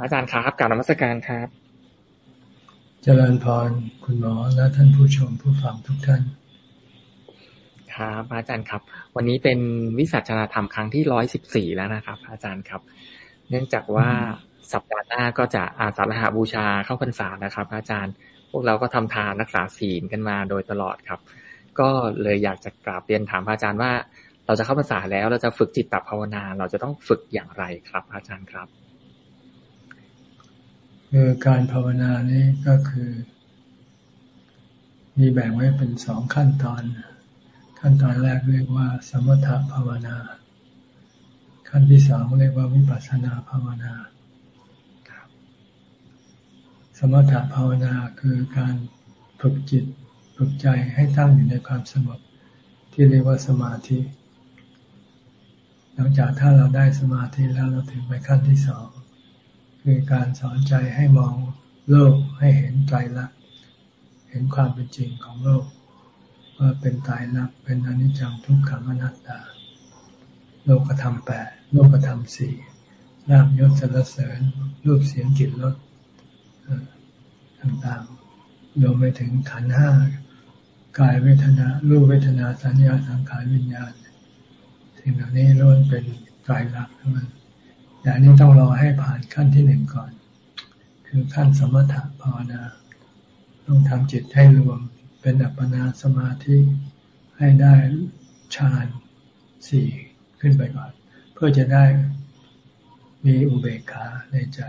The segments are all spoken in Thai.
อาจารย์ครับกล่าวนมัสการครับ เจริญพรคุณหมอและท่านผู้ชมผู้ฟังทุกท่าน ครับอาจารย์ครับ วันนี้เป็นวิสัชนาธรรมครั้งที่ร้อยสิบสี่แล้วนะครับ อาจารย์ครับ เนื่องจากว่าสัปดาห์หน้าก็จะอาสาฬหาบูชาเข้าพรรษานะครับ อาจารย์พวกเราก็ทำทานรักษาศีลกันมาโดยตลอดครับ ก็เลยอยากจะกราบเรียนถามอาจารย์ว่า เราจะเข้าพรรษาแล้วเราจะฝึกจิตตภาวนา เราจะต้องฝึกอย่างไรครับ อาจารย์ครับ คือการภาวนานี้ก็คือ มีแบ่งไว้เป็นสองขั้นตอน ขั้นตอนแรกเรียกว่า สมถภาวนา ขั้นที่สองเรียกว่าวิปัสสนาภาวนา สมถภาวนาคือการฝึกจิตฝึกใจให้ตั้งอยู่ในความสงบที่เรียกว่าสมาธิ หลังจากถ้าเราได้สมาธิแล้วเราถึงไปขั้นที่สอง คือการสอนใจให้มองโลกให้เห็นใจรักเห็นความเป็นจริงของโลก ว่าเป็นตายรักษณ์เป็นอนิจจังทุกขังอนัตตา โลกธรรมแปดโลกธรรมสี่ลาบยศสรรเสริญรูปเสียงกลิ่นรสต่างๆรวมไปถึงขันห้ากายเวทนารูปเวทนาสัญญาสังขารวิญญาณสิ่งเหล่านี้ล้วนเป็นไตรลักษณ์ทั้งนั้น แต่นี้ต้องรอให้ผ่านขั้นที่หนึ่งก่อน คือขั้นสมถะภาวนาต้องทำจิตให้รวมเป็นอัปปนาสมาธิให้ได้ฌานสี่ขึ้นไปก่อน เพื่อจะได้มีอุเบกขาในใจ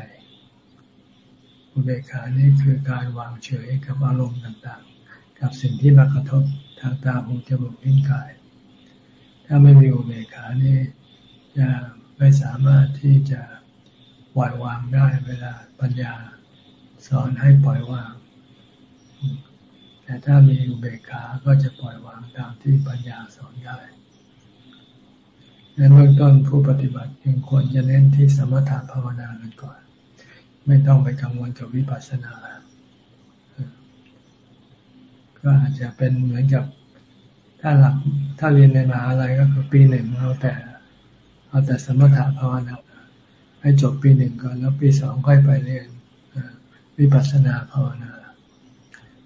อุเบกขานี่คือการวางเฉยกับอารมณ์ต่างๆ กับสิ่งที่มากระทบทางตาหูจมูกลิ้นกาย ถ้าไม่มีอุเบกขานี่จะ ไม่สามารถที่จะปล่อยวางได้เวลาปัญญาสอนให้ปล่อยวาง แต่ถ้ามีอุเบกขา ก็จะปล่อยวางตามที่ปัญญาสอนได้ในเบื้องต้นผู้ปฏิบัติยังควรจะเน้นที่สมถะภาวนากันก่อน ไม่ต้องไปกังวลกับวิปัสสนาก็อาจจะเป็นเหมือนกับ ถ้าหลักถ้าเรียนในมหาลัยก็คือปีหนึ่งเราแต่ เอาแต่สมถะภาวนาให้จบปีหนึ่งก่อนแล้วปีสองค่อยไปเรียนวิปัสสนาภาวนา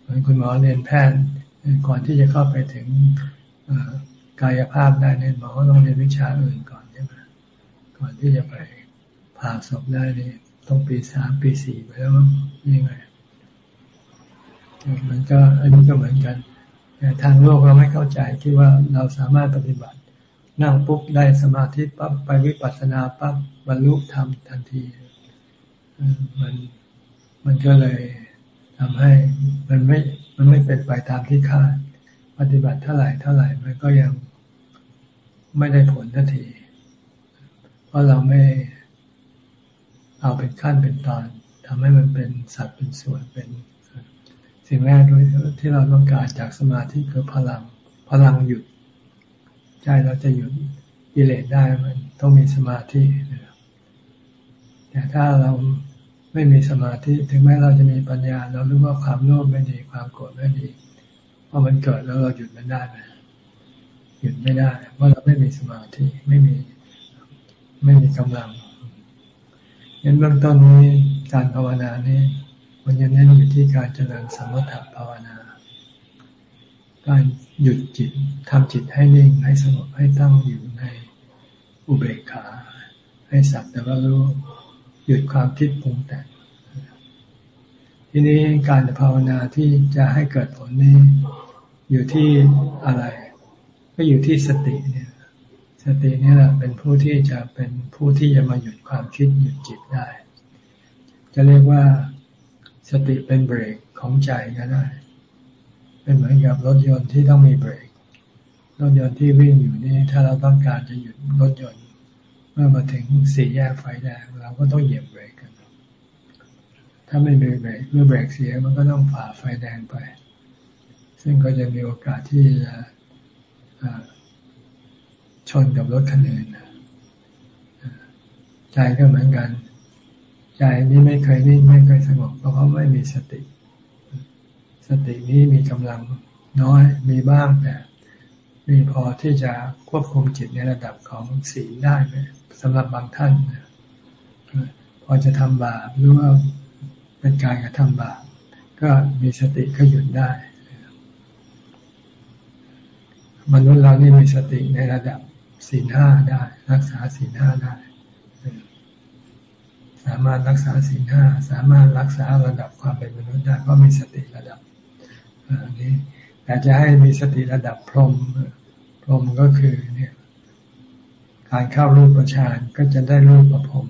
เหมือนคุณหมอเรียนแพทย์ก่อนที่จะเข้าไปถึงกายภาพได้เนี่ยหมอก็ต้องเรียนวิชาอื่นก่อนใช่ไหมก่อนที่จะไปผ่าศพได้เนี่ยต้องปีสามปีสี่ไปแล้วยังไงมันก็อันนี้ก็เหมือนกันแต่ทางโลกเราไม่เข้าใจคิดว่าเราสามารถปฏิบัติ นั่งปุ๊บได้สมาธิปั๊บไปวิปัสสนาปั๊บบรรลุธรรมทันทีมันมันก็เลยทำให้มันไม่ มันไม่เป็นไปตามที่คาด ปฏิบัติเท่าไหร่เท่าไหร่ มันก็ยังไม่ได้ผลทันที เพราะเราไม่เอาเป็นขั้นเป็นตอนทำให้มันเป็นสัดเป็นส่วนเป็น สิ่งแรกด้วยที่เราต้องการจากสมาธิคือพลัง พลังหยุด ใจเราจะหยุดกิเลสได้มันต้องมีสมาธิแต่ถ้าเราไม่มีสมาธิถึงแม้เราจะมีปัญญา เรารู้ว่าความโลภไม่ดีความโกรธไม่ดีพอมันเกิดแล้วเราหยุดมันได้ไหมหยุดไม่ได้ เพราะเราไม่มีสมาธิไม่มีไม่มีกำลังยันเบื้องต้นนี้การภาวนานี้มันจะเน้นอยู่ที่การเจริญสมถะภาวนา การ หยุดจิตทำจิตให้นิ่งให้สงบให้ตั้งอยู่ในอุเบกขา ให้สักแต่ว่ารู้หยุดความคิดปรุงแต่งทีนี้การภาวนาที่จะให้เกิดผลนี้อยู่ที่อะไร ก็อยู่ที่สติเนี่ย สตินี่แหละเป็นผู้ที่จะเป็นผู้ที่จะมาหยุดความคิดหยุดจิตได้ จะเรียกว่าสติเป็นเบรกของใจก็ได้ เป็นเหมือนกับรถยนต์ที่ต้องมีเบรก รถยนต์ที่วิ่งอยู่นี่ถ้าเราต้องการจะหยุดรถยนต์ เมื่อมาถึงสี่แยกไฟแดงเราก็ต้องเหยียบเบรกกัน ถ้าไม่มีเบรกเมื่อเบรกเสียมันก็ต้องฝ่าไฟแดงไป ซึ่งก็จะมีโอกาสที่จะชนกับรถคันอื่นใจก็เหมือนกัน ใจนี้ไม่เคยนิ่งไม่เคยสงบเพราะเขาไม่มีสติ สตินี้มีกำลังน้อยมีบ้างแต่มีพอที่จะควบคุมจิตในระดับของศีลได้ไหมสำหรับบางท่านพอจะทำบาปหรือว่าเป็นการกระทำบาปก็มีสติก็หยุดได้ มนุษย์เรานี่มีสติในระดับศีลห้าได้ รักษาศีลห้าได้ สามารถรักษาศีลห้าสามารถรักษาระดับความเป็นมนุษย์ได้เพราะมีสติระดับ นี้แต่จะให้มีสติระดับพรหมพรหมก็คือเนี่ยการเข้ารูปประชานก็จะได้รูปประพรม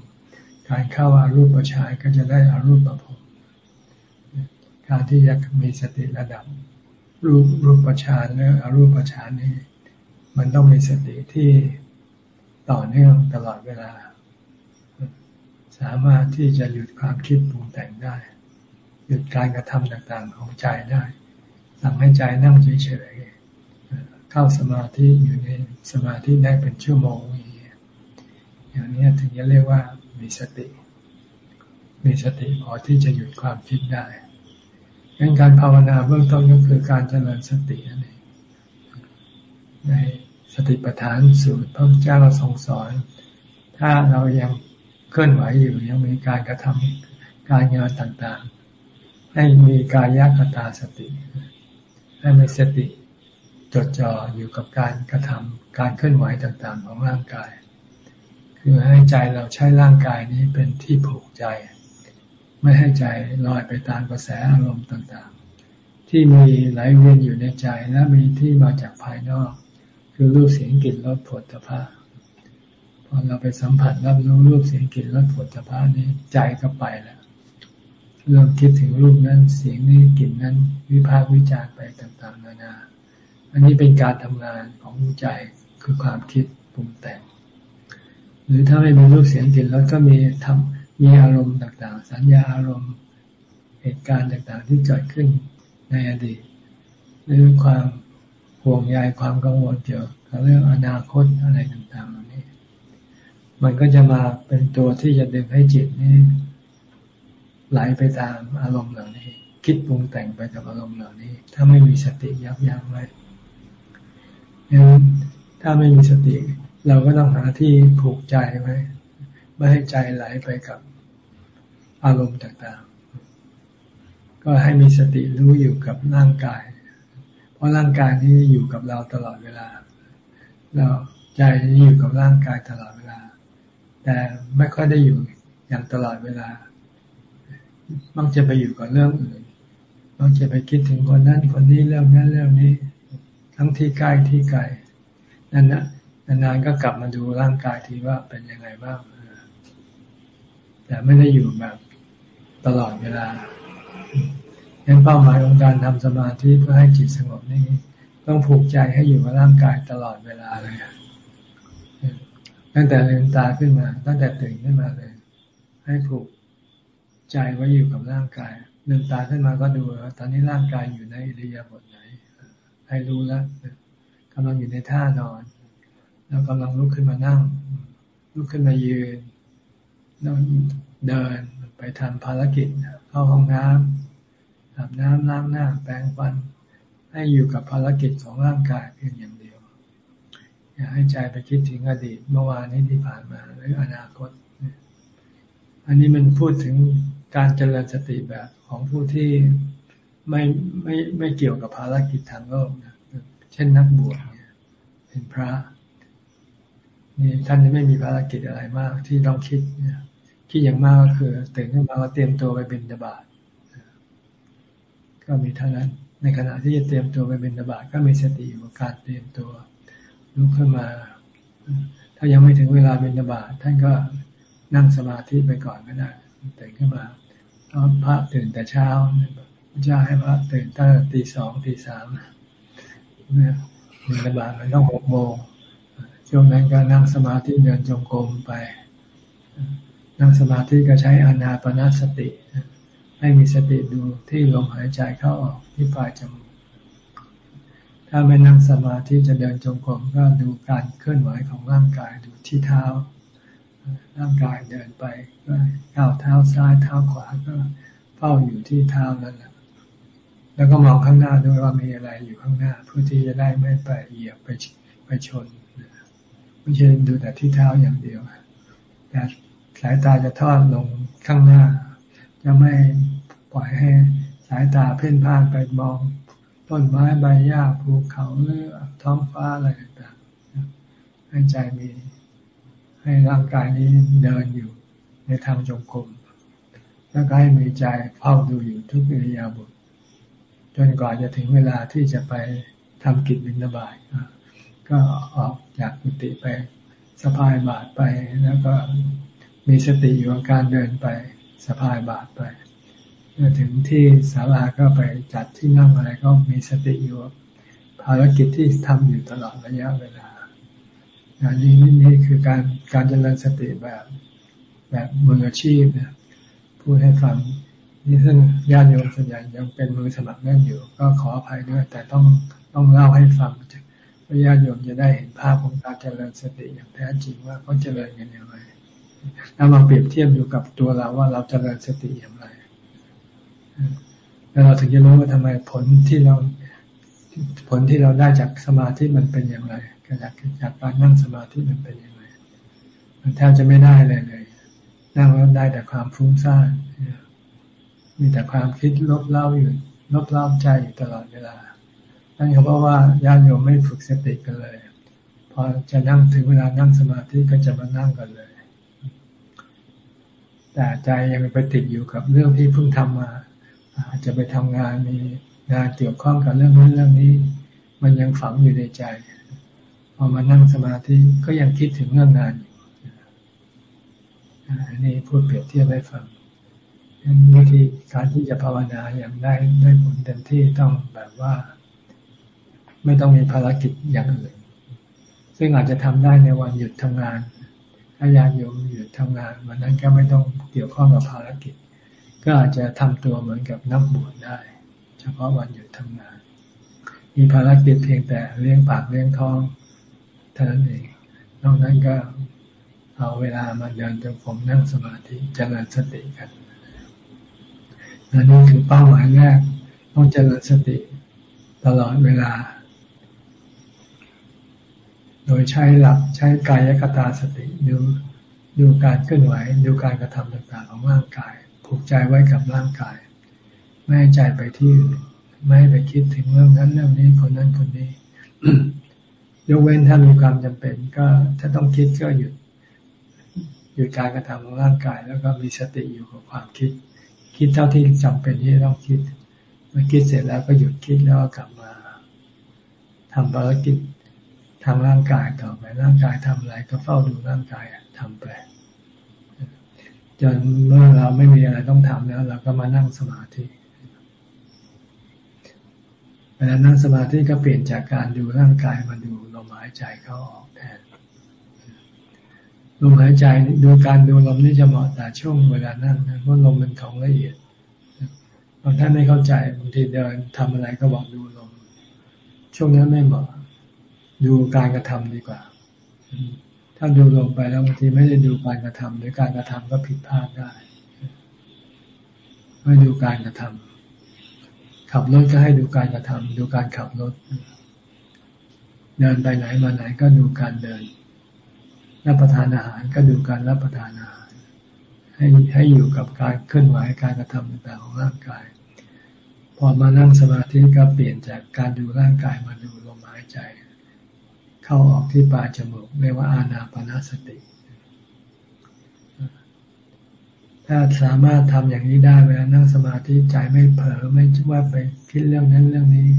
การเข้าอารูปประชานก็จะได้อารูปประพรมการที่จะมีสติระดับ รูปรูปประชานหรืออารูปประชานนี้มันต้องมีสติที่ต่อเนื่องตลอดเวลา สามารถที่จะหยุดความคิดปรุงแต่งได้ หยุดการกระทำต่างๆของใจได้ สั่งให้ใจนั่งเฉยๆเข้าสมาธิอยู่ในสมาธิได้เป็นชั่วโมงอย่างนี้ถึงจะเรียกว่ามีสติ มีสติพอที่จะหยุดความคิดได้งั้นการภาวนาเบื้องต้นก็คือการเจริญสตินั่นเองในสติปัฏฐานสูตรพระเจ้าเราทรงสอน ถ้าเรายังเคลื่อนไหวอยู่ยังมีการกระทำการงานต่างๆ ให้มีกายกตาสติ ให้มีสติจดจ่ออยู่กับการกระทำการเคลื่อนไหวต่างๆ ของร่างกาย คือให้ใจเราใช้ร่างกายนี้เป็นที่ผูกใจ ไม่ให้ใจลอยไปตามกระแสอารมณ์ต่างๆ ที่มีไหลเวียนอยู่ในใจและมีที่มาจากภายนอก คือรูปเสียงกลิ่นรสผลตภะพอเราไปสัมผัสรับรู้รูปเสียงกลิ่นรสผลตภะนี้ใจก็ไปแล้ว เริ่มคิดถึงรูปนั้นเสียงนี้กลิ่นนั้น วิพากษ์วิจารไปต่างๆ นานา อันนี้เป็นการทำงานของใจคือความคิดปรุงแต่ง หรือถ้าไม่มีรูปเสียงกลิ่นรสก็มีทำมีอารมณ์ต่างๆ สัญญาอารมณ์เหตุการณ์ต่างๆ ที่เกิดขึ้นในอดีตหรือความห่วงใยความกังวลเกี่ยวกับเรื่องอนาคตอะไรต่างๆเหล่านี้ มันก็จะมาเป็นตัวที่จะดึงให้จิตนี้ ไหลไปตามอารมณ์เหล่านี้ คิดปรุงแต่งไปกับอารมณ์เหล่านี้ ถ้าไม่มีสติยับยั้งไว้งั้นถ้าไม่มีสติ เราก็ต้องหาที่ผูกใจไว้ไม่ให้ใจไหลไปกับอารมณ์ต่างๆ ก็ให้มีสติรู้อยู่กับร่างกาย เพราะร่างกายนี้อยู่กับเราตลอดเวลา เราใจนี้อยู่กับร่างกายตลอดเวลา แต่ไม่ค่อยได้อยู่อย่างตลอดเวลา มักจะไปอยู่กับเรื่องอื่นมักจะไปคิดถึงคนนั้นคนนี้เรื่องนั้นเรื่องนี้ ทั้งที่ใกล้ที่ไกลนั่นนะนานๆก็กลับมาดูร่างกายทีว่าเป็นยังไงบ้างแต่ไม่ได้อยู่แบบตลอดเวลาเน้นเป้าหมายของการทำสมาธิเพื่อให้จิตสงบนี่ต้องผูกใจให้อยู่กับร่างกายตลอดเวลาเลยตั้งแต่ลืมตาขึ้นมา ตั้งแต่ตื่นขึ้นมาเลย ให้ผูก ใจไว้อยู่กับร่างกายลืมตาขึ้นมาก็ดูว่าตอนนี้ร่างกายอยู่ในอิริยาบถไหน ให้รู้แล้วกำลังอยู่ในท่านอน แล้วกำลังลุกขึ้นมานั่ง ลุกขึ้นมายืนนั่งเดินไปทำภารกิจ เข้าห้องน้ำอาบน้ำล้างหน้าแปรงฟัน ให้อยู่กับภารกิจของร่างกายเพียงอย่างเดียว อย่าให้ใจไปคิดถึงอดีตเมื่อวานนี้ที่ผ่านมาหรืออนาคต อันนี้มันพูดถึง การเจริญสติแบบของผู้ที่ไม่ไม่ไม่เกี่ยวกับภารกิจทางโลกนะเช่นนักบวชเนี่ยเป็นพระนี่ท่านจะไม่มีภารกิจอะไรมาก ที่ต้องคิดเนี่ยคิดอย่างมากก็คือตื่นขึ้นมาก็เตรียมตัวไปบินฑบาตก็มีเท่านั้น ในขณะที่จะเตรียมตัวไปบินฑบาตก็มีสติอยู่กับการเตรียมตัวลุกขึ้นมา ถ้ายังไม่ถึงเวลาบินฑบาตท่านก็นั่งสมาธิไปก่อนก็ได้ตื่นขึ้นมา พระตื่นแต่เช้าพระเจ้าให้พระตื่นตั้งตีสองตีสามเนี่ยบินฑบาตมันต้องหกโมงช่วงนั้นก็นั่งสมาธิเดินจงกรมไป นั่งสมาธิก็ใช้อานาปนาสติ ให้มีสติดูที่ลมหายใจเข้าออกที่ปลายจมูกถ้าไม่นั่งสมาธิจะเดินจงกรมก็ดูการเคลื่อนไหวของร่างกายดูที่เท้า ร่างกายเดินไปก็ก้าวเท้าซ้ายเท้าขวาก็เฝ้าอยู่ที่เท้านั่นแหละแล้วก็มองข้างหน้าด้วยว่ามีอะไรอยู่ข้างหน้า เพื่อที่จะได้ไม่ไปเหยียบไปไปชนไม่ใช่ดูแต่ที่เท้าอย่างเดียวแต่สายตาจะทอดลงข้างหน้า จะไม่ปล่อยให้สายตาเพ่นพ่านไปมองต้นไม้ใบหญ้าภูเขาหรือท้องฟ้าอะไรต่างๆให้ใจมี ให้ร่างกายนี้เดินอยู่ในทางจงกรมแล้วก็ให้มีใจเฝ้าดูอยู่ทุกอิริยาบถจนกว่าจะถึงเวลาที่จะไปทำกิจบิณฑบาตก็ออกจากกุฏิไปสะพายบาตรไป แล้วก็มีสติอยู่กับการเดินไปสะพายบาตรไปเมื่อถึงที่ศาลาก็ไปจัดที่นั่งอะไรก็มีสติอยู่ภารกิจที่ทำอยู่ตลอดระยะเวลา อันนี้นี่คือการการเจริญสติแบบแบบมืออาชีพนะพูดให้ฟังนี่ซึ่งญาติโยมส่วนใหญ่ยังเป็นมือสมัครเล่นอยู่ ก็ขออภัยด้วย แต่ต้องต้องเล่าให้ฟังเพื่อญาติโยมจะได้เห็นภาพของการเจริญสติอย่างแท้จริงว่าเขาเจริญกันอย่างไรแล้วมาเปรียบเทียบอยู่กับตัวเราว่าเราเจริญสติอย่างไรแล้วเราถึงจะรู้ว่าทำไมผลที่เราผลที่เราได้จากสมาธิมันเป็นอย่างไร จากจากการนั่งสมาธิมันเป็นย่างไรมันแทบจะไม่ได้เลยเลย นั่งแล้วได้แต่ความฟุ้งซ่านมีแต่ความคิดลบเล่าอยู่ลบเล่าใจอยู่ตลอดเวลา นั่นก็เพราะว่าญาติโยมไม่ฝึกสติกันเลย พอจะนั่งถึงเวลานั่งสมาธิก็จะมานั่งกันเลย แต่ใจยังไปติดอยู่กับเรื่องที่เพิ่งทำมา อาจจะไปทำงานมีงานเกี่ยวข้องกับเรื่องนั้นเรื่องนี้ มันยังฝังอยู่ในใจ อมานั่งสมาธิก็ยังคิดถึงเรื่องงานอยู่อันนี้พูดเปรียบเทียบให้ฟังวิธีการที่จะภาวนาอย่างได้ได้ผลเต็มที่ต้องแบบว่า ไม่ต้องมีภารกิจอย่างอื่น ซึ่งอาจจะทำได้ในวันหยุดทำงาน ถ้าญาติโยมหยุดทำงานวันนั้นก็ไม่ต้องเกี่ยวข้องกับภารกิจ ก็อาจจะทำตัวเหมือนกับนักบวชได้ เฉพาะวันหยุดทำงาน มีภารกิจเพียงแต่เลี้ยงปากเลี้ยงท้อง เท่านั้นเอง นอกนั้นก็เอาเวลามาเดินจงกรมนั่งสมาธิเจริญสติกันอันนี้คือเป้าหมายแรกต้องเจริญสติตลอดเวลา โดยใช้หลักใช้กายกตาสติดูดูการเคลื่อนไหวดูการกระทำต่างๆของร่างกาย ผูกใจไว้กับร่างกาย ไม่ให้ใจไปที่อื่นไม่ให้ไปคิดถึงเรื่องนั้นเรื่องนี้คนนั้นคนนี้ ยกเว้นถ้ามีความจำเป็น ก็ถ้าต้องคิดก็หยุดหยุดการกระทำของร่างกาย แล้วก็มีสติอยู่กับความคิด คิดเท่าที่จำเป็นที่ต้องคิดเมื่อคิดเสร็จแล้วก็หยุดคิดแล้วก็กลับมาทำภารกิจทางร่างกายต่อไปร่างกายทำอะไรก็เฝ้าดูร่างกายทำไปจนเมื่อเราไม่มีอะไรต้องทำแล้ว เราก็มานั่งสมาธิ วลานั่งสมาธิก็เปลี่ยนจากการดูร่างกายมาดูลมหายใจเข้าออกแทนลมหายใจดูการดูลมนี่จะเหมาะแต่ช่วงเวลานั่งนะเพราะลมเป็นของละเอียดบางท่านไม่เข้าใจบางทีเดินทำอะไรก็บอกดูลม ช่วงนั้นไม่เหมาะดูการกระทำดีกว่า ถ้าดูลมไปแล้วบางทีไม่ได้ดูการกระทำหรือการกระทำก็ผิดพลาดได้ไม่ดูการกระทำ ขับรถก็ให้ดูการกระทำดูการขับรถ เดินไปไหนมาไหนก็ดูการเดิน รับประทานอาหารก็ดูการรับประทานอาหาร ให้ให้อยู่กับการเคลื่อนไหวการกระทำต่างๆของร่างกาย พอมานั่งสมาธิก็เปลี่ยนจากการดูร่างกายมาดูลมหายใจ เข้าออกที่ปลายจมูกเรียกว่าอานาปนาสติ ถ้าสามารถทำอย่างนี้ได้เวลานั่งสมาธิใจไม่เผลอไม่ว่าไปคิดเรื่องนั้นเรื่องนี้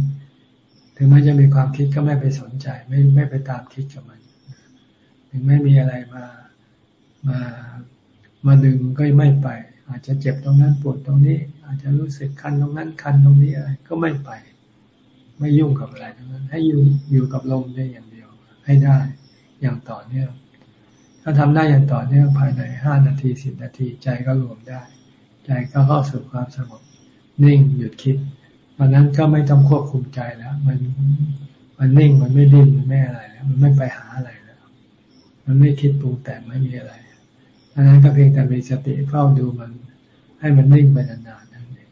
ถึงแม้จะมีความคิดก็ไม่ไปสนใจ ไม่ไม่ไปตามคิดกับมัน ถึงไม่มีอะไรมามามาดึงก็ไม่ไป อาจจะเจ็บตรงนั้นปวดตรงนี้ อาจจะรู้สึกคันตรงนั้นคันตรงนี้อะไรก็ไม่ไป ไม่ยุ่งกับอะไรทั้งนั้น ให้อยู่อยู่กับลมได้อย่างเดียว ให้ได้อย่างต่อเนื่อง ถ้าทำได้อย่างต่อเนื่องภายในห้านาทีสิบนาที ใจก็รวมได้ ใจก็เข้าสู่ความสงบนิ่งหยุดคิดวันนั้นก็ไม่ต้องควบคุมใจแล้ว มันมันนิ่งมันไม่ดิ้นมันไม่อะไรแล้วมันไม่ไปหาอะไรแล้ว มันไม่คิดปรุงแต่งไม่มีอะไรอันนั้นก็เพียงแต่มีสติเฝ้าดูมัน ให้มันนิ่งไปนานๆนั่นเอง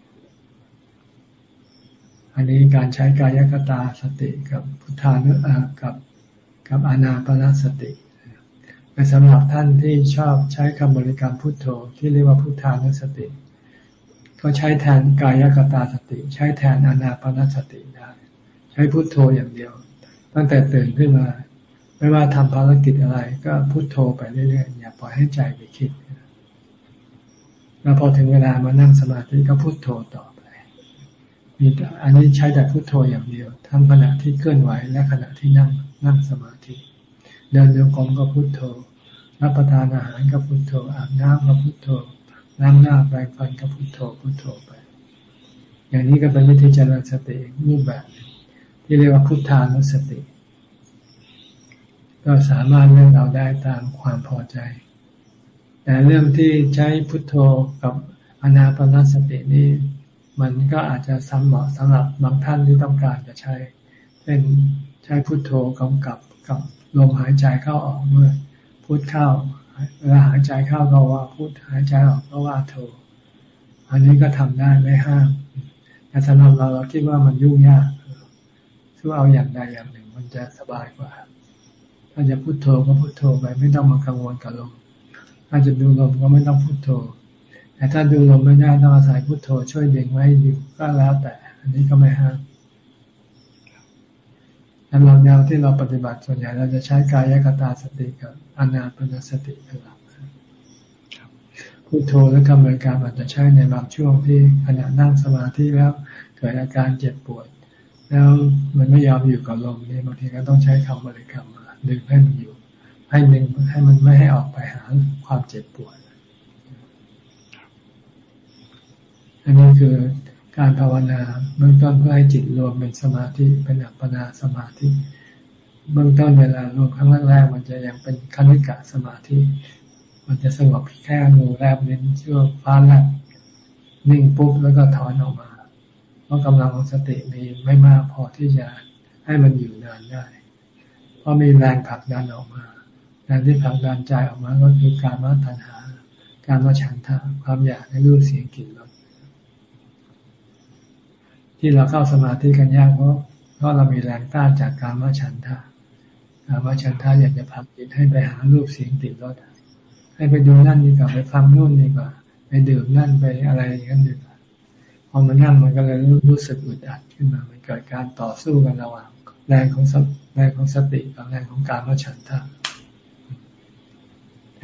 อันนี้การใช้กายคตาสติกับพุทธานุกับกับอานาปนาสติ แต่สำหรับท่านที่ชอบใช้คำบริกรรมพุทโธที่เรียกว่าพุทธานุสติ ก็ใช้แทนกายกตาสติ ใช้แทนอนาปนสติได้ ใช้พุทโธอย่างเดียว ตั้งแต่ตื่นขึ้นมา ไม่ว่าทำภารกิจอะไร ก็พุทโธไปเรื่อยๆอย่าปล่อยให้ใจไปคิดแล้วพอถึงเวลามานั่งสมาธิก็พุทโธต่อไปมีอันนี้ใช้แต่พุทโธอย่างเดียว ทั้งขณะที่เคลื่อนไหวและขณะที่นั่งนั่งสมาธิ เดินโยกมก็พุทโธ รับประทานอาหารก็พุทโธอาบน้ำก็พุทโธล้างหน้าแปรงฟันก็พุทโธพุทโธไป อย่างนี้ก็เป็นวิธีเจริญสติรูปแบบ ที่เรียกว่าพุทธานุสติ ก็สามารถเลือกเอาได้ตามความพอใจ แต่เรื่องที่ใช้พุทโธกับอนาปนสตินี้ มันก็อาจจะซ้ำเหมาะสำหรับบางท่านที่ต้องการจะใช้ เป็นใช้พุทโธกำกับกับลมหายใจเข้าออกด้วย พุทเข้าเวลาหายใจเข้าก็ว่าพุทหายใจออกก็ว่าโธอันนี้ก็ทำได้ไม่ห้ามแต่สำหรับเราเราคิดว่ามันยุ่งยากซื้อเอาอย่างใดอย่างหนึ่ง มันจะสบายกว่า ถ้าจะพุโทโธก็พุโทโธไปไม่ต้องมากังวลกับลมถ้าจะดูลมก็ไม่ต้องพุโทโธ แต่ถ้าดูลมไม่ได้ต้องอาศัยพุโทโธช่วยเด็งไว้อยู่ก็แล้วแต่ อันนี้ก็ไม่ห้าม สำหรับแนวที่เราปฏิบัติส่วนใหญ่เราจะใช้กายกตาสติกับอนาปนสติเป็นหลักพุโทโธและกรรมการอาจจะใช้ในบางช่วงที่ขณะนั่งสมาธิแล้วเกิดอาการเจ็บปวด แล้วมันไม่ยอมอยู่กับลมนี่บางทีก็ต้องใช้คำบริกรรมมาดึงให้มันอยู่ ให้หนึ่งให้มันไม่ให้ออกไปหาความเจ็บปวดอันนี้คือ การภาวนาเบื้องต้นเพื่อให้จิตรวมเป็นสมาธิเป็นอัปปนาสมาธิ เบื้องต้นเวลารวมครั้งแรกมันจะยังเป็นคณิกะสมาธิ มันจะสงบแค่งูแลบเน้นชื่อฟ้าแลบนิ่งปุ๊บแล้วก็ถอนออกมา เพราะกำลังของสติมีไม่มากพอที่จะให้มันอยู่นานได้ เพราะมีแรงผลักดันออกมาการที่ผลักดันใจออกมาก็คือการมาตัณหา การมาฉันทะความอยากในรูปเสียงกลิ่นร ที่เราเข้าสมาธิกันยากเพราะเพราะเรามีแรงต้านจากการมาฉันทะการมาฉันทะอยากจะผลักจิตให้ไปหารูปเสียงกลิ่นรสให้ไปดูนั่นดีกว่าไปฟังนู่นดีกว่าไปดื่มนั่นไปอะไรอย่างนั้นดีกว่าพอมานั่งมันก็เลยรู้สึกอึดอัดขึ้นมา มันเกิดการต่อสู้กันระหว่างแรงของแรงของสติกับแรงของการมาฉันทะ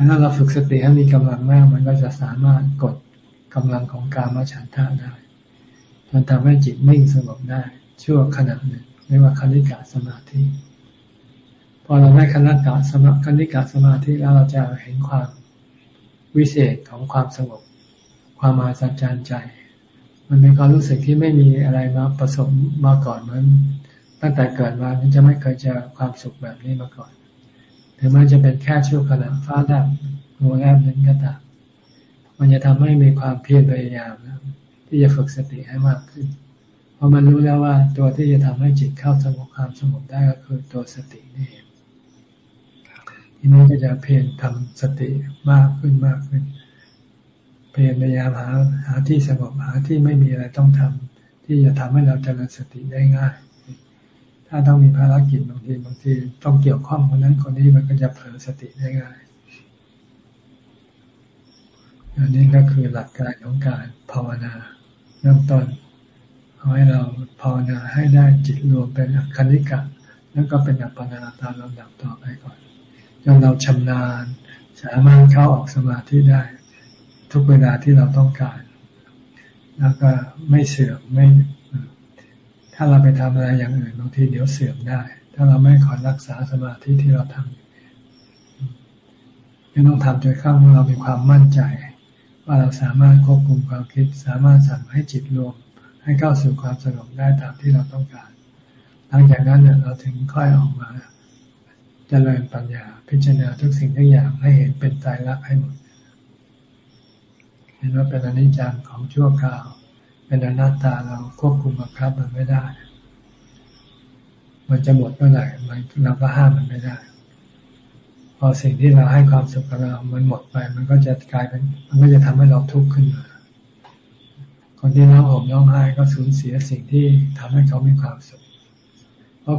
ถ้าเราฝึกสติให้มีกำลังมาก มันก็จะสามารถกดกำลังของการมาฉันทะได้ จนทำให้จิตนิ่งสงบได้ชั่วขณะหนึ่งเรียกว่าคณิกาสมาธิ พอเราได้คณิกาสมาคณิกาสมาธิแล้วเราจะเห็นความวิเศษของความสงบ ความมาสัจจานใจ มันเป็นความรู้สึกที่ไม่มีอะไรมาผสมมาก่อนเหมือนตั้งแต่เกิดมามันจะไม่เคยเจอความสุขแบบนี้มาก่อนถึงแม้จะเป็นแค่ชั่วขณะฟ้าแลบงูแลบนั้นก็ตามมันจะทำให้มีความเพียรพยายามนะ ที่จะฝึกสติให้มากขึ้น เพราะมันรู้แล้วว่าตัวที่จะทำให้จิตเข้าสงบความสงบได้ก็คือตัวสตินี่เองทีนี้ก็จะเพียรทำสติมากขึ้นมากขึ้นเพียรพยายามหาหาที่สงบหาที่ไม่มีอะไรต้องทำที่จะทำให้เราเจริญสติได้ง่าย ถ้าต้องมีภารกิจบางทีบางทีต้องเกี่ยวข้องคนนั้นคนนี้มันก็จะเผลอสติได้ง่ายอันนี้ก็คือหลักการของการภาวนา เริ่มต้นเอให้เราภาวนาให้ได้จิตรวมเป็นอคณิกะ แล้วก็เป็นอัปปนาตามลำดับต่อไปก่อนจนเราชำนาญสามารถเข้าออกสมาธิได้ ทุกเวลาที่เราต้องการ แล้วก็ไม่เสื่อมไม่ถ้าเราไปทำอะไรอย่างอื่นบางทีเดี๋ยวเสื่อมได้ ถ้าเราไม่ขอรักษาสมาธิที่เราทำยังต้องทำจนข้างเรามีความมั่นใจ ว่าเราสามารถควบคุมความคิด สามารถสั่งให้จิตรวม ให้เข้าสู่ความสงบได้ตามที่เราต้องการ หลังจากนั้นเนี่ยเราถึงค่อยออกมาจเจริญปัญญาพิจารณาทุกสิ่งทุกอย่างให้เห็นเป็นใจรักให้หมด เห็นว่าเป็นอนิจจังของชั่วคราว เป็นอนัตตาเราควบคุมบังคับมันไม่ได้ มันจะหมดเมื่อไหร่มันเราก็ห้ามมันไม่ได้ อสิ่งที่เราให้ความสุขกับเรา มันหมดไป มันก็จะกลายเป็น มันก็จะทำให้เราทุกข์ขึ้นมา คนที่ร้องห่มร้องไห้ก็สูญเสียสิ่งที่ทำให้เขามีความสุข เพราะ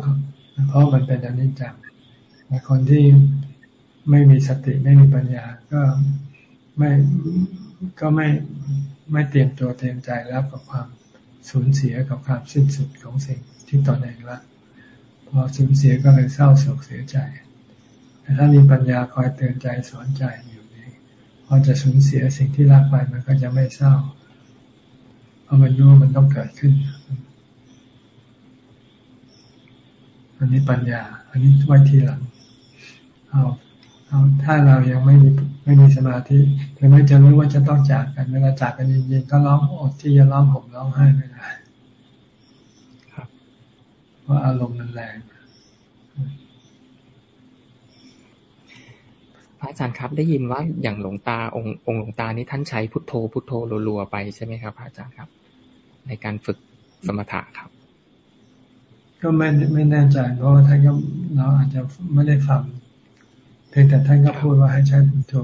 เพราะมันเป็นอนิจจังแต่คนที่ไม่มีสติไม่มีปัญญา ก็ไม่ก็ไม่ไม่เตรียมตัวเตรียมใจแล้วกับความสูญเสียกับความสิ้นสุดของสิ่งที่ตอนเองละพอสูญเสียก็เลยเศร้าโศกเสียใจ แต่ถ้ามีปัญญาคอยเตือนใจสอนใจอยู่นี่พอจะสูญเสียสิ่งที่รักไปมันก็จะไม่เศร้า เพราะมันรู้มันต้องเกิดขึ้น อันนี้ปัญญา อันนี้ไว้ทีหลัง เอาเอาถ้าเรายังไม่มีไม่มีสมาธิถึงแม้จะรู้ว่าจะต้องจากกันเวลาจากกันจริงๆก็ร้องอดที่จะร้องห่มร้องไห้ไม่ได้ครับ เพราะอารมณ์มันแรง ระอาจารย์ครับ ได้ยินว่าอย่างหลวงตาองค์องค์หลวงตานี่ท่านใช้พุทโธพุทโธรัวๆไปใช่ไหมครับพระอาจารย์ครับ ในการฝึกสมถะครับ ก็ไม่ไม่แน่ใจเพราะว่าท่านก็เราอาจจะไม่ได้ฟังเพียงแต่ท่านก็พูดว่าให้ใช้พุทโธ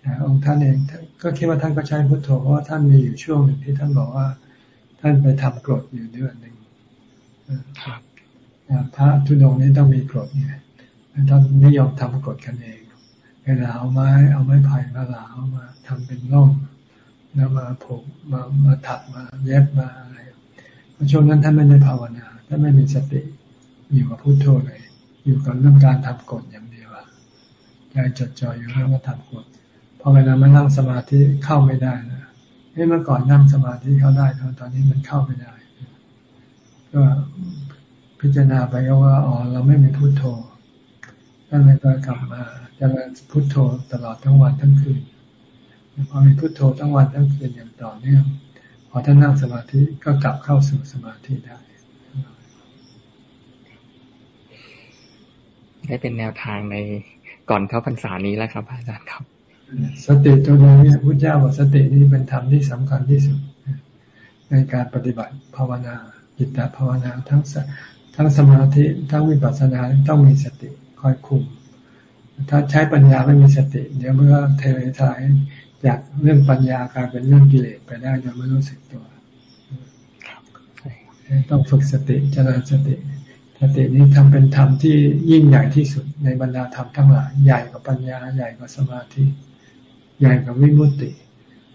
แต่องค์ท่านเองก็คิดว่าท่านก็ใช้พุทโธเพราะว่าท่านมีอยู่ช่วงหนึ่งที่ท่านบอกว่า ท่านไปทำกรดอยู่เดือนหนึ่งครับพระทุดงนี้ต้องมีกรดเนี่ยท่านนิยมทำกรดกันเอง เวลาเอาไม้ เอาไม้ไผ่มาหลาเอามาทำเป็นร่มแล้วมาผูกมามาถักมาเย็บมาอะไรช่วงนั้นท่านไม่ได้ภาวนาท่านไม่มีสติอยู่กับพุโทโธเลย อยู่กับเรื่องการทำกฎอย่างเดียวใจจดจ่ออยู่แล้วก็ทำกฎพอเวลามานั่งสมาธิเข้าไม่ได้นะเมื่อก่อนนั่งสมาธิเข้าได้ตอนนี้มันเข้าไม่ได้ ก็พิจารณาไปก็ว่าอ๋อเราไม่มีพุโทโธ ท่านเลยก็กลับมาจะมาพุโทโธตลอดทั้งวันทั้งคืนพอมีพุโทโธทั้งวันทั้งคืนอย่างต่อเนื่องพอท่านนั่งสมาธิก็กลับเข้าสู่สมาธิได้ได้เป็นแนวทางในก่อนเข้าพรรษานี้แล้วครับ อาจารย์ครับ สติตัวนี้พุทธเจ้าบอกสตินี้เป็นธรรมที่สำคัญที่สุด ในการปฏิบัติภาวนาจิตตภาวนาทั้งทั้งสมาธิทั้งวิปัสสนาต้องมีสติ คอยคุม ถ้าใช้ปัญญาไม่มีสติ เดี๋ยวเมื่อเททายจากเรื่องปัญญากลายเป็นเรื่องกิเลสไปได้โดยไม่รู้สึกตัว ต้องฝึกสติเจริญสติ สตินี้ทำเป็นธรรมที่ยิ่งใหญ่ที่สุดในบรรดาธรรมทั้งหลายใหญ่กว่าปัญญาใหญ่กว่าสมาธิ ใหญ่กว่าวิมุตติ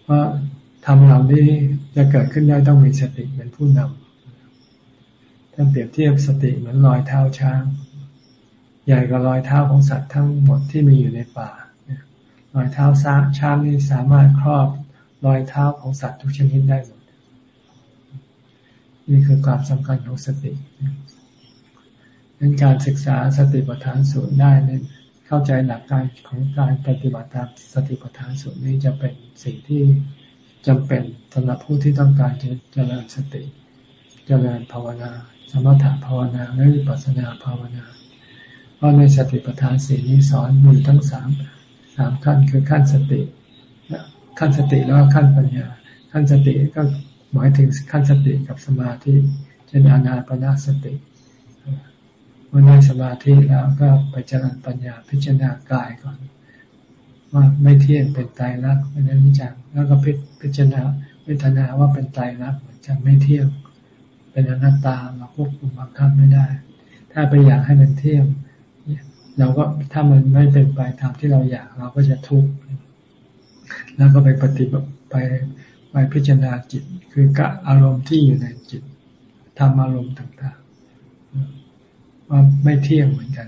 เพราะธรรมเหล่านี้จะเกิดขึ้นได้ต้องมีสติเป็นผู้นำท่านเปรียบเทียบสติเหมือนรอยเท้าช้าง ใหญ่กว่ารอยเท้าของสัตว์ทั้งหมดที่มีอยู่ในป่ารอยเท้าช้างนี่สามารถครอบรอยเท้าของสัตว์ทุกชนิดได้หมดนี่คือความสำคัญของสตินั้นการศึกษาสติปัฏฐานสูตรได้เนี่ยเข้าใจหลักการของการปฏิบัติตามสติปัฏฐานสูตรนี้จะเป็นสิ่งที่จำเป็นสำหรับผู้ที่ต้องการจะเจริญสติ เจริญภาวนา สมถะภาวนาและวิปัสสนาภาวนา ราะในสติปัฏฐานสี่นี้สอนมีทั้งสามสามขั้นคือขั้นสติ ขั้นสติแล้วขั้นปัญญา ขั้นสติก็หมายถึงขั้นสติกับสมาธิเช่นอานาปนาสติเมื่อได้สมาธิแล้วก็ไปเจริญปัญญาพิจารณากายก่อน ว่าไม่เที่ยงเป็นตายรักเป็นอนิจจังแล้วก็พิจารณาเวทนาว่าเป็นตายรักเหมือนจะไม่เที่ยงเป็นอนัตตาเราควบคุมบังคับไม่ได้ ถ้าไปอยากให้มันเที่ยง เราก็ถ้ามันไม่เป็นไปตามที่เราอยากเราก็จะทุกข์แล้วก็ไปปฏิบัติไปไปพิจารณาจิต คือกะอารมณ์ที่อยู่ในจิตทำอารมณ์ต่างๆว่าไม่เที่ยงเหมือนกัน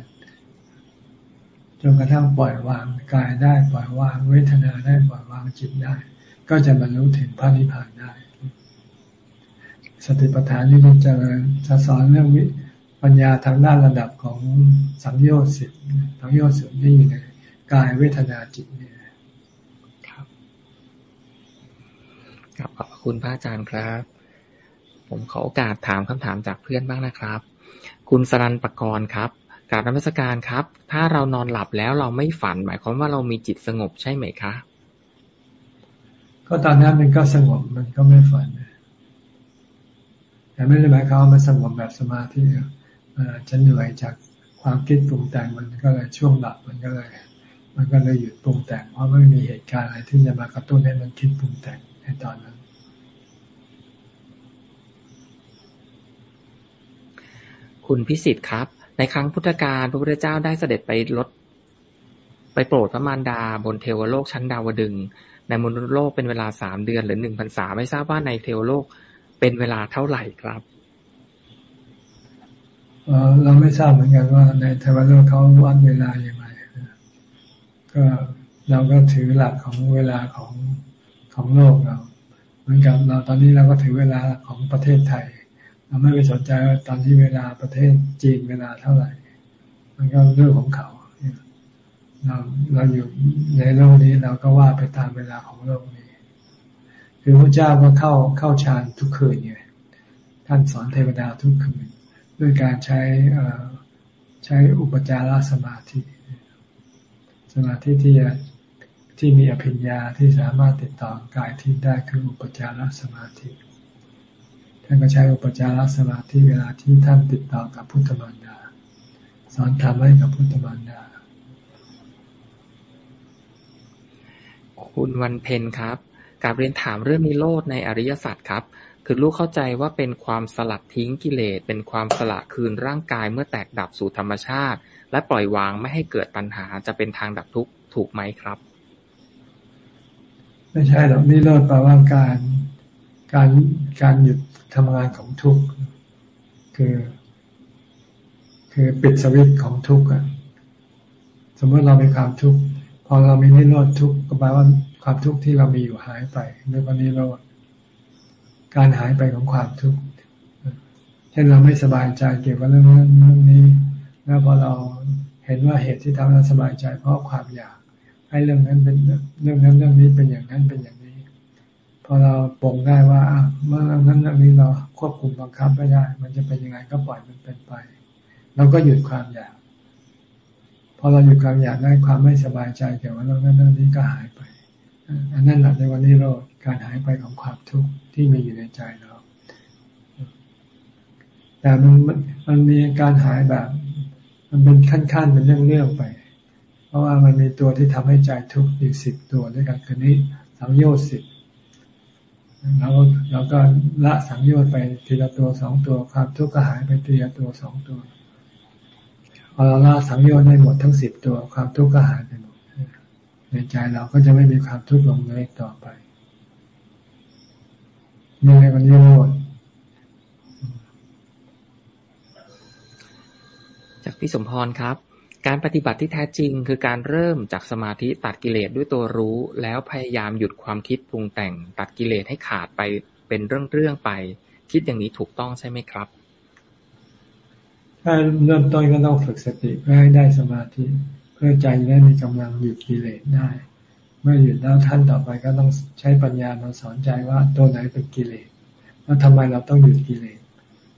จนกระทั่งปล่อยวางกายได้ปล่อยวางเวทนาได้ปล่อยวางจิตได้ ก็จะบรรลุถึงพระนิพพานได้ สติปัฏฐานนี่จะจะสอนเรื่องวิ ปัญญาทางด้านระดับของสังโยชน์สิบสังโยชน์สิบที่อยู่ในกายเวทนาจิตเนี่ยครับขอบคุณพระอาจารย์ครับ ผมขอโอกาสถามคำถามจากเพื่อนบ้างนะครับ คุณสรันปกรณ์ครับกราบนมัสการครับ ถ้าเรานอนหลับแล้วเราไม่ฝัน หมายความว่าเรามีจิตสงบใช่ไหมคะ ก็ตอนนั้นมันก็สงบมันก็ไม่ฝันแต่ไม่ได้หมายความว่ามันสงบแบบสมาธิ จะเหนื่อยจากความคิดปรุงแต่งมันก็เลยช่วงหลับมันก็เลย มันก็เลยหยุดปรุงแต่งเพราะไม่มีเหตุการณ์อะไรที่จะมากระตุ้นให้มันคิดปรุงแต่งในตอนนั้น คุณพิสิทธิ์ครับ ในครั้งพุทธกาลพระพุทธเจ้าได้เสด็จไปลดไปโปรดพระมารดาบนเทวโลกชั้นดาวดึง ในมนุษย์โลกเป็นเวลาสามเดือนหรือหนึ่งพรรษาไม่ทราบว่าในเทวโลกเป็นเวลาเท่าไหร่ครับ เราไม่ทราบเหมือนกันว่าในเทวโลกเขาวัดเวลาอย่างไรก็เราก็ถือหลักของเวลาของของโลกเราเหมือนกับเราตอนนี้เราก็ถือเวลาของประเทศไทย เราไม่ไปสนใจว่าตอนที่เวลาประเทศจีนเวลาเท่าไหร่ มันก็เรื่องของเขาเราเราอยู่ในโลกนี้เราก็ว่าไปตามเวลาของโลกนี้ คือพระเจ้าก็เข้าเข้าฌานทุกคืนไงท่านสอนเทวดาทุกคืน ด้วยการใช้ใช้อุปจารสมาธิ สมาธิที่ที่มีอภิญญาที่สามารถติดต่อกายทิพย์ได้คืออุปจารสมาธิท่านก็ใช้อุปจารสมาธิเวลาที่ท่านติดต่อกับพุทธมารดา สอนธรรมให้กับพุทธมารดา คุณวันเพ็ญครับการเรียนถามเรื่องนิโรธในอริยสัจครับ คือลูกเข้าใจว่าเป็นความสลัดทิ้งกิเลส เป็นความสละคืนร่างกายเมื่อแตกดับสู่ธรรมชาติ และปล่อยวางไม่ให้เกิดตัณหาจะเป็นทางดับทุกข์ถูกไหมครับ ไม่ใช่หรอกนิโรธแปลว่าการการการหยุดทำงานของทุกข์คือ คือปิดสวิตของทุกข์สมมติเรามีความทุกข์พอเรามีนิโรธทุกข์ก็แปลว่าความทุกข์ที่เรามีอยู่หายไปด้วยวันนี้เรา การหายไปของความทุกข์เช่นเราไม่สบายใจเกี่ยวกับเรื่องนั้นเรื่องนี้ แล้วพอเราเห็นว่าเหตุที่ทำให้เราสบายใจ เพราะความอยากให้เรื่องนั้นเป็นเรื่องนั้นเรื่องนี้เป็นอย่างนั้นเป็นอย่างนี้ พอเราปรงได้ว่าเมื่อเรื่องนั้นเรื่องนี้เราควบคุมบังคับไม่ได้ มันจะเป็นยังไงก็ปล่อยมันเป็นไปเราก็หยุดความอยากพอเราหยุดความอยากได้ความไม่สบายใจเกี่ยวกับเรื่องนั้นเรื่องนี้ก็หายไปอันนั้นแหละในวันนี้เราการหายไปของความทุกข์ ที่มีอยู่ในใจเรา แต่มันมันมีการหายแบบ มันเป็นขั้นๆเป็นเรื่องๆไป เพราะว่ามันมีตัวที่ทำให้ใจทุกข์อยู่สิบตัวด้วยกันคือนี้สังโยชน์สิบเราเราก็ละสังโยชน์ไปทีละตัวสองตัวความทุกข์ก็หายไปทีละตัวสองตัวพอเราละสังโยชน์ได้หมดทั้งสิบตัวความทุกข์ก็หายไปหมดในใจเราก็จะไม่มีความทุกข์ลงเลยต่อไป นี่ในวันนี้โลดจากพี่สมพรครับ การปฏิบัติที่แท้จริง คือการเริ่มจากสมาธิตัดกิเลสด้วยตัวรู้ แล้วพยายามหยุดความคิดปรุงแต่ง ตัดกิเลสให้ขาดไปเป็นเรื่องๆไป คิดอย่างนี้ถูกต้องใช่ไหมครับถ้าเริ่มต้นก็ต้องฝึกสติเพื่อให้ได้สมาธิ เพื่อใจได้มีกำลังหยุดกิเลสได้ เมื่อหยุดแล้วท่านต่อไปก็ต้องใช้ปัญญามาสอนใจว่าตัวไหนเป็นกิเลสแล้วทำไมเราต้องหยุดกิเลส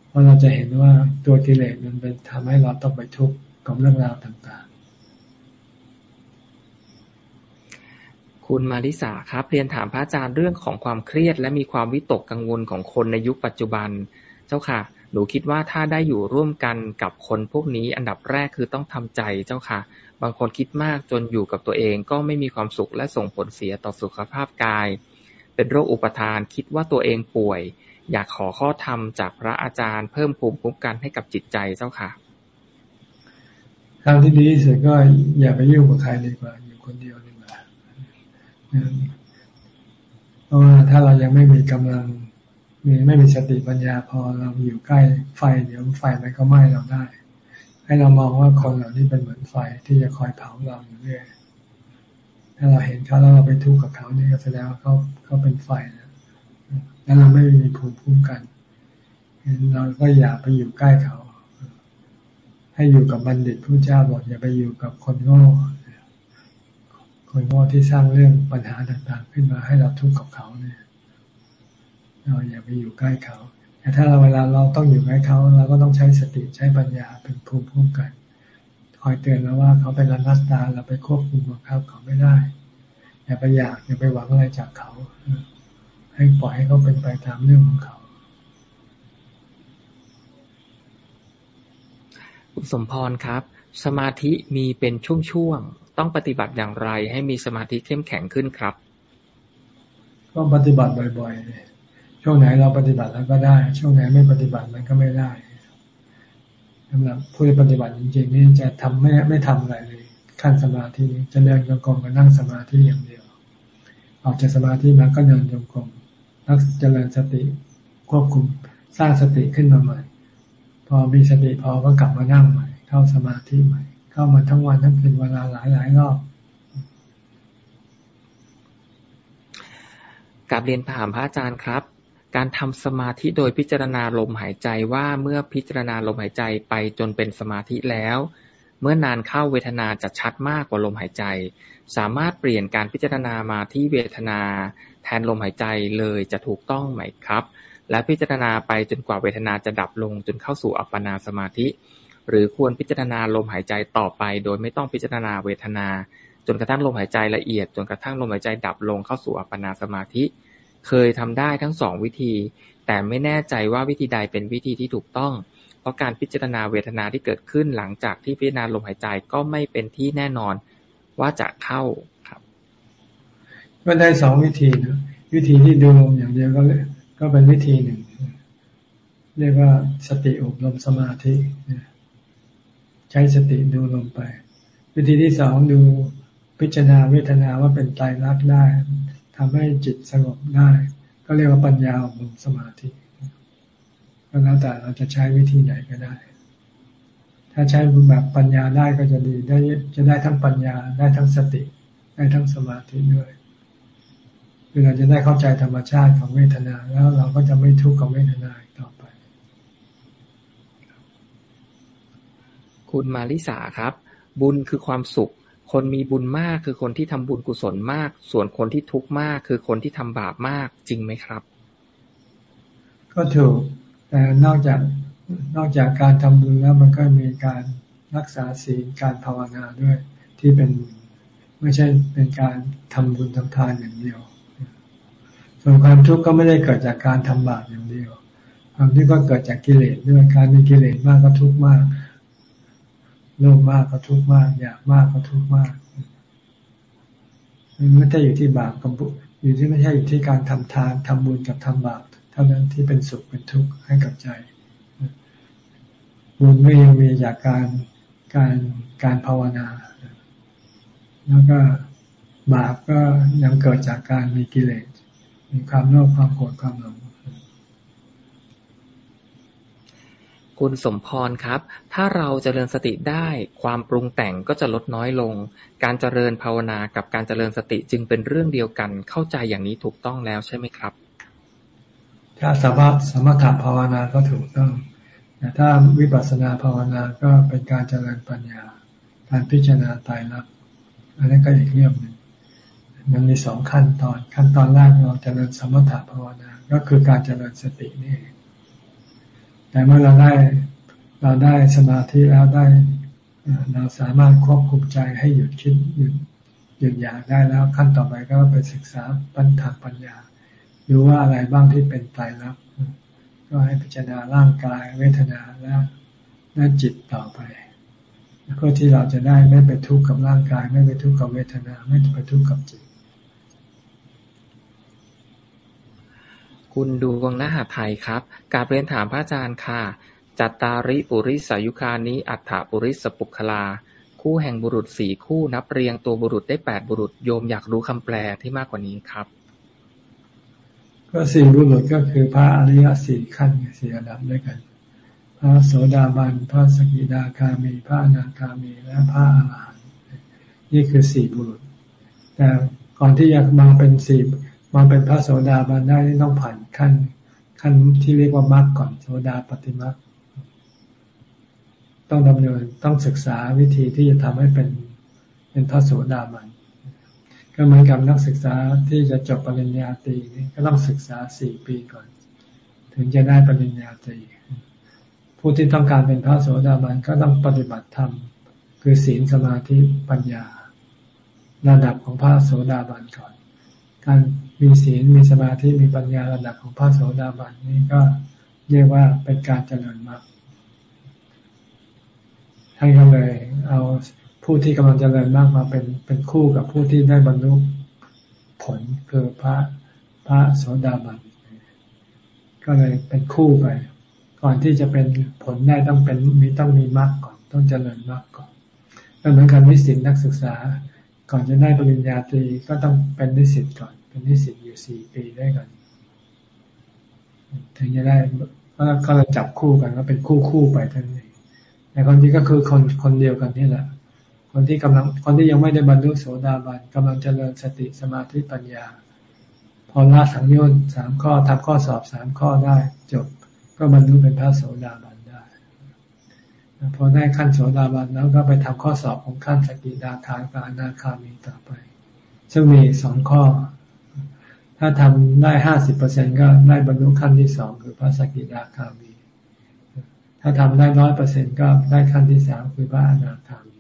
เพราะเราจะเห็นว่าตัวกิเลสมันเป็นทำให้เราต้องไปทุกข์กับเรื่องราวต่างๆ คุณมาริสาครับ เรียนถามพระอาจารย์เรื่องของความเครียด และมีความวิตกกังวลของคนในยุคปัจจุบัน เจ้าค่ะ หนูคิดว่าถ้าได้อยู่ร่วมกันกับคนพวกนี้ อันดับแรกคือต้องทำใจเจ้าค่ะ บางคนคิดมากจนอยู่กับตัวเองก็ไม่มีความสุขและส่งผลเสียต่อสุขภาพกาย เป็นโรคอุปทานคิดว่าตัวเองป่วย อยากขอข้อธรรมจากพระอาจารย์เพิ่มภูมิคุ้มกันให้กับจิตใจเจ้าค่ะทางที่ดีที่สุดก็อย่าไปยุ่งกับใครดีกว่า อยู่คนเดียวดีกว่าเพราะว่าถ้าเรายังไม่มีกำลังมีไม่มีสติปัญญาพอเราอยู่ใกล้ไฟเดี๋ยวไฟมันก็ไหม้เราได้ ให้เรามองว่าคนเหล่านี้เป็นเหมือนไฟที่จะคอยเผาเราอยู่เรื่อยถ้าเราเห็นเขาแล้วเราไปทุกข์กับเขานี่ก็แสดงว่าเขาเขาเป็นไฟนะแล้วเราไม่มีภูมิคุ้มกันเราก็อย่าไปอยู่ใกล้เขา ให้อยู่กับบัณฑิตผู้เจ้าบอกอย่าไปอยู่กับคนโง่คนโง่ที่สร้างเรื่องปัญหาต่างๆ ขึ้นมาให้เราทุกข์กับเขาเนี่ยเราอย่าไปอยู่ใกล้เขา แต่ถ้าเราเวลาเราต้องอยู่ใกล้เขาเราก็ต้องใช้สติใช้ปัญญาเป็นภูมิคุ้มกันคอยเตือนเราว่าเขาเป็นอนัตตาเราไปควบคุมบังคับเขาไม่ได้อย่าไปอยากอย่าไปหวังอะไรจากเขา ให้ปล่อยให้เขาเป็นไปตามเรื่องของเขาคุณสมพรครับ สมาธิมีเป็นช่วงๆต้องปฏิบัติอย่างไรให้มีสมาธิเข้มแข็งขึ้นครับ ก็ปฏิบัติบ่อยๆ ช่วงไหนเราปฏิบัติแล้วก็ได้ ช่วงไหนไม่ปฏิบัติมันก็ไม่ได้สำหรับผู้ปฏิบัติจริงๆนี่จะทำไม่ไม่ทำอะไรเลย ขั้นสมาธิจะเดินจงกรมกับนั่งสมาธิอย่างเดียว ออกจากสมาธิมาก็เดินจงกรมนักเจริญสติควบคุมสร้างสติขึ้นมาใหม่ พอมีสติพอก็กลับมานั่งใหม่ เข้าสมาธิใหม่ เข้ามาทั้งวันทั้งคืนเวลาหลายหลายรอบกลับเรียนถามพระอาจารย์ครับ การทำสมาธิโดยพิจารณาลมหายใจว่าเมื่อพิจารณาลมหายใจไปจนเป็นสมาธิแล้ว เมื่อนานเข้าเวทนาจะชัดมากกว่าลมหายใจ สามารถเปลี่ยนการพิจารณามาที่เวทนา แทนลมหายใจเลยจะถูกต้องไหมครับ และพิจารณาไปจนกว่าเวทนาจะดับลงจนเข้าสู่อัปปนาสมาธิ หรือควรพิจารณาลมหายใจต่อไป โดยไม่ต้องพิจารณาเวทนา จนกระทั่งลมหายใจละเอียด จนกระทั่งลมหายใจดับลงเข้าสู่อัปปนาสมาธิ เคยทำได้ทั้งสองวิธี แต่ไม่แน่ใจว่าวิธีใดเป็นวิธีที่ถูกต้อง เพราะการพิจารณาเวทนาที่เกิดขึ้นหลังจากที่พิจารณาลมหายใจก็ไม่เป็นที่แน่นอนว่าจะเข้าครับ ก็ได้สองวิธีนะวิธีที่ดูลมอย่างเดียวก็ก็เป็นวิธีหนึ่ง เรียกว่าสติอบรมสมาธิใช้สติดูลมไป วิธีที่สองดูพิจารณาเวทนาว่าเป็นไตรลักษณ์ได้ ทำให้จิตสงบได้ ก็เรียกว่าปัญญาอบรมสมาธิก็แล้วแต่เราจะใช้วิธีไหนก็ได้ ถ้าใช้แบบปัญญาได้ก็จะดีได้จะได้ทั้งปัญญาได้ทั้งสติ ได้ทั้งสมาธิด้วยคือเราจะได้เข้าใจธรรมชาติของเวทนา แล้วเราก็จะไม่ทุกข์กับเวทนาต่อไป คุณมาริสาครับ บุญคือความสุข คนมีบุญมากคือคนที่ทำบุญกุศลมาก ส่วนคนที่ทุกข์มากคือคนที่ทำบาปมากจริงไหมครับ ก็ถูก แต่นอกจากนอกจากการทำบุญแล้วมันก็มีการรักษาศีลการภาวนาด้วย ที่เป็นไม่ใช่เป็นการทำบุญทำทานอย่างเดียว ส่วนความทุกข์ก็ไม่ได้เกิดจากการทำบาปอย่างเดียว ความที่ก็เกิดจากกิเลสด้วยการมีกิเลสมากก็ทุกข์มาก โลภมากก็ทุกข์มาก อยากมากก็ทุกข์มากมันไม่ใช่อยู่ที่บาปกับบุญอยู่ที่ไม่ใช่อยู่ที่การทำทานทำบุญกับทำบาปเท่านั้นที่เป็นสุขเป็นทุกข์ให้กับใจ บุญไม่ยังมีจากการการการภาวนา แล้วก็บาปก็ยังเกิดจากการมีกิเลสมีความโลภความโกรธความหลง คุณสมพรครับ ถ้าเราจเจริญสติได้ ความปรุงแต่งก็จะลดน้อยลง การเจริญภาวนากับการเจริญสติจึงเป็นเรื่องเดียวกัน เข้าใจอย่างนี้ถูกต้องแล้วใช่ไหมครับ ถ้าสมถสมถภาวนาก็ถูกต้องแต่ถ้าวิปัสสนาภาวนาก็เป็นการเจริญปัญญา การพิจารณาตายรักอันนี้ก็อีกเรื่องหนึ่งมันมีสองขั้นตอน ขั้นตอนแรกเราเจริญสมถภาวนา ก็คือการเจริญสตินี่ แต่เมื่อเราได้เราได้สมาธิแล้วได้ เราสามารถควบคุมใจให้หยุดคิดหยุดหยุดอยากได้แล้วขั้นต่อไปก็ไปศึกษาปัญญาปัญญาดูว่าอะไรบ้างที่เป็นตายรักก็ให้พิจารณาร่างกายเวทนาและและจิตต่อไปเพื่อที่เราจะได้ไม่ไปทุกข์กับร่างกาย ไม่ไปทุกข์กับเวทนา ไม่ไปทุกข์กับจิต คุณดูวงหน้าหาไทยครับกาเรียนถามพระอาจารย์ค่ะ จัตตาริปุริสายุคานิอัฏฐปุริสปุคลา คู่แห่งบุรุษสี่คู่นับเรียงตัวบุรุษได้แปดบุรุษโยมอยากรู้คำแปลที่มากกว่านี้ครับ ก็สี่บุรุษก็คือพระอริยสี่ขั้นสี่ระดับด้วยกัน พระโสดาบันพระสกิดาคามี พระอนาคามีและพระอรหันต์นี่คือสี่บุรุษ แต่ก่อนที่จะมาเป็นสี่ มาเป็นพระโสดาบันได้ต้องผ่านขั้น ขั้นที่เรียกว่ามรรคก่อนโสดาปฏิมรรคต้องดำเนินต้องศึกษาวิธีที่จะทำให้เป็นเป็นพระโสดาบันก็เหมือนกับนักศึกษาที่จะจบปริญญาตรีนี่ก็ต้องศึกษาสี่ปีก่อน ถึงจะได้ปริญญาตรี ผู้ที่ต้องการเป็นพระโสดาบันก็ต้องปฏิบัติธรรมคือศีลสมาธิปัญญา ระดับของพระโสดาบันก่อน การ มีศีลมีสมาธิมีปัญญาระดับของพระโสดาบันนี่ก็เรียกว่าเป็นการเจริญมรรคท่านก็เลย เอาผู้ที่กำลังเจริญมากมาเป็นเป็นคู่กับผู้ที่ได้บรรลุผลคือพระพระโสดาบันก็เลยเป็นคู่ไป ก่อนที่จะเป็นผลได้ต้องเป็นมีต้องมีมรรคก่อน ต้องเจริญมรรคก่อนก็เหมือนกันนิสิตนักศึกษา ก่อนจะได้ปริญญาตรีก็ต้องเป็นนิสิตก่อน เป็นนิสิตอยู่สี่ปีได้ก่อนถึงจะได้ก็เลยจับคู่กันก็เป็นคู่คู่ไปทั้งนี้แต่คนที่ก็คือคนคนเดียวกันนี่แหละ คนที่กำลังคนที่ยังไม่ได้บรรลุโสดาบันกำลังเจริญสติสมาธิปัญญา พอละสังโยชน์สามข้อทำข้อสอบสามข้อได้ จบก็บรรลุเป็นพระโสดาบันได้พอได้ขั้นโสดาบันแล้วก็ไปทำข้อสอบของขั้นสกิดาคากับอนาคามีต่อไป ซึ่งมีสองข้อ ถ้าทำได้ห้าสิบเปอร์เซ็นก็ได้บรรลุขั้นที่สองคือพระสกิดาคามี ถ้าทำได้ร้อยเปอร์เซ็นก็ได้ขั้นที่สามคือพระอนาคามี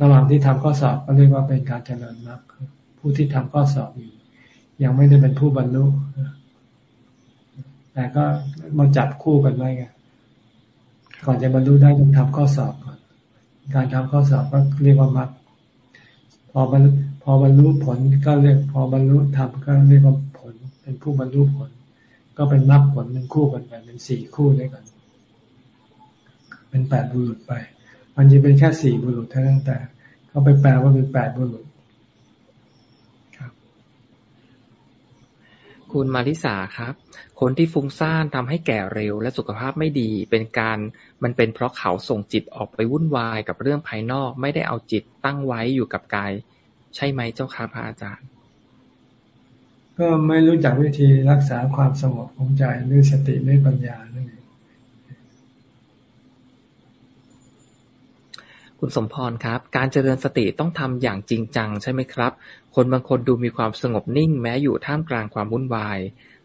ระหว่างที่ทำข้อสอบก็เรียกว่าเป็นการเจริญมรรคผู้ที่ทำข้อสอบอยู่ยังไม่ได้เป็นผู้บรรลุแต่ก็มาจับคู่กันไว้ไงก่อนจะบรรลุได้ต้องทำข้อสอบก่อน การทำข้อสอบก็เรียกว่ามรรคพอบรร พอบรรลุผลก็เรียก พอบรรลุธรรมก็เรียกว่าผล เป็นผู้บรรลุผล ก็เป็นมรรคผลเป็นคู่กันไปเป็นสี่คู่ด้วยกัน เป็นแปดบุรุษไป มันจะเป็นแค่สี่บุรุษเท่านั้นแต่เขาไปแปลว่าเป็นแปดบุรุษคุณมาริสาครับ คนที่ฟุ้งซ่านทำให้แก่เร็วและสุขภาพไม่ดี เป็นการมันเป็นเพราะเขาส่งจิตออกไปวุ่นวายกับเรื่องภายนอก ไม่ได้เอาจิตตั้งไว้อยู่กับกาย ใช่ไหมเจ้าค่ะพระอาจารย์ ก็ไม่รู้จักวิธีรักษาความสงบของใจด้วยสติด้วยปัญญานั่นเองคุณสมพรครับ การเจริญสติต้องทำอย่างจริงจังใช่ไหมครับ คนบางคนดูมีความสงบนิ่งแม้อยู่ท่ามกลางความวุ่นวาย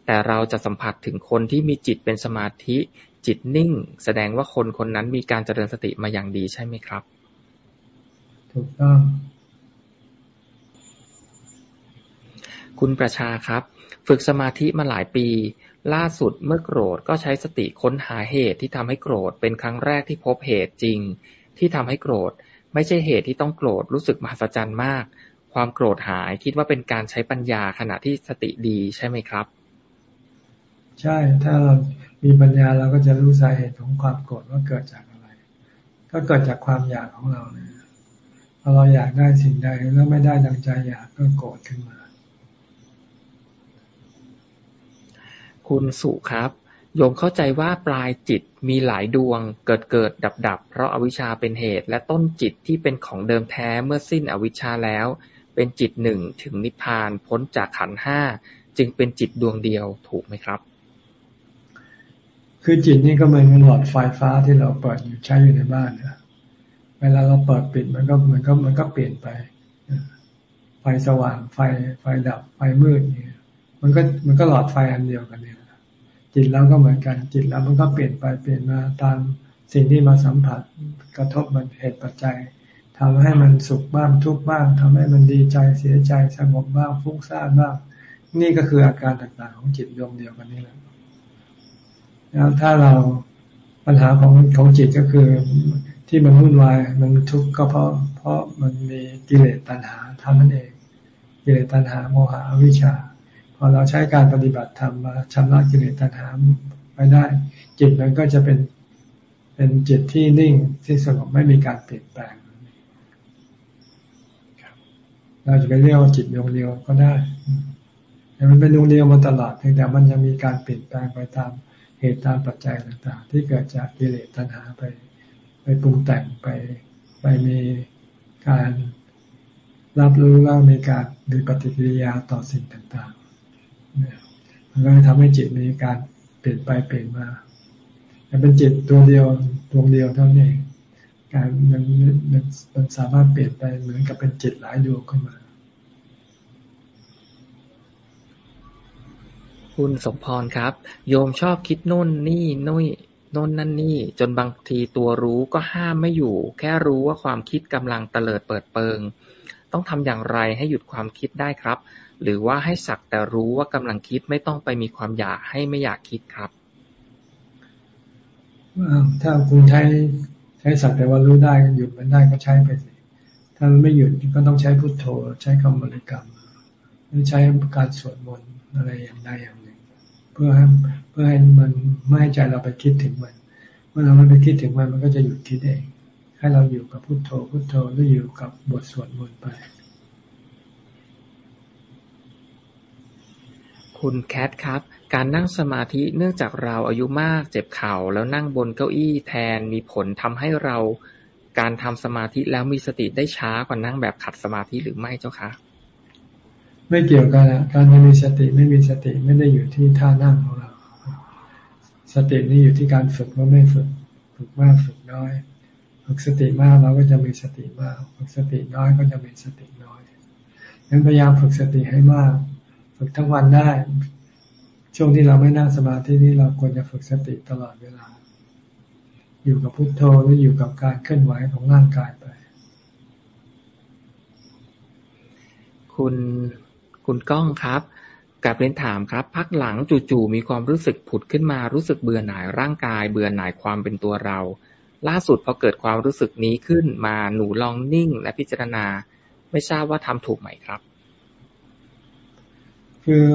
แต่เราจะสัมผัสถึงคนที่มีจิตเป็นสมาธิจิตนิ่ง แสดงว่าคนคนนั้นมีการเจริญสติมาอย่างดีใช่ไหมครับ ถูกต้อง คุณประชาครับ ฝึกสมาธิมาหลายปี ล่าสุดเมื่อโกรธก็ใช้สติค้นหาเหตุที่ทำให้โกรธเป็นครั้งแรกที่พบเหตุจริง ที่ทำให้โกรธ ไม่ใช่เหตุที่ต้องโกรธรู้สึกมหัศจรรย์มาก ความโกรธหายคิดว่าเป็นการใช้ปัญญาขณะที่สติดีใช่ไหมครับ ใช่ถ้าเรามีปัญญาเราก็จะรู้สาเหตุของความโกรธว่าเกิดจากอะไร ก็เกิดจากความอยากของเราเนี่ยพอเราอยากได้สิ่งใดแล้วไม่ได้ดังใจอยากก็โกรธขึ้นมา คุณสุครับ โยมเข้าใจว่าปลายจิตมีหลายดวง เกิดเกิดดับดับเพราะอาวิชชาเป็นเหตุ และต้นจิตที่เป็นของเดิมแท้เมื่อสิ้นอวิชชาแล้ว เป็นจิตหนึ่งถึงนิพพานพ้นจากขันห้าจึงเป็นจิตดวงเดียวถูกไหมครับ คือจิตนี่ก็เหมือนหลอดไฟฟ้าที่เราเปิดอยู่ใช้อยู่ในบ้านนะเวลาเราเปิดปิดมันก็มันก็มันก็เปลี่ยนไปไฟสว่างไฟไฟดับไฟมืดเนี่ย มันก็มันก็หลอดไฟอันเดียวกันเนี่ยจิตเราก็เหมือนกัน จิตเรามันก็เปลี่ยนไปเปลี่ยนมาตามสิ่งที่มาสัมผัสกระทบมันเหตุปัจจัยทำให้มันสุขบ้างทุกข์บ้างทำให้มันดีใจเสียใจสงบบ้างฟุ้งซ่านบ้าง นี่ก็คืออาการต่างๆของจิตดวงเดียวกันนี่แหละแล้วถ้าเราปัญหาของของจิตก็คือที่มันวุ่นวายมันทุกข์ก็เพราะเพราะมันมีกิเลสตัณหาทำนั่นเองกิเลสตัณหาโมหะวิชา อเราใช้การปฏิบัติธรรมมาชำระกิเลสตัณหาไปได้ จิตมันก็จะเป็นเป็นจิตที่นิ่งที่สงบไม่มีการเปลี่ยนแปลงเราจะไปเรียกว่าจิตดวงเดียวก็ได้แต่มันเป็นดวงเดียวมาตลอดเพียงแต่มันยังมีการเปลี่ยนแปลงไปตามเหตุตามปัจจัยต่าง ๆ ที่เกิดจากกิเลสตัณหาไป ไปปรุงแต่งไปไปมีการรับรู้แล้วมีการมีปฏิกิริยาต่อสิ่งต่าง มันก็ทำให้จิตมีการเปลี่ยนไปเปลี่ยนมาแต่เป็นจิตตัวเดียวดวงเดียวเท่านั้นเองการมันมันมันสามารถเปลี่ยนไปเหมือนกับเป็นจิตหลายดวงขึ้นมา คุณสมพรครับ โยมชอบคิดโน่นนี่นุ้ยโน่นนั่นนี่ จนบางทีตัวรู้ก็ห้ามไม่อยู่ แค่รู้ว่าความคิดกำลังเตลิดเปิดเปิง ต้องทำอย่างไรให้หยุดความคิดได้ครับ หรือว่าให้สักแต่รู้ว่ากำลังคิดไม่ต้องไปมีความอยากให้ไม่อยากคิดครับถ้าคุณใช้ใช้สักแต่ว่ารู้ได้หยุดมันได้ก็ใช้ไปสิถ้าไม่หยุดก็ต้องใช้พุทโธ ใช้คำบริกรรมหรือใช้การสวดมนต์อะไรอย่างใดอย่างหนึ่ง เพื่อให้เพื่อให้มันไม่ให้ใจเราไปคิดถึงมันเมื่อเราไม่ไปคิดถึงมันมันก็จะหยุดคิดเอง ให้เราอยู่กับพุทโธพุทโธหรืออยู่กับบทสวดมนต์ไป คุณแคทครับ การนั่งสมาธิเนื่องจากเราอายุมากเจ็บเข่าแล้วนั่งบนเก้าอี้แทนมีผลทำให้เราการทำสมาธิแล้วมีสติได้ช้ากว่านั่งแบบขัดสมาธิหรือไม่เจ้าคะไม่เกี่ยวกันนะการมีสติไม่มีสติไม่ได้อยู่ที่ท่านั่งของเรา สตินี่อยู่ที่การฝึกว่าไม่ฝึกฝึกมากฝึกน้อยฝึกสติมากเราก็จะมีสติมาก ฝึกสติน้อยก็จะมีสติน้อยงั้นพยายามฝึกสติให้มาก ฝึกทั้งวันได้ ช่วงที่เราไม่นั่งสมาธินี่เราควรจะฝึกสติตลอดเวลา อยู่กับพุโทโธหรืออยู่กับการเคลื่อนไหวของร่างกายไป คุณคุณก้องครับกับเรียนถามครับ พักหลังจู่ๆมีความรู้สึกผุดขึ้นมารู้สึกเบื่อหน่ายร่างกาย เบื่อหน่ายความเป็นตัวเรา ล่าสุดพอเกิดความรู้สึกนี้ขึ้นมาหนูลองนิ่งและพิจารณา ไม่ทราบว่าทำถูกไหมครับ คือ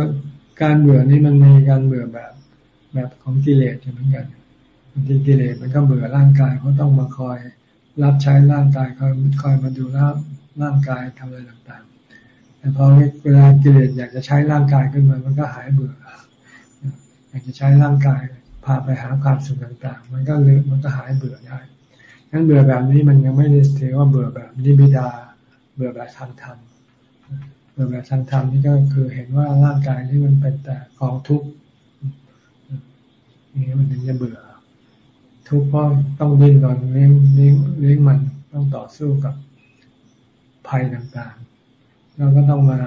การเบื่อนี่มันมีการเบื่อแบบแบบของกิเลสเหมือนกันบางทีกิเลสมันก็เบื่อร่างกายเขาต้องมาคอย รับใช้ร่างกายคอยคอยมาดูร่างร่างกายทำอะไรต่างๆ แต่พอเวลากิเลสอยากจะใช้ร่างกายขึ้นมามันก็หายเบื่อ อยากจะใช้ร่างกายพาไปหาความสุขต่างๆ มันก็เลยมันก็หายเบื่อได้งั้นเบื่อแบบนี้มันยังไม่ได้ถือว่าเบื่อแบบนิบิดา เบื่อแบบทางธรรม เบื่อแบบทางธรรมนี่ก็คือเห็นว่าร่างกายนี่มันเป็นแต่กองทุกข์นี่มันถึงจะเบื่อ ทุกข์เพราะต้องดิ้นรนเลี้ยงเลี้ยงเลี้ยงมันต้องต่อสู้กับภัยต่างๆเราก็ต้องมา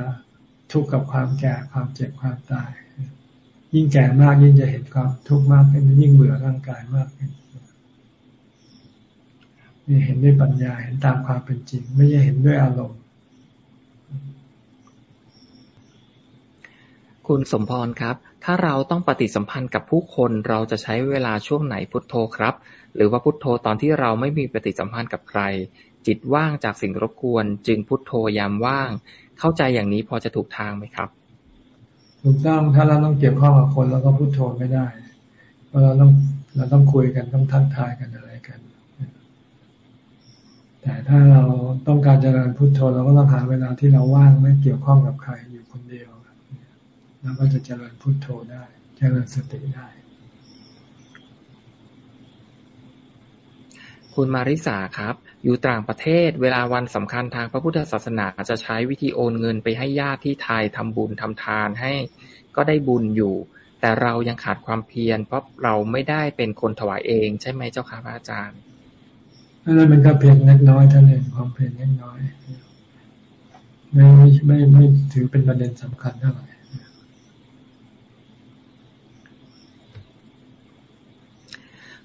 ทุกข์กับความแก่ความเจ็บความตาย ยิ่งแก่มากยิ่งจะเห็นความทุกข์มากขึ้นยิ่งเบื่อร่างกายมากขึ้นนี่เห็นด้วยปัญญาเห็นตามความเป็นจริง ไม่ใช่เห็นด้วยอารมณ์ คุณสมพรครับ ถ้าเราต้องปฏิสัมพันธ์กับผู้คนเราจะใช้เวลาช่วงไหนพุทโธครับ หรือว่าพุทโธตอนที่เราไม่มีปฏิสัมพันธ์กับใคร จิตว่างจากสิ่งรบกวน จึงพุทโธยามว่าง เข้าใจอย่างนี้พอจะถูกทางไหมครับ ถูกต้องถ้าเราต้องเกี่ยวข้องกับคนเราก็พุทโธไม่ได้ เพราะเราต้องเราต้องคุยกันต้องทักทายกันอะไรกัน แต่ถ้าเราต้องการเจริญพุทโธเราก็ต้องหาเวลาที่เราว่างไม่เกี่ยวข้องกับใครอยู่คนเดียว เราก็จะเจริญพุทโธได้ เจริญสติได้ คุณมาริสาครับ อยู่ต่างประเทศ เวลาวันสำคัญทางพระพุทธศาสนาจะใช้วิธีโอนเงินไปให้ญาติที่ไทยทำบุญทำทานให้ ก็ได้บุญอยู่ แต่เรายังขาดความเพียร เพราะเราไม่ได้เป็นคนถวายเองใช่ไหมเจ้าค่ะพระอาจารย์นั่นมันก็เพียงเล็กน้อยเท่านั้นความเพียรเล็กน้อยไม่ไม่ไม่ไม่ถือเป็นประเด็นสำคัญเท่าไหร่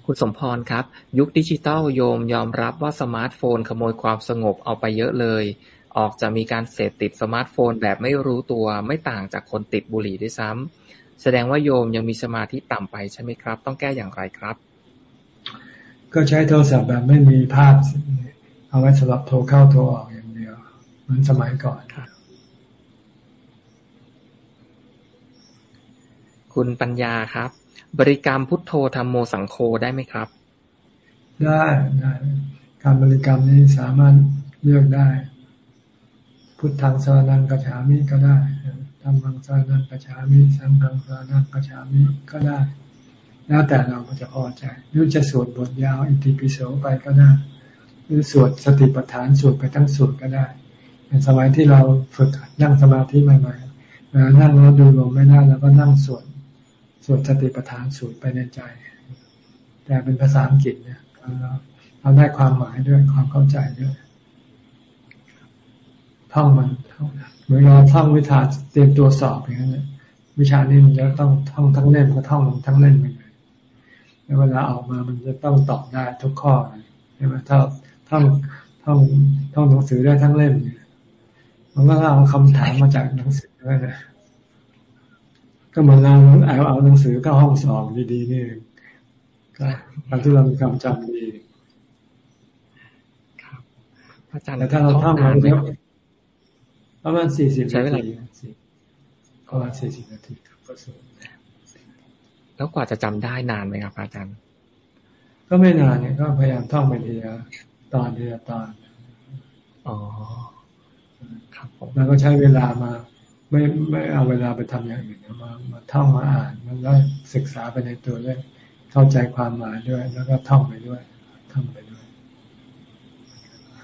คุณสมพรครับ ยุคดิจิตอลโยมยอมรับว่าสมาร์ทโฟนขโมยความสงบเอาไปเยอะเลย ออกจะมีการเสพติดสมาร์ทโฟนแบบไม่รู้ตัวไม่ต่างจากคนติดบุหรี่ด้วยซ้ำแสดงว่าโยมยังมีสมาธิต่ำไปใช่ไหมครับ ต้องแก้อย่างไรครับ ก็ใช้โทรศัพท์แบบไม่มีภาพ เอาไว้สำหรับโทรเข้าโทรออกอย่างเดียวเหมือนสมัยก่อนคุณปัญญาครับ บริกรรมพุทโธธรรมโมสังโฆได้ไหมครับ ได้ได้ การบริกรรมนี้สามารถเลือกได้ พุทธังสานังกัจฉามิก็ได้ธรรมังสานังกัจฉามิสังฆังสานังกัจฉามิก็ได้ แล้วแต่เราจะพอใจหรือจะสวดบทยาวอิติปิโสไปก็ได้ หรือสวดสติปัฏฐานสวดไปทั้งสวดก็ได้ในสมัยที่เราฝึกนั่งสมาธิใหม่ๆเวลานั่งแล้วดูลมไม่ได้แล้วก็นั่งสวด สวดสติปัฏฐานสูตรไปในใจ แต่เป็นภาษาอังกฤษเนี่ยเราได้ความหมายด้วยความเข้าใจด้วยท่องมันเหมือนเราท่องวิชาเตรียมตัวสอบอย่างนั้นวิชานี้มันจะต้องท่องทั้งเล่มก็ท่องทั้งเล่มไปเลยแล้วเวลาออกมามันจะต้องตอบได้ทุกข้อใช่ไหมถ้าท่องท่องท่องหนังสือได้ทั้งเล่มเนี่ยมันก็เอาคำถามมาจากหนังสือได้เลย ก็เหมือนเราเอาเอาหนังสือเข้าห้องสอบดีๆนี่ก็การที่เรามีความจำดีครับอาจารย์แต่ถ้าเราท่องมันเยอะประมาณสี่สิบใช้เวลาประมาณสี่สิบนาทีครับก็สุดแล้วกว่าจะจำได้นานไหมครับ อาจารย์ ก็ไม่นานเนี่ยก็พยายามท่องไปทีละตตอนทีละตอนอ๋อครับผมแล้วก็ใช้เวลามา ไม่ไม่เอาเวลาไปทำอย่างอื่นมามาท่องมาอ่านมันก็ศึกษาไปในตัวด้วย เข้าใจความหมายด้วย แล้วก็ท่องไปด้วยท่องไปด้วย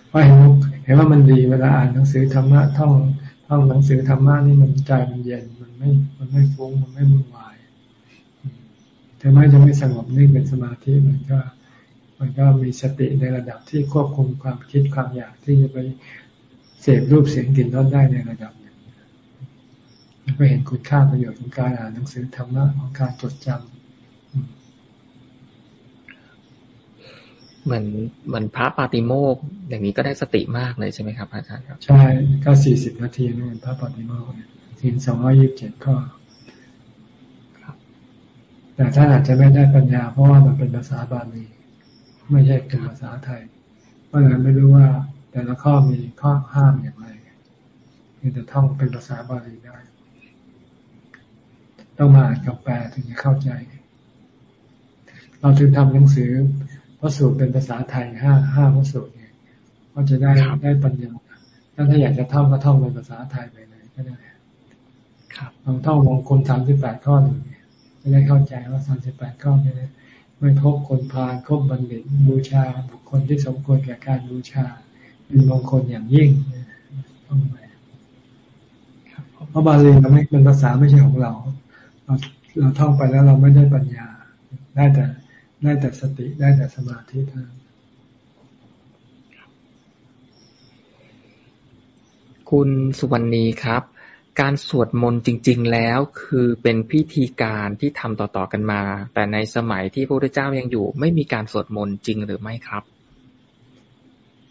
เพราะเห็นเห็นว่ามันดีเวลาอ่านหนังสือธรรมะท่องท่องหนังสือธรรมะนี่มันใจมันเย็นมันไม่มันไม่ฟุ้งมันไม่มุ่งวายถึงแม้จะไม่สงบนิ่งเป็นสมาธิมันก็ มันก็มีสติในระดับที่ควบคุมความคิดความอยากที่จะไปเสพรูปเสียงกลิ่นรสได้ในระดับ หนึ่งก็เห็นคุณค่าประโยชน์ของการอ่านหนังสือธรรมะของการจดจำเหมือนเหมือนพระปาติโมกอย่างนี้ก็ได้สติมากเลยใช่ไหมครับอาจารย์ครับ ใช่ก็สี่สิบนาทีนี่พระปาติโมกสินสองร้อยิบเจ็ดข้อแต่ท่านอาจจะไม่ได้ปัญญา เพราะว่ามันเป็นภาษาบาลีไม่ใช่เป็นภาษาไทยเพราะฉะนั้นไม่รู้ว่า แต่ละข้อมีข้อห้ามอย่างไรมีแต่ท่องเป็นภาษาบาลีได้ ต้องมาอ่านกับแปลถึงจะเข้าใจ เราถึงทำหนังสือพระสูตรเป็นภาษาไทยห้าห้าพระสูตรเนี่ยก็จะได้ได้ปัญญาถ้าอยากจะท่องก็ท่องเป็นภาษาไทยไปเลยก็ได้ครับลองท่องมงคลสามสิบแปดข้อหนึ่งจะได้เข้าใจว่าสามสิบแปดข้อนี้ไม่พบคนพาลคบบัณฑิตบูชา บุคคลที่สมควรแก่การบูชา เป็นมงคลอย่างยิ่งต้องไปเพราะบาลีเราไม่เป็นภาษาไม่ใช่ของเรา เราเราท่องไปแล้วเราไม่ได้ปัญญา ได้แต่ได้แต่สติได้แต่สมาธิเท่านั้นคุณสุวรรณีครับ การสวดมนต์จริง ๆ แล้วคือเป็นพิธีการที่ทำต่อๆกันมา แต่ในสมัยที่พระพุทธเจ้ายังอยู่ ไม่มีการสวดมนต์จริงหรือไม่ครับ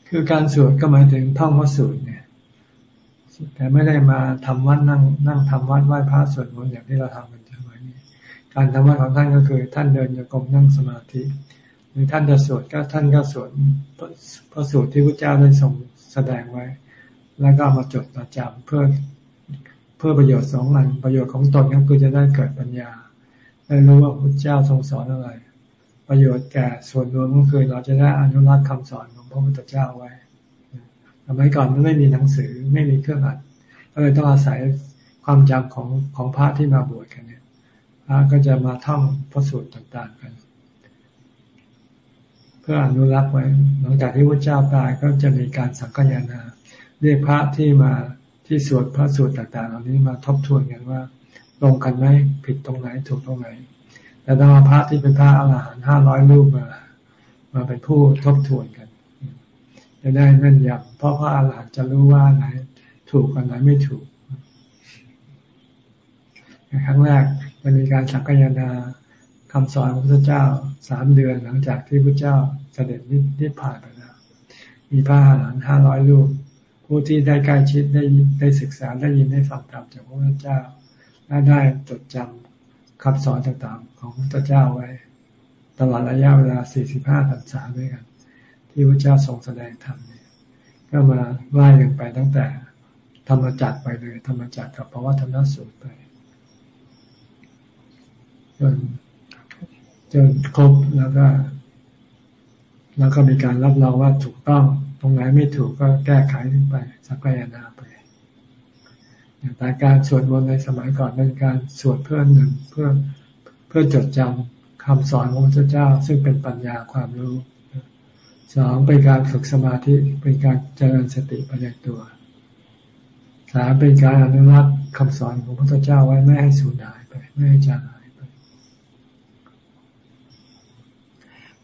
คือการสวดก็หมายถึงท่องพระสูตรเนี่ยแต่ไม่ได้มาทำวัดนั่งนั่งทำวัดไหว้พระสวดมนต์อย่างที่เราทำกัน การทำวัดของท่านก็คือ ท่านเดินโยกมนั่งสมาธิ หรือท่านจะสวดก็ท่านก็สวดพระสูตรที่พระเจ้าได้ทรงแสดงไว้ แล้วก็มาจดประจำเพื่อเพื่อประโยชน์สองอันประโยชน์ของตนก็คือจะได้เกิดปัญญาได้รู้ว่าพระเจ้าทรงสอนอะไร ประโยชน์แก่ส่วนรวมก็คือเราจะได้อนุรักษ์คำสอนของพระพุทธเจ้าไว้สมัยก่อนมันไม่มีหนังสือไม่มีเครื่องอัดก็เลยต้องอาศัยความจำของของพระที่มาบวชกัน ระก็จะมาท่องพระสูตรต่างๆกัน เพื่ออนุรักษ์ไว้ หลังจากที่พระเจ้าตายก็จะมีการสังฆยานา เรียกพระที่มาที่สวดพระสูตรต่าง ๆ เหล่านี้มาทบทวนกันว่าตรงกันไหมผิดตรงไหนถูกตรงไหนแต่ต้องเอาพระที่เป็นพระอรหันต์ห้าร้อยรูปมามาเป็นผู้ทบทวนกัน จะได้แม่นยำเพราะพระอรหันต์จะรู้ว่าไหน ถูกกันไหนไม่ถูกครั้งแรก มันมีการสักยนาคำสอนของพระเจ้าสามเดือนหลังจากที่พระเจ้าเสด็จนิพพานไปแล้วมีพระอรหันต์ห้าร้อยรูปผู้ที่ได้ใกล้ชิดได้ได้ศึกษาได้ยินได้ฟังธรรมจากพระพุทธเจ้าและได้จดจำคำสอนต่างๆ ของพระพุทธเจ้าไว้ ตลอดระยะเวลา 45พรรษาด้วยกัน ที่พระเจ้าทรงแสดงธรรมเนี่ยก็มาไล่กันไปตั้งแต่ ธรรมจักรไปเลย ธรรมจักรกับภวธรรมสูตรไป จนจนครบแล้วก็ แล้วก็มีการรับรองว่าถูกต้อง ตรงไหนไม่ถูกก็แก้ไขไป สักยานาไปแต่การสวดมนต์ในสมัยก่อนเป็นการสวดเพื่อหนึ่งเพื่อเพื่อจดจำคำสอนของพระเจ้า ซึ่งเป็นปัญญาความรู้สองเป็นการฝึกสมาธิเป็นการเจริญสติปัญญาตัวสามเป็นการอนุรักษ์คำสอนของพระเจ้าไว้ไม่ให้สูญหายไป ไม่ให้จางหาย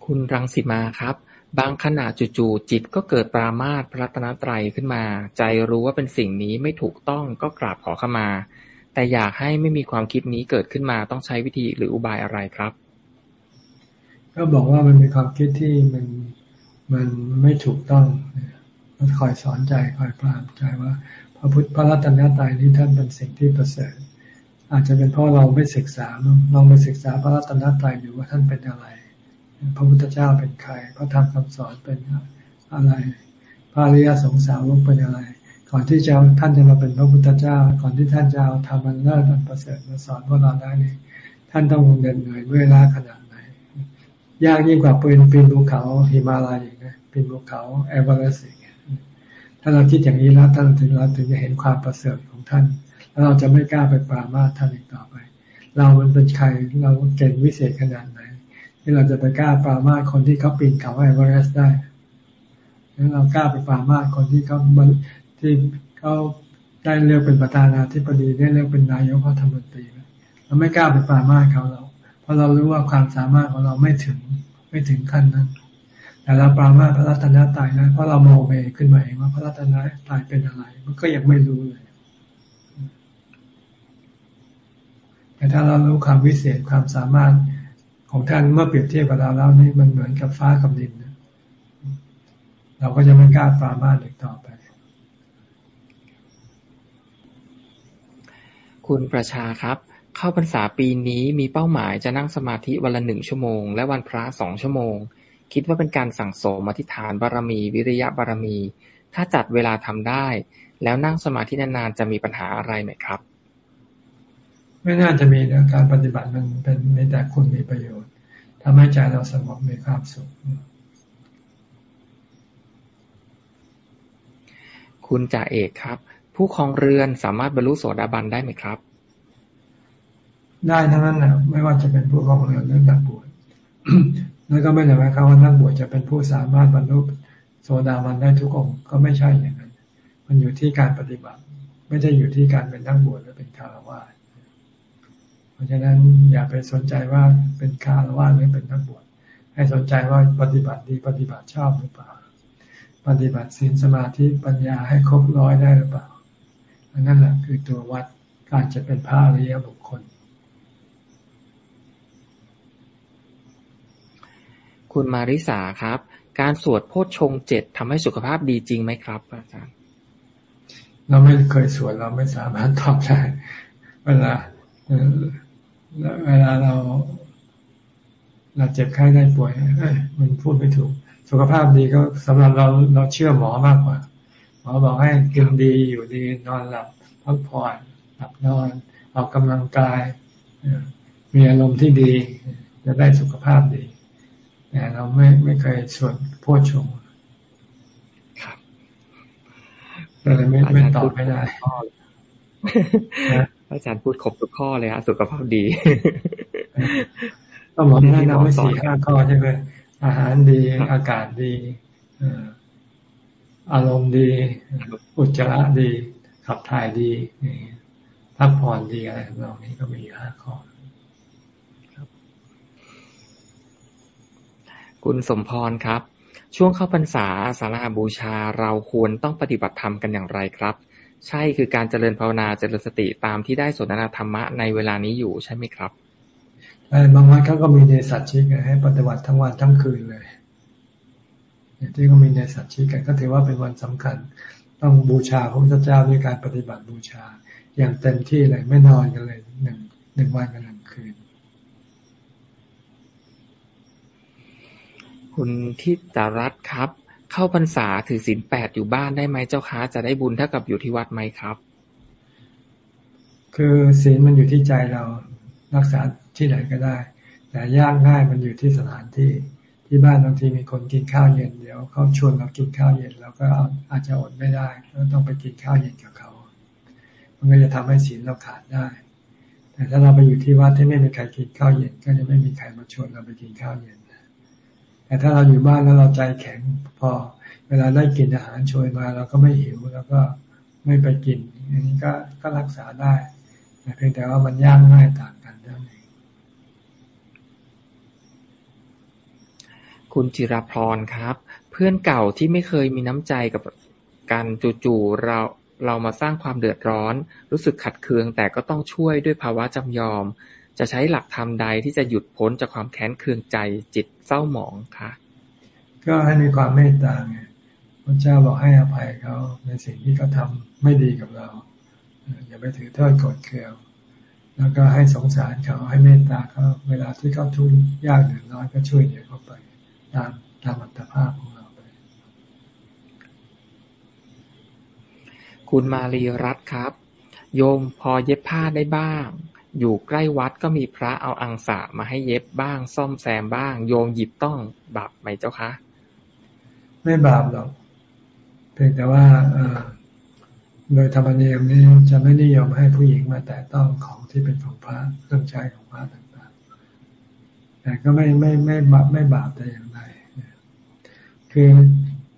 คุณรังสิมาครับ บางขณะจู่ๆจิตก็เกิดปรามาสพระตนตรัยขึ้นมา ใจรู้ว่าเป็นสิ่งนี้ไม่ถูกต้องก็กราบขอขมา แต่อยากให้ไม่มีความคิดนี้เกิดขึ้นมาต้องใช้วิธีหรืออุบายอะไรครับ ก็บอกว่ามันเป็นความคิดที่มันมันไม่ถูกต้องมันคอยสอนใจคอยปรามใจว่า พระพุทธพระรัตนตรัยนี้ท่านเป็นสิ่งที่ประเสริฐอาจจะเป็นเพราะเราไม่ศึกษาลองไปศึกษาพระรัตนตรัยดูว่าท่านเป็นอะไร พระพุทธเจ้าเป็นใครพระธรรมคำสอนเป็นอะไร พระอริยสงสารวเป็นอะไร ก่อนที่จะท่านจะมาเป็นพระพุทธเจ้า ก่อนที่ท่านจะเอาธรรมันเลิศอันประเสริฐมาสอนพวกเราได้นี่ท่านต้องเดินเหนื่อยเวลาขนาดไหน ยากยิ่งกว่าปีนปีนภูเขาหิมาลัยอีกนะปีปีนภูเขาเอเวอเรสต์ถ้าเราคิดอย่างนี้แล้วท่านถึงเราถึงจะเห็นความประเสริฐของท่าน แล้วเราจะไม่กล้าไปปรามาท่านอีกต่อไป เรามันเป็นใครเราเก่งวิเศษขนาดไหน ที่เราจะไปกล้าปรามาคนที่เขาปีนเขาเอเวอเรสต์ได้แล้วเรากล้าไปปรามาคนที่เขาที่เขาได้เลือกเป็นประธานาธิบดีได้เลือกเป็นนายกรัฐมนตรีเราไม่กล้าไปปรามาเขาเรา เพราะเรารู้ว่าความสามารถของเราไม่ถึงไม่ถึงขั้นนั้นแต่เราปรามาพระรัตนตรัยนะเพราะเราโมเมขึ้นมาเองว่าพระรัตนตรัยเป็นอะไร มันก็ยังไม่รู้เลยแต่ถ้าเรารู้ความวิเศษความสามารถ ของท่านเมื่อเปรียบเทียบกับเราแล้วนี่มันเหมือนกับฟ้ากับดินนะเราก็จะไม่กล้าปรามาอีกต่อไป คุณประชาครับ เข้าพรรษาปีนี้มีเป้าหมายจะนั่งสมาธิวันละหนึ่งชั่วโมง และวันพระสองชั่วโมง คิดว่าเป็นการสั่งสมอธิษฐานบารมี วิริยะบารมี ถ้าจัดเวลาทำได้ แล้วนั่งสมาธินานๆจะมีปัญหาอะไรไหมครับ ไม่น่าจะมีนะการปฏิบัติมันเป็นมีแต่คุณมีประโยชน์ทำให้ใจเราสงบมีความสุข คุณจ่าเอกครับ ผู้ครองเรือนสามารถบรรลุโสดาบันได้ไหมครับ ได้ทั้งนั้นนะไม่ว่าจะเป็นผู้ครองเรือนหรือนักบวชแล้วก็ไม่ได้หมายความว่านักบวชจะเป็นผู้สามารถบรรลุโสดาบันได้ทุกองค์ก็ไม่ใช่อย่างนั้น มันอยู่ที่การปฏิบัติ ไม่ได้อยู่ที่การเป็นนักบวชหรือเป็นคารวะ เพราะฉะนั้นอย่าไปสนใจว่าเป็นคารวะหรือเป็นนักบวชให้สนใจว่าปฏิบัติดีปฏิบัติชอบหรือเปล่า ปฏิบัติศีลสมาธิปัญญาให้ครบร้อยได้หรือเปล่าอันนั้นแหละคือตัววัดการจะเป็นพระอริยบุคคล คุณมาริสาครับ การสวดโพชฌงเจ็ดทำให้สุขภาพดีจริงไหมครับอาจารย์เราไม่เคยสวดเราไม่สามารถตอบได้เวลา เวลาเราเราเจ็บไข้ได้ป่วยมันพูดไม่ถูก สุขภาพดีก็สำหรับเราเราเชื่อหมอมากกว่า หมอบอกให้กินดีอยู่ดีนอนหลับพักผ่อนหลับนอนออกกำลังกายมีอารมณ์ที่ดี จะได้สุขภาพดีแต่เราไม่ไม่เคยสวดพูดชงครับเลยไม่ไม่ตอบไม่ได้ อาจารย์พูดครบทุกข้อเลยฮะสุขภาพดีก็หมอแนะนำให้สี่ห้าข้อใช่ไหมอาหารดีอากาศดีอารมณ์ดี อุจจาระดี ขับถ่ายดีพักผ่อนดีอะไรของเรานี้ก็มีห้าข้อคุณสมพรครับ ช่วงเข้าพรรษาสาราบูชาเราควรต้องปฏิบัติธรรมกันอย่างไรครับ ใช่ คือการเจริญภาวนาเจริญสติตามที่ได้สนทนาธรรมะในเวลานี้อยู่ใช่ไหมครับบางวันเขาก็มีในสัตว์ชิกให้ปฏิบัติทั้งวันทั้งคืนเลยอย่างที่เขามีในสัตว์ชิกกันก็ถือว่าเป็นวันสำคัญ ต้องบูชาพระพุทธเจ้าด้วยการปฏิบัติบูชา อย่างเต็มที่เลยไม่นอนกันเลยหนึ่งหนึ่งวันกันหนึ่งคืน คุณทิตรัตครับ เข้าพรรษาถือศีลแปดอยู่บ้านได้ไหมเจ้าคะจะได้บุญเท่ากับอยู่ที่วัดไหมครับ คือศีลมันอยู่ที่ใจเรารักษาที่ไหนก็ได้ แต่ยากง่ายมันอยู่ที่สถานที่ที่บ้านบางทีมีคนกินข้าวเย็นเดี๋ยวเขาชวนเรากินข้าวเย็นเราก็อาจจะอดไม่ได้ก็ต้องไปกินข้าวเย็นกับเขามันก็จะทำให้ศีลเราขาดได้ แต่ถ้าเราไปอยู่ที่วัดที่ไม่มีใครกินข้าวเย็น ก็จะไม่มีใครมาชวนเราไปกินข้าวเย็น แต่ถ้าเราอยู่บ้านแล้วเราใจแข็งพอ เวลาได้กินอาหารช่วยมาเราก็ไม่หิวแล้วก็ไม่ไปกิน อันนี้ก็ก็รักษาได้แต่เพียงแต่ว่ามันยากง่ายต่างกันเท่านั้นคุณจิรพรครับ เพื่อนเก่าที่ไม่เคยมีน้ำใจกับการจู่ๆเราเรามาสร้างความเดือดร้อน รู้สึกขัดเคืองแต่ก็ต้องช่วยด้วยภาวะจำยอม จะใช้หลักธรรมใดที่จะหยุดพ้นจากความแค้นเคืองใจจิตเศร้าหมองคะก็ให้มีความเมตตาไงพระเจ้าบอกให้อภัยเขาในสิ่งที่เขาทาไม่ดีกับเรา อย่าไปถือโทษโกรธเคืองแล้วก็ให้สงสารเขาให้เมตตาเขาเวลาที่เขาทุกข์ยากเดือดร้อนก็ช่วยเหลือเขาไปตามตามอัตภาพของเราไป คุณมารีรัตครับ โยมพอเย็บผ้าได้บ้าง อยู่ใกล้วัดก็มีพระเอาอังสะมาให้เย็บบ้างซ่อมแซมบ้าง โยงหยิบต้องบาปไหมเจ้าคะ ไม่บาปหรอกเพียงแต่ว่าโดยธรรมเนียมนี้จะไม่นิยมให้ผู้หญิงมาแตะต้องของที่เป็นของพระเครื่องใช้ของพระต่างๆ แต่ก็ไม่ไม่ไม่บาปไม่บาปแต่อย่างใดคือ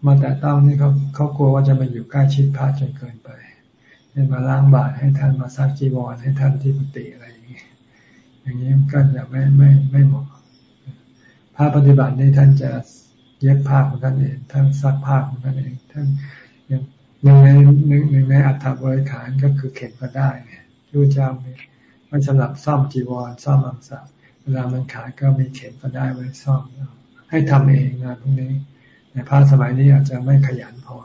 มาแตะต้องนี่เขาเขากลัวว่าจะมาอยู่ใกล้ชิดพระจนเกินไป เมาล้างบาตรให้ท่านมาซักจีวรให้ท่านที่ปฏิอะไรอย่างนี้อย่างนี้ก็จะไม่ไม่ไม่เหมาะพระปฏิบัตินี่ท่านจะเย็บผ้าของท่านเองท่านซักผ้าของท่านเองท่านหนึ่งในหนึ่งหนึ่งในอัฐบริขารก็คือเข็นก็ได้ยูเจ้ามีมันสำหรับซ่อมจีวรซ่อมอังสะเวลามันขาดก็มีเข็นก็ได้ไว้ซ่อมให้ทำเองงานพวกนี้แต่พสมัยนี้อาจจะไม่ขยันพอ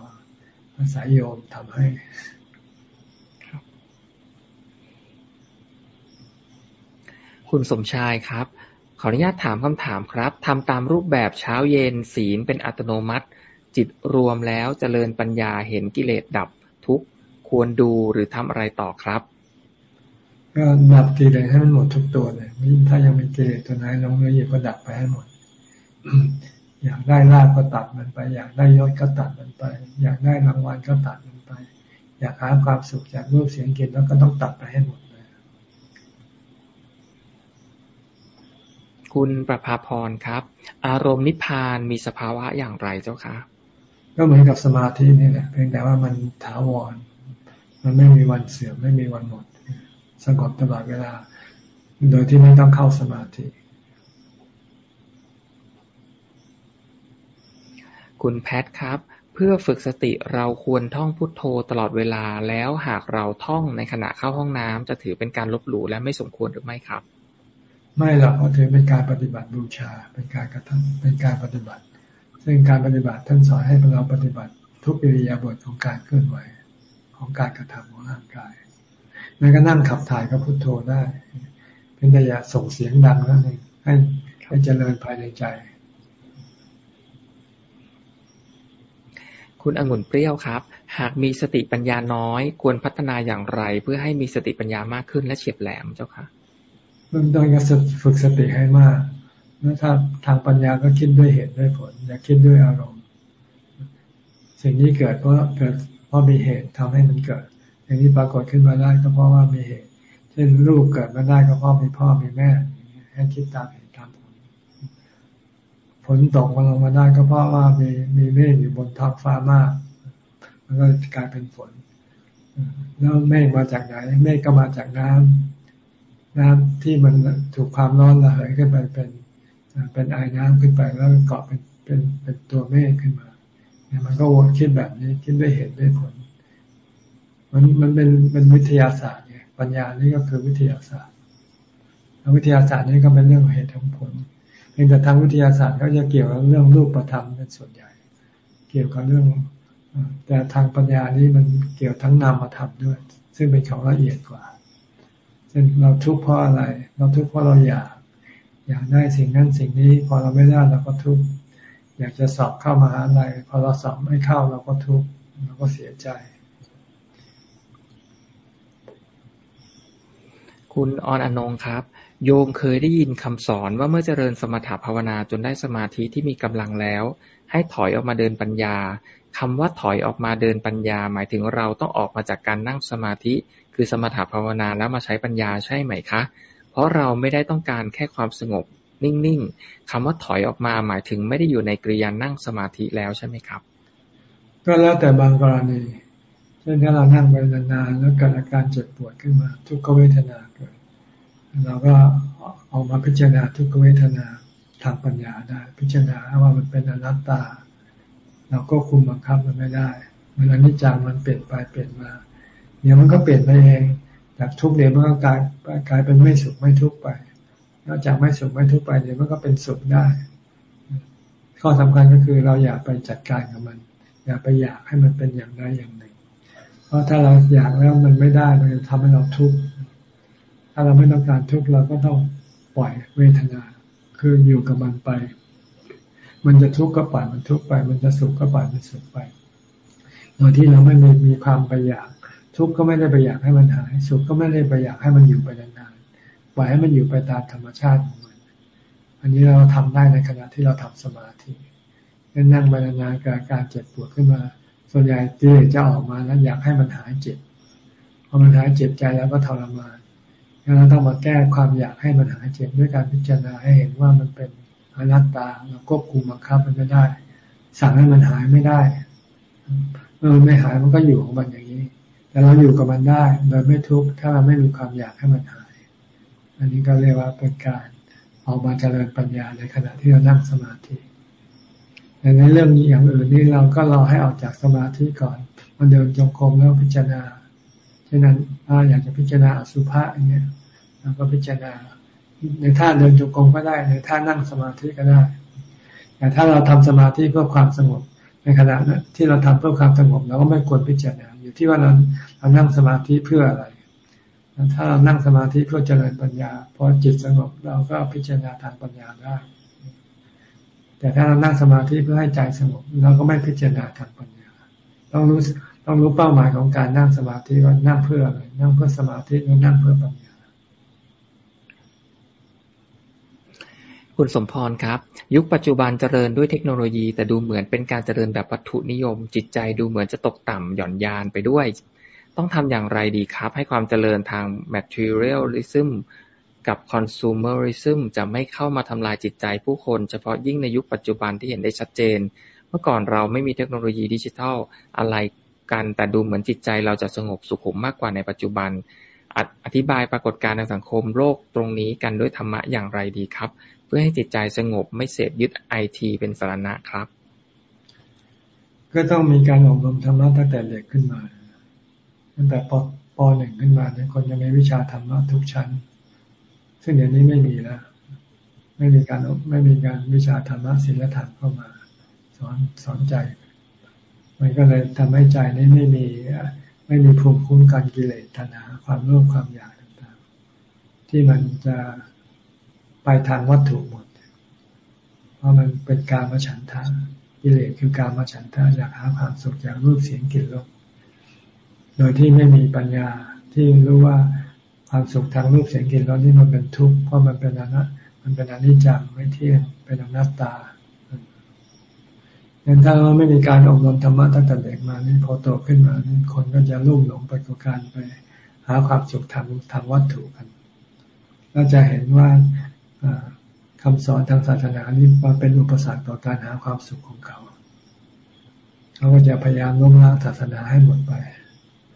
อาศัยโยมทำให้ คุณสมชายครับ ขออนุญาตถามคำถามครับทำตามรูปแบบเช้าเย็นศีลเป็นอัตโนมัติ จิตรวมแล้วเจริญปัญญาเห็นกิเลสดับทุกควรดูหรือทำอะไรต่อครับก็ดับกิเลสให้มันหมดทุกตัวเลยถ้ายังมีกิเลสตัวไหนลงเรือหยิบก็ดับไปให้หมด อยากได้ลาบก็ตัดมันไป อยากได้ยศก็ตัดมันไป อยากได้รางวัลก็ตัดมันไป อยากหาความสุขจากรูปเสียงกลิ่นแล้วก็ต้องตัดไปให้หมดเลย คุณประภาพรครับ อารมณ์นิพพานมีสภาวะอย่างไรเจ้าคะก็เหมือนกับสมาธินี่แหละเพียงแต่ว่ามันถาวร มันไม่มีวันเสื่อมไม่มีวันหมดสงบตลอดเวลา โดยที่ไม่ต้องเข้าสมาธิ คุณแพทครับ เพื่อฝึกสติเราควรท่องพุทโธตลอดเวลาแล้วหากเราท่องในขณะเข้าห้องน้ำจะถือเป็นการลบหลู่และไม่สมควรหรือไม่ครับ ไม่หรอกเพราะถือเป็นการปฏิบัติบูชาเป็นการกระทำเป็นการปฏิบัติ ซึ่งการปฏิบัติท่านสอนให้เราปฏิบัติ ทุกอิริยาบถของการเคลื่อนไหวของการกระทำของร่างกายแม้ก็นั่งขับถ่ายก็พุทโธได้เพียงแต่อย่าส่งเสียงดังนั่นเองให้ให้เจริญภายในใจ คุณองุ่นเปรี้ยวครับ หากมีสติปัญญาน้อย ควรพัฒนาอย่างไร เพื่อให้มีสติปัญญามากขึ้นและเฉียบแหลมเจ้าค่ะ เบื้องต้นก็ฝึกสติให้มากแล้วถ้าทางปัญญาก็คิดด้วยเหตุด้วยผล อย่าคิดด้วยอารมณ์ สิ่งนี้เกิดเพราะเกิดเพราะมีเหตุทำให้มันเกิด อย่างนี้ปรากฏขึ้นมาได้ก็เพราะว่ามีเหตุ เช่นลูกเกิดมาได้ก็เพราะมีพ่อมีแม่ให้คิดตามเหตุตามผล ฝนตกมาลงมาได้ก็เพราะว่ามีมีเมฆอยู่บนท้องฟ้ามาก มันก็กลายเป็นฝน แล้วเมฆมาจากไหน เมฆก็มาจากน้ำ น้ำที่มันถูกความร้อนระเหยขึ้นไปเป็นเป็นไอ้น้ำขึ้นไปแล้วเกาะเป็นเป็นเป็นตัวเมฆขึ้นมาเนี่ยมันก็วนคิดแบบนี้คิดด้วยเหตุด้วยผล มันมันเป็นเป็นวิทยาศาสตร์เนี่ยปัญญานี่ก็คือวิทยาศาสตร์แล้ววิทยาศาสตร์นี่ก็เป็นเรื่องเหตุของผลเพียงแต่ทางวิทยาศาสตร์เขาจะเกี่ยวกับเรื่องรูปธรรมเป็นส่วนใหญ่ เกี่ยวกับเรื่องแต่ทางปัญญานี้มันเกี่ยวทั้งนามธรรมด้วย ซึ่งเป็นของละเอียดกว่า ช่นเราทุกข์เพราะอะไร เราทุกข์เพราะเราอยาก อยากได้สิ่งนั้นสิ่งนี้ พอเราไม่ได้เราก็ทุกข์อยากจะสอบเข้ามาหาอะไรพอเราสอบไม่เข้าเราก็ทุกข์เราก็เสียใจ คุณออนอนงครับ โยมเคยได้ยินคำสอนว่าเมื่อเจริญสมถภาวนาจนได้สมาธิที่มีกำลังแล้ว ให้ถอยออกมาเดินปัญญาคำว่าถอยออกมาเดินปัญญา หมายถึงเราต้องออกมาจากการนั่งสมาธิ คือสมถภาวนาแล้วมาใช้ปัญญาใช่ไหมคะ เพราะเราไม่ได้ต้องการแค่ความสงบ นิ่งๆคำว่าถอยออกมาหมายถึงไม่ได้อยู่ในกริยานั่งสมาธิแล้วใช่ไหมครับ ก็แล้วแต่บางกรณีเช่นถ้าเรานั่งไปนานๆแล้วเกิดอาการเจ็บปวดขึ้นมา ทุกขเวทนาเกิดเราก็ออกมาพิจารณาทุกเวทนาทางปัญญาได้ พิจารณาว่ามันเป็นอนัตตา เราก็คุมบังคับมันไม่ได้เวลานิจังมันเปลี่ยนไปเปลี่ยนมา เดี๋ยวมันก็เปลี่ยนไปเองจากทุกเดี๋ยวมันก็กลายกลายเป็นไม่สุขไม่ทุกข์ไป นอกจากไม่สุขไม่ทุกข์ไปเดี๋ยวมันก็เป็นสุขได้ ข้อสำคัญก็คือเราอย่าไปจัดการกับมัน อย่าไปอยากให้มันเป็นอย่างใดอย่างหนึ่ง เพราะถ้าเราอยากแล้วมันไม่ได้มันจะทำให้เราทุกข์ถ้าเราไม่ต้องการทุกข์เราก็ต้องปล่อยเวทนา คืออยู่กับมันไป มันจะทุกข์ก็ปล่อยมันทุกข์ไป มันจะสุขก็ปล่อยมันสุขไปโดยที่เราไม่มีมีความไปอยาก ทุกข์ก็ไม่ได้ไปอยากให้มันหาย สุขก็ไม่ได้ไปอยากให้มันอยู่ไปนานๆปล่อยให้มันอยู่ไปตามธรรมชาติของมัน อันนี้เราทำได้ในขณะที่เราทำสมาธินั่งไปนานๆกับการเจ็บปวดขึ้นมา ส่วนใหญ่ที่จะออกมาแล้วอยากให้มันหายเจ็บพอมันหายเจ็บใจแล้วก็ทรมานงั้นเราต้องมาแก้ความอยากให้มันหายเจ็บด้วยการพิจารณาให้เห็นว่ามันเป็นอนัตตาเราควบคุมบังคับมันไม่ได้ สั่งให้มันหายไม่ได้เมื่อมันไม่หายมันก็อยู่ของมันอย่าง แต่เราอยู่กับมันได้โดยไม่ทุกข์ถ้าเราไม่มีความอยากให้มันหาย อันนี้ก็เรียกว่าเป็นการออกมาเจริญปัญญาในขณะที่เรานั่งสมาธิแต่ในเรื่องนี้อย่างอื่นนี่เราก็รอให้ออกจากสมาธิก่อนมาเดินจงกรมแล้วพิจารณาเช่นนั้นถ้าอยากจะพิจารณาอสุภะอย่างเงี้ยเราก็พิจารณาในท่าเดินจงกรมก็ได้ในท่านั่งสมาธิก็ได้ แต่ถ้าเราทำสมาธิเพื่อความสงบ ในขณะที่เราทำเพื่อความสงบเราก็ไม่ควรพิจารณาอยู่ที่ว่าเราเรานั่งสมาธิเพื่ออะไร ถ้าเรานั่งสมาธิเพื่อเจริญปัญญาพอจิตสงบเราก็พิจารณาทางปัญญาได้ แต่ถ้าเรานั่งสมาธิเพื่อให้ใจสงบเราก็ไม่พิจารณาทางปัญญา ต้องรู้ต้องรู้เป้าหมายของการนั่งสมาธิว่านั่งเพื่ออะไรนั่งเพื่อสมาธิหรือนั่งเพื่อปัญญา คุณสมพรครับ ยุคปัจจุบันเจริญด้วยเทคโนโลยี แต่ดูเหมือนเป็นการเจริญแบบวัตถุนิยม จิตใจดูเหมือนจะตกต่ำหย่อนยานไปด้วย ต้องทำอย่างไรดีครับ ให้ความเจริญทาง materialism กับ consumerism จะไม่เข้ามาทำลายจิตใจผู้คน เฉพาะยิ่งในยุคปัจจุบันที่เห็นได้ชัดเจน เมื่อก่อนเราไม่มีเทคโนโลยีดิจิทัลอะไรกันแต่ดูเหมือนจิตใจเราจะสงบสุขุมมากกว่าในปัจจุบัน อธิบายปรากฏการณ์ในสังคมโลกตรงนี้กันด้วยธรรมะอย่างไรดีครับ เพื่อให้จิตใจสงบไม่เสพยึดไอทีเป็นสาระครับ ก็ต้องมีการอบรมธรรมะตั้งแต่เด็กขึ้นมา ตั้งแต่ปปหนึ่งขึ้นมาเนี่ยคนจะมีวิชาธรรมะทุกชั้น ซึ่งเดี๋ยวนี้ไม่มีแล้ว ไม่มีการไม่มีการวิชาธรรมะศีลธรรมเข้ามา สอนสอนใจ มันก็เลยทำให้ใจนี้ไม่มี ไม่มีภูมิคุ้มกันกิเลสตัณหาความโลภความอยากต่างๆ ที่มันจะไปทางวัตถุหมด เพราะมันเป็นการมาฉันทะกิเลสคือการมาฉันทะอยากหาความสุขจากรูปเสียงกลิ่นรสโดยที่ไม่มีปัญญาที่รู้ว่าความสุขทางรูปเสียงกลิ่นรสนี่มันเป็นทุกข์เพราะมันเป็นอนัตมันเป็นอนิจจังไม่เที่ยงเป็นอนัตตา งนั้นถ้าเราไม่มีการอบรมธรรมะตั้งแต่เด็กมานี่พอโตขึ้นมานี่คนก็จะลุ่มหลงไปกับการไป หาความสุขทางทางวัตถุกันเราจะเห็นว่าคำสอนทางศาสนานี้มาเป็นอุปสรรคต่อการหาความสุขของเขา เขาก็จะพยายามล้มล้างศาสนาให้หมดไป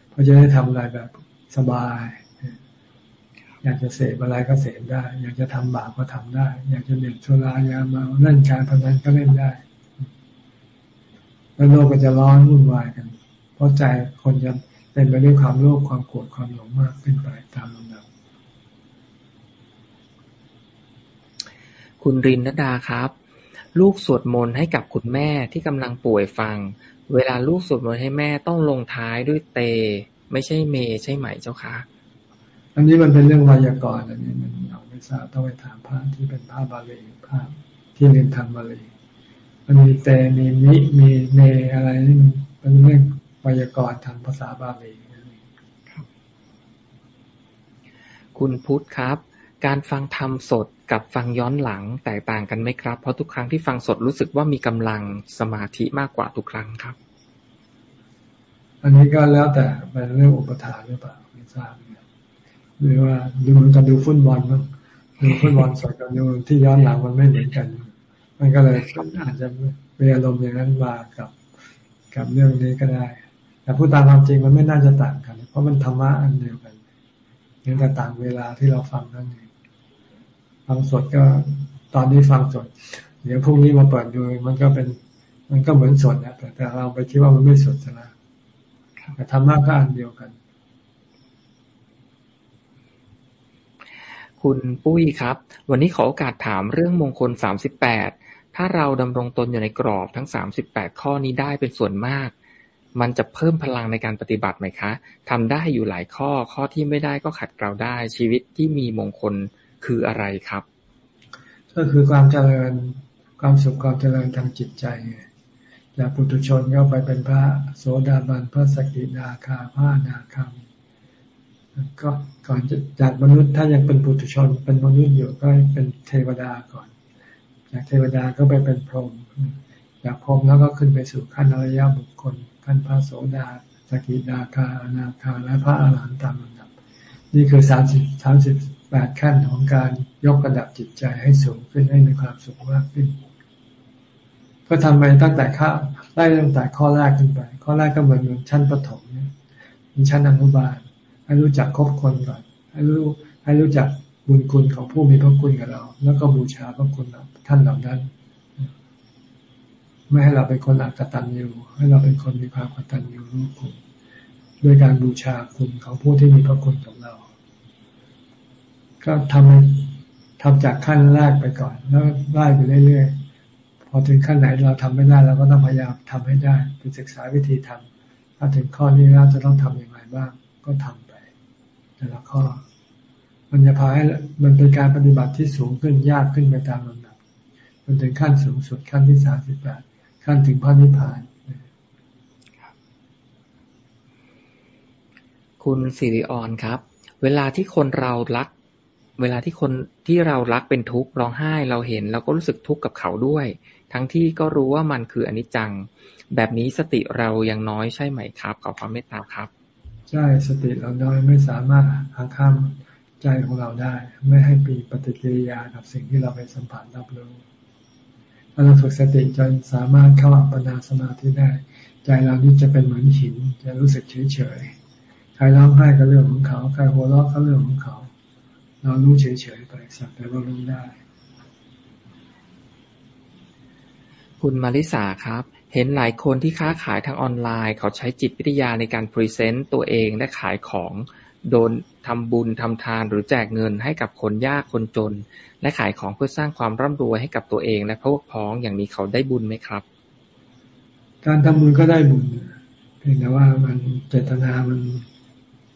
เพราะจะได้ทำอะไรแบบสบาย อยากจะเสพอะไรก็เสพได้ อยากจะทำบาปก็ทำได้ อยากจะเล่นโซลายามาเล่นการพนันก็เล่นได้ แล้วโลกก็จะร้อนวุ่นวายกัน เพราะใจคนจะเป็นไปด้วยความโลภความโกรธความหลงมากขึ้นไปตามลำดับคุณรินนดาครับ ลูกสวดมนต์ให้กับคุณแม่ที่กำลังป่วยฟัง เวลาลูกสวดมนต์ให้แม่ต้องลงท้ายด้วยเต ไม่ใช่เมใช่ไหมเจ้าคะอันนี้มันเป็นเรื่องไวยากรณ์อันนี้มันเราไม่ทราบต้องไปถามพระที่เป็นพระบาลีพระที่เรียนทางบาลี มันมีเตมีมิมีเมอะไรนี่มันเป็นเรื่องไวยากรณ์ทางภาษาบาลีคุณพุทธครับ การฟังธรรมสดกับฟังย้อนหลังแตกต่างกันไหมครับ เพราะทุกครั้งที่ฟังสดรู้สึกว่ามีกำลังสมาธิมากกว่าทุกครั้งครับ อันนี้ก็แล้วแต่เป็นเรื่องอุปทานหรือเปล่าไม่ทราบหรือว่าดูกันดูฟุตบอลมั้งดูฟุตบอลสดกับดูที่ย้อนหลังมันไม่เหมือนกัน มันก็เลยอาจจะมีอารมณ์อย่างนั้นมากับกับเรื่องนี้ก็ได้ แต่พูดตามความจริงมันไม่น่าจะต่างกัน เพราะมันธรรมะอันเดียวกันเพียงแต่ต่างเวลาที่เราฟังนั่นเองฟังสดก็ตอนนี้ฟังสด เดี๋ยวพรุ่งนี้มาเปิดดูมันก็เป็น มันก็เหมือนสดนะแต่แต่เราไปคิดว่ามันไม่สดนะแต่ธรรมะก็อันเดียวกัน คุณปุ้ยครับ วันนี้ขอโอกาสถามเรื่องมงคลสามสิบแปด ถ้าเราดำรงตนอยู่ในกรอบทั้งสามสิบแปดข้อนี้ได้เป็นส่วนมาก มันจะเพิ่มพลังในการปฏิบัติไหมคะทำได้อยู่หลายข้อ ข้อที่ไม่ได้ก็ขัดเกลาได้ ชีวิตที่มีมงคลคืออะไรครับ ก็คือความเจริญ ความสุขความเจริญทางจิตใจจากปุถุชนก็ไปเป็นพระโสดาบันพระสกิทาคาพระนาคาก็ก่อนจะจากมนุษย์ถ้ายังเป็นปุถุชนเป็นมนุษย์อยู่ก็เป็นเทวดาก่อน จากเทวดาก็ไปเป็นพรหมจากพรหมแล้วก็ขึ้นไปสู่ขั้นอริยบุคคล ขั้นพระโสดาสกิดาคาอนาคาและพระอาหารหันต์ตามลำดับ นี่คือสามสิบสามสิบแปดขั้นของการยกระดับจิตใจให้สูงขึ้นให้มีความสุขมากขึ้น ก็ทำไปตั้งแต่ข้าไล่ตั้งแต่ข้อแรกขึ้นไป ข้อแรกก็เหมือนเหมือนชั้นประถมเนี่ยมีชั้นอนุบาลให้รู้จักคบคนก่อน ให้รู้ให้รู้จัก บุญคุณของผู้มีพระคุณกับเรา แล้วก็บูชาพระคุณท่านเหล่านั้น ไม่ให้เราเป็นคนอักตันยูให้เราเป็นคนมีความกตัญญูรู้คุณด้วยการบูชาคุณของผู้ที่มีพระคุณกับเรา ก็ทำทำจากขั้นแรกไปก่อน แล้วไล่ไปเรื่อยๆ พอถึงขั้นไหนเราทำไม่ได้เราก็ต้องพยายามทำให้ได้ไปศึกษาวิธีทำถ้าถึงข้อนี้แล้วจะต้องทํำยังไงบ้าง ก็ทำไปแต่ละข้อ มันจะพาให้มันเป็นการปฏิบัติที่สูงขึ้นยากขึ้นไปตามลำดับจนถึงขั้นสูงสุดขั้นที่สามสิบแปดขั้นถึงพระนิพพานคุณสิริออนครับ เวลาที่คนเรารัก เวลาที่คนที่เรารักเป็นทุกข์ร้องไห้เราเห็นเราก็รู้สึกทุกข์กับเขาด้วย ทั้งที่ก็รู้ว่ามันคืออนิจจัง แบบนี้สติเรายังน้อยใช่ไหมครับขอความเมตตาครับ ใช่สติเราน้อยไม่สามารถหักข้าม ใจของเราได้ ไม่ให้ปีปฏิกิริยากับสิ่งที่เราไปสัมผัสรับรู้ถ้าเราฝึกสติจนสามารถเข้าอัปปนาสมาธิได้ ใจเรานี่จะเป็นเหมือนหิน จะรู้สึกเฉยเฉยใครร้องไห้ก็เรื่องของเขาใครหัวเราะก็เรื่องของเขา เรารู้เฉยเฉยไปสักแต่ว่ารู้ได้ คุณมาริสาครับเห็นหลายคนที่ค้าขายทางออนไลน์ เขาใช้จิตวิทยาในการพรีเซนต์ตัวเองและขายของ โดนทำบุญทำทานหรือแจกเงินให้กับคนยากคนจน และขายของเพื่อสร้างความร่ำรวยให้กับตัวเองและพวกพ้องอย่างนี้เขาได้บุญไหมครับ การทำบุญก็ได้บุญเพียงแต่ว่ามันเจตนามัน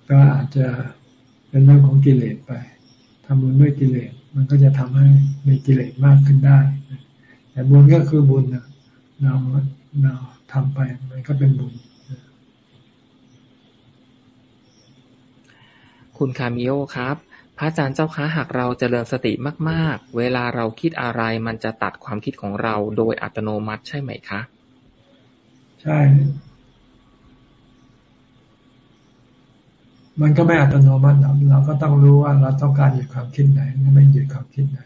ก็อาจจะเป็นเรื่องของกิเลสไปทำบุญด้วยกิเลสมันก็จะทำให้มีกิเลสมากขึ้นได้ แต่บุญก็คือบุญนะเราเราทำไปมันก็เป็นบุญ คุณคามิโอครับ พระอาจารย์เจ้าคะหากเราจเจริญสติมาก ๆ เวลาเราคิดอะไรมันจะตัดความคิดของเราโดยอัตโนมัติใช่ไหมคะ ใช่ มันก็ไม่อัตโนมัติเราเราก็ต้องรู้ว่าเราต้องการหยุดความคิดไหนไม่หยุดความคิดไหน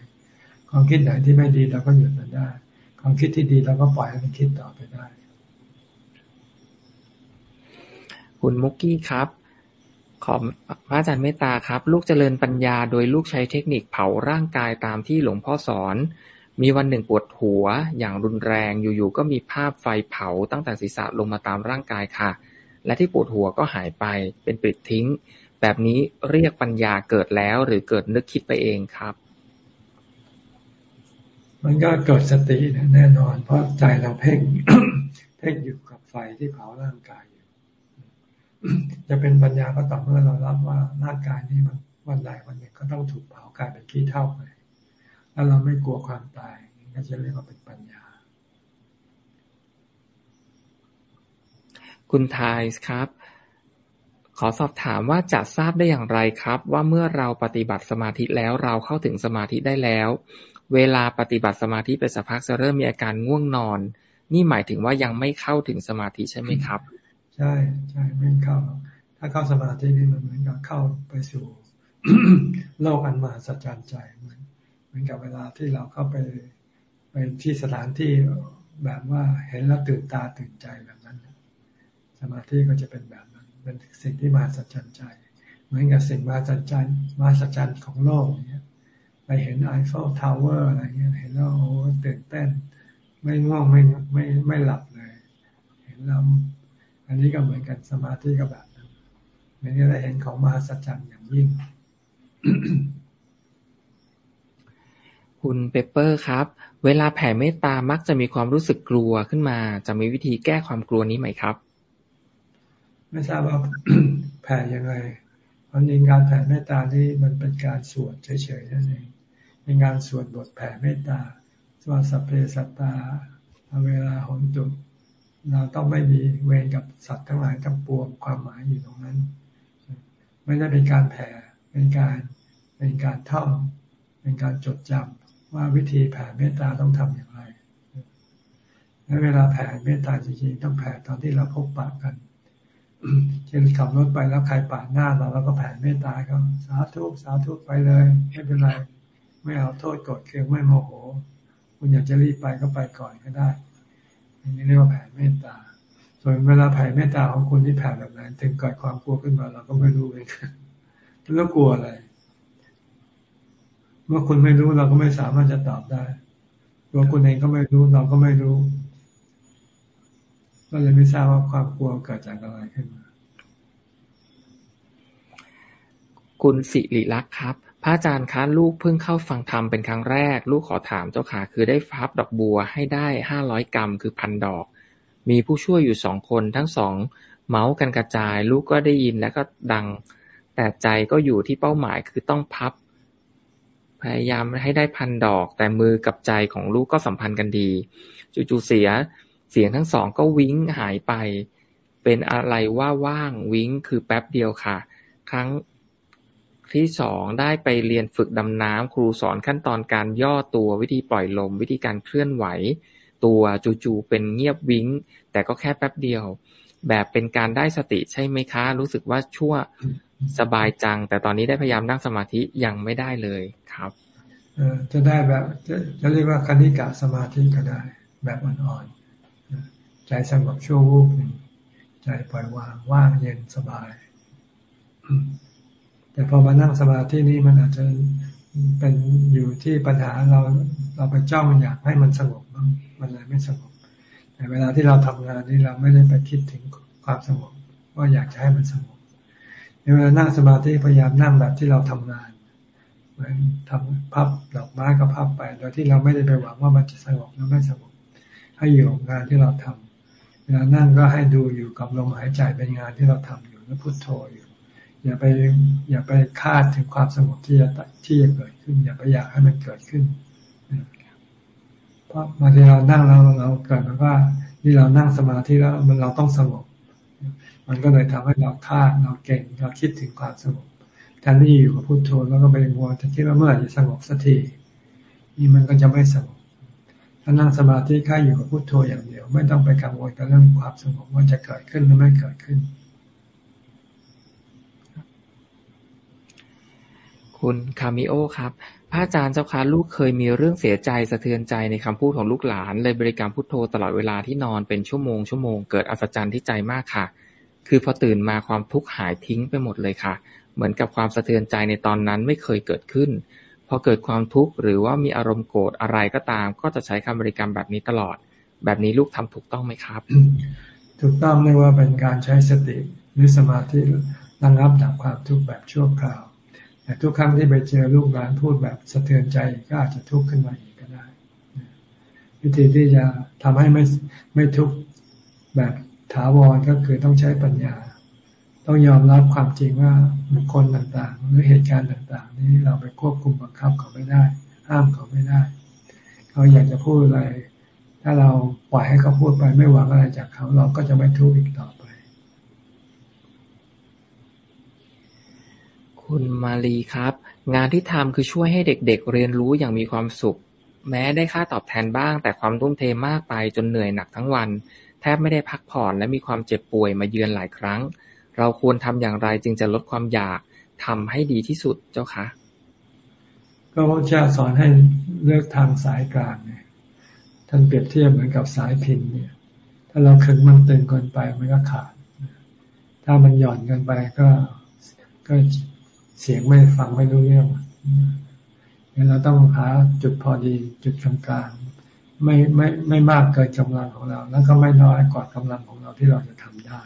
ความคิดไหนที่ไม่ดีเราก็หยุดมันได้ ความคิดที่ดีเราก็ปล่อยให้มันคิดต่อไปได้ คุณมุกกี้ครับ ขอพระอาจารย์เมตตาครับ ลูกเจริญปัญญาโดยลูกใช้เทคนิคเผาร่างกายตามที่หลวงพ่อสอน มีวันหนึ่งปวดหัว อย่างรุนแรงอยู่ๆก็มีภาพไฟเผาตั้งแต่ศีรษะลงมาตามร่างกายค่ะ และที่ปวดหัวก็หายไปเป็นปิดทิ้ง แบบนี้เรียกปัญญาเกิดแล้วหรือเกิดนึกคิดไปเองครับ มันก็เกิดสติแน่นอน เพราะใจเราเพ่งเพ่งอยู่กับไฟที่เผาร่างกาย จะเป็นปัญญาก็ต่อเมื่อเรารับว่าร่างกายนี้มันวันใดวันหนึ่งก็ต้องถูกเผากลายเป็นขี้เท่าไปแล้วเราไม่กลัวความตายก็จะเรียกว่าเป็นปัญญา คุณทายครับ ขอสอบถามว่าจะทราบได้อย่างไรครับ ว่าเมื่อเราปฏิบัติสมาธิแล้วเราเข้าถึงสมาธิได้แล้ว เวลาปฏิบัติสมาธิไปสักพักจะเริ่มมีอาการง่วงนอน นี่หมายถึงว่ายังไม่เข้าถึงสมาธิใช่ไหมครับ ใช่ใช่ไม่เข้า ถ้าเข้าสมาธินี่มันเหมือนกับเข้าไปสู่โลกอันมหัศจรรย์ใจเหมือนเหมือนกับเวลาที่เราเข้าไปไปที่สถานที่แบบว่าเห็นแล้วตื่นตาตื่นใจแบบนั้น สมาธิก็จะเป็นแบบนั้น เป็นสิ่งที่มหัศจรรย์ใจ เหมือนกับสิ่งมหัศจรรย์มหัศจรรย์ของโลกเงี้ยไปเห็น Eiffel Tower อะไรเงี้ยเห็นแล้วโอ้ตื่นเต้น ไม่ง่วงไม่ไม่ไม่หลับเลย เห็นแล้ว อันนี้ก็เหมือนกันสมาธิก็แบบนั้นเหมือนที่เราเห็นของมหัศจรรย์อย่างยิ่ง คุณเปเปอร์ครับ เวลาแผ่เมตตามักจะมีความรู้สึกกลัวขึ้นมา จะมีวิธีแก้ความกลัวนี้ไหมครับ ไม่ทราบว่าแผ่ยังไงเพราะในการแผ่เมตตานี่มันเป็นการสวดเฉยๆนั่นเองเป็นการสวดบทแผ่เมตตาสวดสัพเพสัตตา อเวรา โหนตุ เราต้องไม่มีเวรกับสัตว์ทั้งหลายทั้งปวงความหมายอยู่ตรงนั้น ไม่ได้เป็นการแผ่เป็นการเป็นการท่องเป็นการจดจำว่าวิธีแผ่เมตตาต้องทำอย่างไรและเวลาแผ่เมตตาจริงๆต้องแผ่ตอนที่เราพบปะกันเช่นขับรถไปแล้วใครปาดหน้าเราเราก็แผ่เมตตาเขาสาธุสาธุไปเลยไม่เป็นไร ไม่เอาโทษกดเคืองไม่โมโห คุณอยากจะรีบไปก็ไปก่อนก็ได้ อันนี้เรียกว่าแผ่เมตตา ส่วนเวลาแผ่เมตตาของคุณที่แผ่แบบไหนถึงเกิดความกลัวขึ้นมาเราก็ไม่รู้เองแล้วกลัวอะไร เมื่อคุณไม่รู้เราก็ไม่สามารถจะตอบได้ตัวคุณเองก็ไม่รู้เราก็ไม่รู้ก็เลยไม่ทราบว่าความกลัวเกิดจากอะไรขึ้นมา คุณสิริลักษ์ครับ พระอาจารย์คะ ลูกเพิ่งเข้าฟังธรรมเป็นครั้งแรก ลูกขอถามเจ้าค่ะ คือได้ฟับดอกบัวให้ได้ห้าร้อยกรัมคือพันดอก มีผู้ช่วยอยู่สองคนทั้งสองเมาส์กันกระจาย ลูกก็ได้ยินแล้วก็ดัง แต่ใจก็อยู่ที่เป้าหมายคือต้องพับ พยายามให้ได้พันดอก แต่มือกับใจของลูกก็สัมพันธ์กันดี จู่ๆเสีย เสียงทั้งสองก็วิ้งหายไป เป็นอะไรว่าว่างวิ้งคือแป๊บเดียวค่ะ ครั้ง ที่สองได้ไปเรียนฝึกดำน้ำ ครูสอนขั้นตอนการย่อตัววิธีปล่อยลม วิธีการเคลื่อนไหว ตัวจู่ๆเป็นเงียบวิ้ง แต่ก็แค่แป๊บเดียว แบบเป็นการได้สติใช่ไหมคะ รู้สึกว่าชั่วสบายจัง แต่ตอนนี้ได้พยายามนั่งสมาธิยังไม่ได้เลยครับจะได้แบบจะจะเรียกว่าคณิกะสมาธิก็ได้ แบบอ่อนๆใจสงบชั่ววูบหนึ่งใจปล่อยวางว่างเย็นสบาย แต่พอมานั่งสมาธินี้มันอาจจะเป็นอยู่ที่ปัญหาเราเราไปจ้องอยากให้มันสงบมันเลยไม่สงบแต่เวลาที่เราทำงานนี่เราไม่ได้ไปคิดถึงความสงบว่าอยากจะให้มันสงบในเวลานั่งสมาธิพยายามนั่งแบบที่เราทำงานเหมือนทำพับดอกไม้ก็พับไป โดยที่เราไม่ได้ไปหวังว่ามันจะสงบหรือไม่สงบให้อยู่กับงานที่เราทำเวลานั่งก็ให้ดูอยู่กับลมหายใจเป็นงานที่เราทำอยู่แล้วพุโทโธอยู่ อย่าไปอย่าไปคาดถึงความสงบที่จะที่จะเกิดขึ้น อย่าไปอยากให้มันเกิดขึ้นเพราะบางทีเรานั่งแล้วเราเกิดมาว่านี่เรานั่งสมาธิแล้วมันเราต้องสงบมันก็เลยทำให้เราคาดเราเก่งเราคิดถึงความสงบแทนที่อยู่กับพุโทโธแล้วก็ไปมัวจะคิดว่าเมื่อไหร่จะสงบสักทีนี่มันก็จะไม่สงบถ้านั่งสมาธิแค่อยู่กับพุโทโธอย่างเดียว ไม่ต้องไปกังวลกับเรื่องความสงบว่าจะเกิดขึ้นหรือไม่เกิดขึ้น คุณคามิโอครับ พระอาจารย์เจ้าคะลูกเคยมีเรื่องเสียใจสะเทือนใจในคำพูดของลูกหลาน เลยบริกรรมพุทโธตลอดเวลาที่นอนเป็นชั่วโมงชั่วโมงเกิดอัศจรรย์ที่ใจมากค่ะ คือพอตื่นมาความทุกข์หายทิ้งไปหมดเลยค่ะ เหมือนกับความสะเทือนใจในตอนนั้นไม่เคยเกิดขึ้น พอเกิดความทุกข์หรือว่ามีอารมณ์โกรธอะไรก็ตาม ก็จะใช้คำบริกรรมแบบนี้ตลอด แบบนี้ลูกทำถูกต้องไหมครับ ถูกต้องไม่ว่าเป็นการใช้สติหรือสมาธิระงับดับความทุกข์แบบชั่วคราว แต่ทุกครั้งที่ไปเจอลูกหลานพูดแบบสะเทือนใจก็อาจจะทุกข์ขึ้นมาอีกก็ได้ วิธีที่จะทำให้ไม่ไม่ทุกข์แบบถาวรก็คือต้องใช้ปัญญา ต้องยอมรับความจริงว่าบุคคลต่างๆ หรือเหตุการณ์ต่างๆ นี้เราไปควบคุมบังคับเขาไม่ได้ ห้ามเขาไม่ได้ เขาอยากจะพูดอะไร ถ้าเราปล่อยให้เขาพูดไปไม่หวังอะไรจากเขา เราก็จะไม่ทุกข์อีกต่อไป คุณมาลีครับ งานที่ทำคือช่วยให้เด็กๆ เรียนรู้อย่างมีความสุข แม้ได้ค่าตอบแทนบ้าง แต่ความทุ่มเทมากไปจนเหนื่อยหนักทั้งวัน แทบไม่ได้พักผ่อนและมีความเจ็บป่วยมาเยือนหลายครั้ง เราควรทำอย่างไรจึงจะลดความอยากทำให้ดีที่สุดเจ้าคะก็พระเจ้าสอนให้เลือกทางสายกลางเนี่ยท่านเปรียบเทียบเหมือนกับสายพินเนี่ย ถ้าเราขึงมันตึงเกินไปมันก็ขาด ถ้ามันหย่อนเกินไปก็ก็ เสียงไม่ฟังไม่รู้เรื่องเราต้องหาจุดพอดีจุดกลางๆไม่ไม่ไม่มากเกินกำลังของเรา แล้วก็ไม่น้อยกว่ากำลังของเราที่เราจะทำได้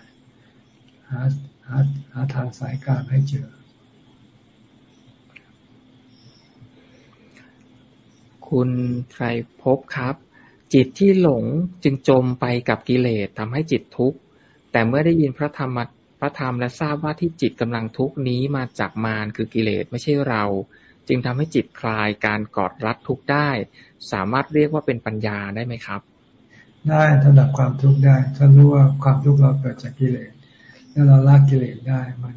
หาหาหาทางสายกลางให้เจอ คุณไตรภพครับ จิตที่หลงจึงจมไปกับกิเลสทำให้จิตทุกข์แต่เมื่อได้ยินพระธรรม พระธรรมและทราบว่าที่จิตกำลังทุกนี้มาจากมารคือกิเลสไม่ใช่เรา จึงทำให้จิตคลายการกอดรัดทุกได้ สามารถเรียกว่าเป็นปัญญาได้ไหมครับ ได้ถ้าดับความทุกข์ได้ถ้ารู้ว่าความทุกข์เราเกิดจากกิเลสแล้วเราละกิเลสได้ มัน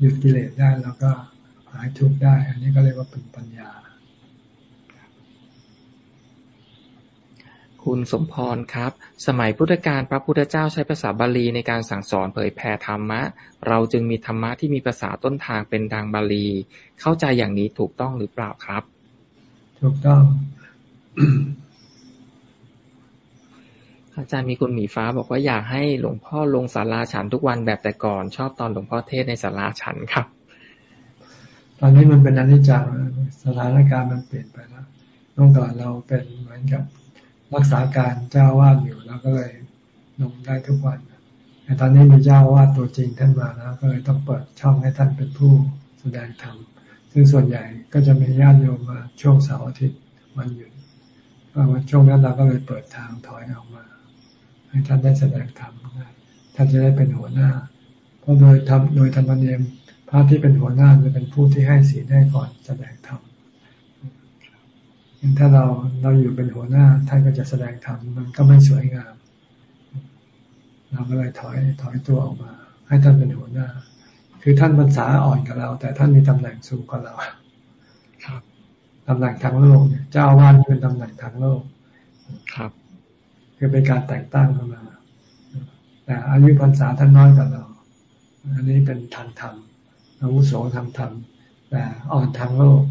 หยุดกิเลสได้แล้วก็หายทุกข์ได้ อันนี้ก็เรียกว่าเป็นปัญญา คคุณสมพรครับ สมัยพุทธกาลพระพุทธเจ้าใช้ภาษาบาลีในการสั่งสอนเผยแผ่ธรรมะ เราจึงมีธรรมะที่มีภาษาต้นทางเป็นทางบาลี เข้าใจอย่างนี้ถูกต้องหรือเปล่าครับ ถูกต้อง อาจารย์มีคุณหมีฟ้าบอกว่าอยากให้หลวงพ่อลงศาลาฉันทุกวันแบบแต่ก่อน ชอบตอนหลวงพ่อเทศในศาลาฉันครับ ตอนนี้มันเป็นอนิจจังสถานการณ์มันเปลี่ยนไปแล้วเมื่อก่อนเราเป็นเหมือนกับ รักษาการเจ้าวาดอยู่เราก็เลยลงได้ทุกวันแต่ตอนนี้มีเจ้าวาดตัวจริงท่านมาแล้วก็เลยต้องเปิดช่องให้ท่านเป็นผู้แสดงธรรมซึ่งส่วนใหญ่ก็จะมีญาติโยมมาช่วงเสาร์อาทิตย์วันหยุดวันช่วงนั้นเราก็เลยเปิดทางถอยออกมา ให้ท่านได้แสดงธรรมท่านจะได้เป็นหัวหน้า เพราะโดยทำโดยธรรมเนียมพระที่เป็นหัวหน้าจะเป็นผู้ที่ให้ศีลให้ก่อนแสดงธรรม ถ้าเราเราอยู่เป็นหัวหน้าท่านก็จะแสดงธรรมมันก็ไม่สวยงาม เราก็เลยถอยถอยตัวออกมา ให้ท่านเป็นหัวหน้า คือท่านภาษาอ่อนกับเรา แต่ท่านมีตำแหน่งสูงกว่าเราครับตำแหน่งทางโลกเนี่ยเจ้าวาดเป็นตำแหน่งทางโลกครับ คือเป็นการแต่งตั้งเข้ามาแต่อายุพรรษาท่านน้อยกว่าเรา อันนี้เป็นทางธรรมอาวุโสทางธรรมแต่อ่อนทางโลก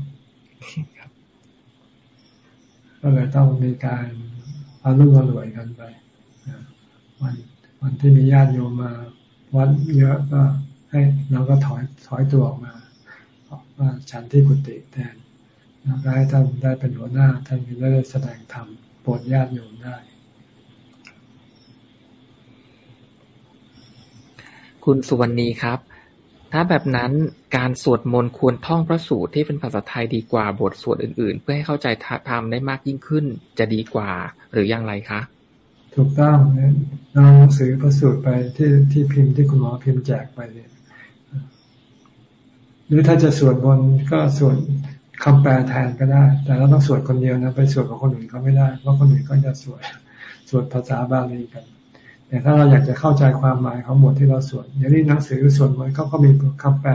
ก็เลยต้องมีการอารุ่มอร่วยกันไปวันวันที่มีญาติโยมมาวัดเยอะก็ให้เราก็ถอยถอยตัวออกมาว่าฉันที่กุฏิแทนแล้วก็ให้ท่านได้เป็นหัวหน้าท่านจะได้แสดงธรรมโปรดญาติโยมได้ คุณสุวรรณีครับ ถ้าแบบนั้นการสวดมนต์ควรท่องพระสูตรที่เป็นภาษาไทยดีกว่าบทสวดอื่น ๆ เพื่อให้เข้าใจธรรมได้มากยิ่งขึ้น จะดีกว่าหรืออย่างไรคะ ถูกต้องเอาหนังสือพระสูตรไปที่ที่พิมพ์ที่คุณหมอพิมพ์แจกไปเนี่ยหรือถ้าจะสวดมนต์ก็สวดคำแปลแทนก็ได้ แต่เราต้องสวดคนเดียวนะ ไปสวดกับคนอื่นเขาไม่ได้เพราะคนอื่นก็จะสวดสวดภาษาบาลีกัน แต่ถ้าเราอยากจะเข้าใจความหมายของบทที่เราสวดอย่างนี้หนังสือสวดมนต์เขาก็มีคำแปล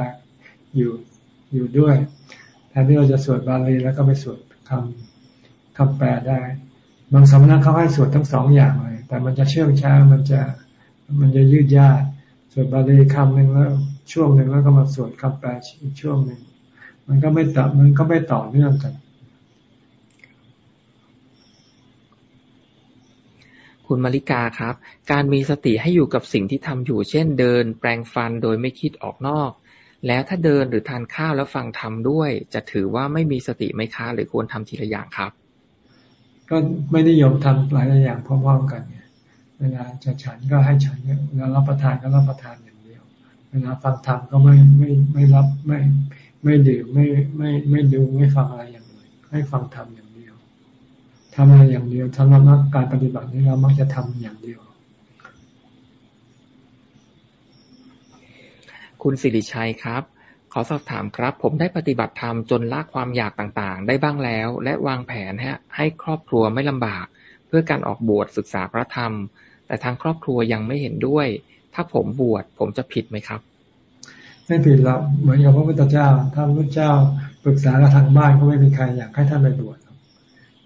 อยู่อยู่ด้วยแทนที่เราจะสวดบาลีแล้วก็ไปสวดคำคำแปลได้ บางสำนักเขาให้สวดทั้งสองอย่างเลย แต่มันจะเชื่องช้ามันจะมันจะยืดยาดสวดบาลีคำหนึ่งแล้วช่วงหนึ่งแล้วก็มาสวดคำแปลอีกช่วงหนึ่งมันก็ไม่ต่อมันก็ไม่ต่อเนื่องกัน คุณมาริกาครับ การมีสติให้อยู่กับสิ่งที่ทำอยู่ เช่นเดิน แปลงฟันโดยไม่คิดออกนอก แล้วถ้าเดินหรือทานข้าวแล้วฟังทำด้วย จะถือว่าไม่มีสติไหมคะ หรือควรทำทีละอย่างครับ ก็ไม่นิยมทำหลายอย่างพร้อมๆกันเวลาจะฉันก็ให้ฉันเวลารับประทานก็รับประทานอย่างเดียว เวลาฟังธรรมก็ไม่ไม่ไม่รับไม่ไม่ดื่มไม่ไม่ไม่ดูไม่ฟังอะไรอย่างอื่นให้ฟังธรรมอย่าง ทำอะไรอย่างเดียวสำหรับการปฏิบัตินี้เรามักจะทำอย่างเดียว คุณสิริชัยครับ ขอสอบถามครับ ผมได้ปฏิบัติธรรมจนละความอยากต่างๆ ได้บ้างแล้ว และวางแผนฮะ ให้ครอบครัวไม่ลำบาก เพื่อการออกบวชศึกษาพระธรรม แต่ทางครอบครัวยังไม่เห็นด้วย ถ้าผมบวชผมจะผิดไหมครับไม่ผิดแล้วเหมือนกับพระพุทธเจ้าถ้าพระพุทธเจ้าปรึกษากับทางบ้านก็ไม่มีใครอยากให้ท่านไปบวชพ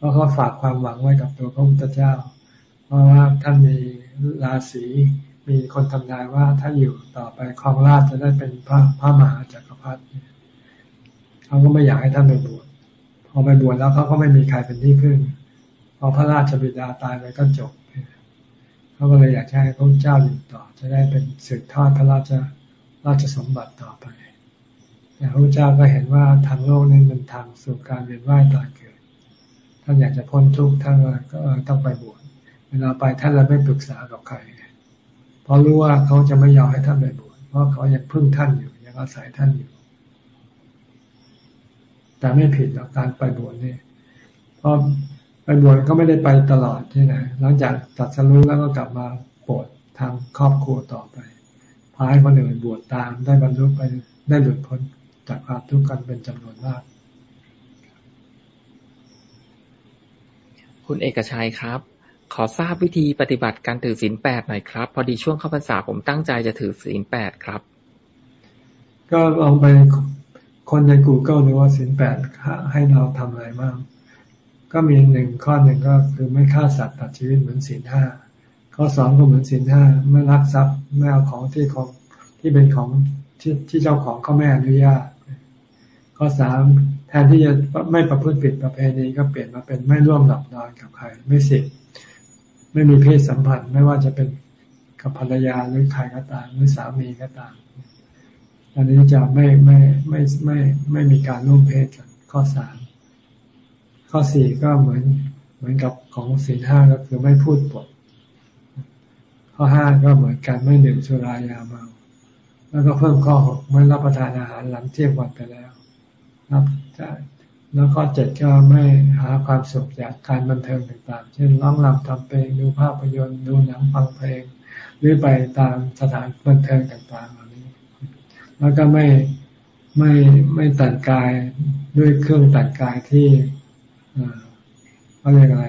ราะเขาฝากความหวังไว้กับตัวพระพุทธเจ้า เพราะว่าท่านมีราศีมีคนทำนายว่าถ้าอยู่ต่อไปครองราชจะได้เป็นพระพระมหาจักรพรรดิเขาก็ไม่อยากให้ท่านไปบวชพอไปบวชแล้วเขาก็ไม่มีใครเป็นที่พึ่งพอพระราชบิดาตายไปก็จบเขาก็เลยอยากให้พระเจ้าอยู่ต่อ จะได้เป็นสืบทอดพระราชราชสมบัติต่อไปแต่พระเจ้าก็เห็นว่าทางโลกนี้มันทางสู่การเวียนว่ายตายเกิด ท่านอยากจะพ้นทุกข์ท่านก็ต้องไปบวชเวลาไปท่านเราไม่ปรึกษากับใครเพราะรู้ว่าเขาจะไม่ยอมให้ท่านไปบวชเพราะเขายังพึ่งท่านอยู่ ยังอาศัยท่านอยู่ แต่ไม่ผิดหรอกการไปบวชนี่เพราะไปบวชก็ไม่ได้ไปตลอดที่ไหนหลังจากตัดสรุปแล้วก็กลับมาโปรดทางครอบครัวต่อไปพาให้คนอื่นบวชตามได้บรรลุไปได้หลุดพ้นจากความทุกข์กันเป็นจำนวนมาก คุณเอกชัยครับ ขอทราบวิธีปฏิบัติการถือศีลแปดหน่อยครับ พอดีช่วงเข้าพรรษาผมตั้งใจจะถือศีลแปดครับ ก็ลองไปคนใน Google ดูว่าศีลแปดให้เราทำอะไรบ้าง ก็มีหนึ่งข้อหนึ่งก็คือไม่ฆ่าสัตว์ตัดชีวิตเหมือนศีลห้าข้อสองก็เหมือนศีลห้าไม่ลักทรัพย์ไม่เอาของที่ของที่เป็นของที่ที่เจ้าของเขาไม่อนุญาตข้อสาม แทนที่จะไม่ประพฤติผิดประเพณีก็เปลี่ยนมาเป็นไม่ร่วมหลับนอนกับใคร ไม่เสิบไม่มีเพศสัมพันธ์ ไม่ว่าจะเป็นกับภรรยาหรือใครก็ตามหรือสามีก็ตามอันนี้จะไม่ไม่ไม่ไม่ไม่มีการร่วมเพศกันข้อสามข้อสี่ก็เหมือนเหมือนกับของสี่ห้าก็คือไม่พูดปด ข้อห้าก็เหมือนกันไม่ดื่มสุรายาเมา แล้วก็เพิ่มข้อหกไม่รับประทานอาหารหลังเที่ยงวันไปแล้วรับ แล้วข้อเจ็ดก็ไม่หาความสุขจากการบันเทิงต่างๆ เช่นร้องรำทำเพลงดูภาพยนตร์ดูหนังฟังเพลง หรือไปตามสถานบันเทิงต่างๆเหล่านี้ แล้วก็ไม่ไม่ไม่แต่งกายด้วยเครื่องแต่งกายที่อะไรอะไร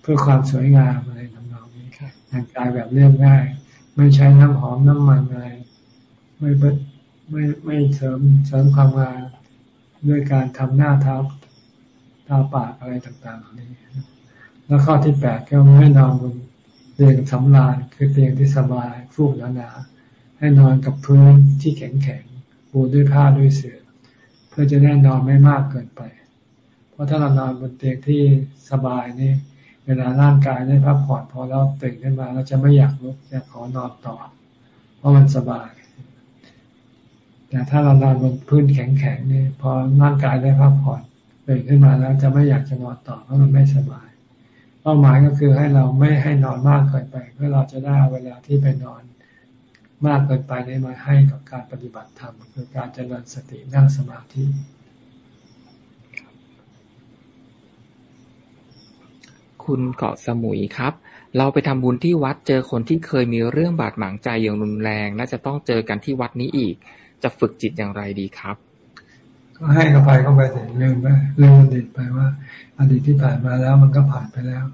เพื่อความสวยงามอะไรทำนองนี้แต่งกายแบบเรียบง่าย ไม่ใช้น้ำหอมน้ำมันอะไร ไม่ไม่ไม่เสริมเสริมความงาม ด้วยการทำหน้าเท้าตาปากอะไรต่างๆเหล่านี้ แล้วข้อที่แปดก็ไม่นอนบนเตียงสำราญคือเตียงที่สบายฟูกหนาๆให้นอนกับพื้นที่แข็งๆปูด้วยผ้าด้วยเสื่อเพื่อจะได้นอนไม่มากเกินไป เพราะถ้าเรานอนบนเตียงที่สบายนี่เวลาร่างกายได้พักผ่อนพอเราตื่นขึ้นมาเราจะไม่อยากลุกจะขอนอนต่อ เพราะมันสบาย แต่ถ้าเรานอนบนพื้นแข็งๆนี่พอร่างกายได้พักผ่อนตื่นขึ้นมาแล้วจะไม่อยากจะนอนต่อเพราะมันไม่สบาย เป้าหมายก็คือให้เราไม่ให้นอนมากเกินไป เพื่อเราจะได้เวลาที่ไปนอนมากเกินไปนี้มาให้กับการปฏิบัติธรรมคือการเจริญสตินั่งสมาธิคุณเกาะสมุยครับ เราไปทำบุญที่วัดเจอคนที่เคยมีเรื่องบาดหมางใจอย่างรุนแรง น่าจะต้องเจอกันที่วัดนี้อีก จะฝึกจิตอย่างไรดีครับ ก็ให้อภัยเข้าไปเถอะลืมไปลืมอดีตไปว่า อดีตที่ผ่านมาแล้วมันก็ผ่านไปแล้ว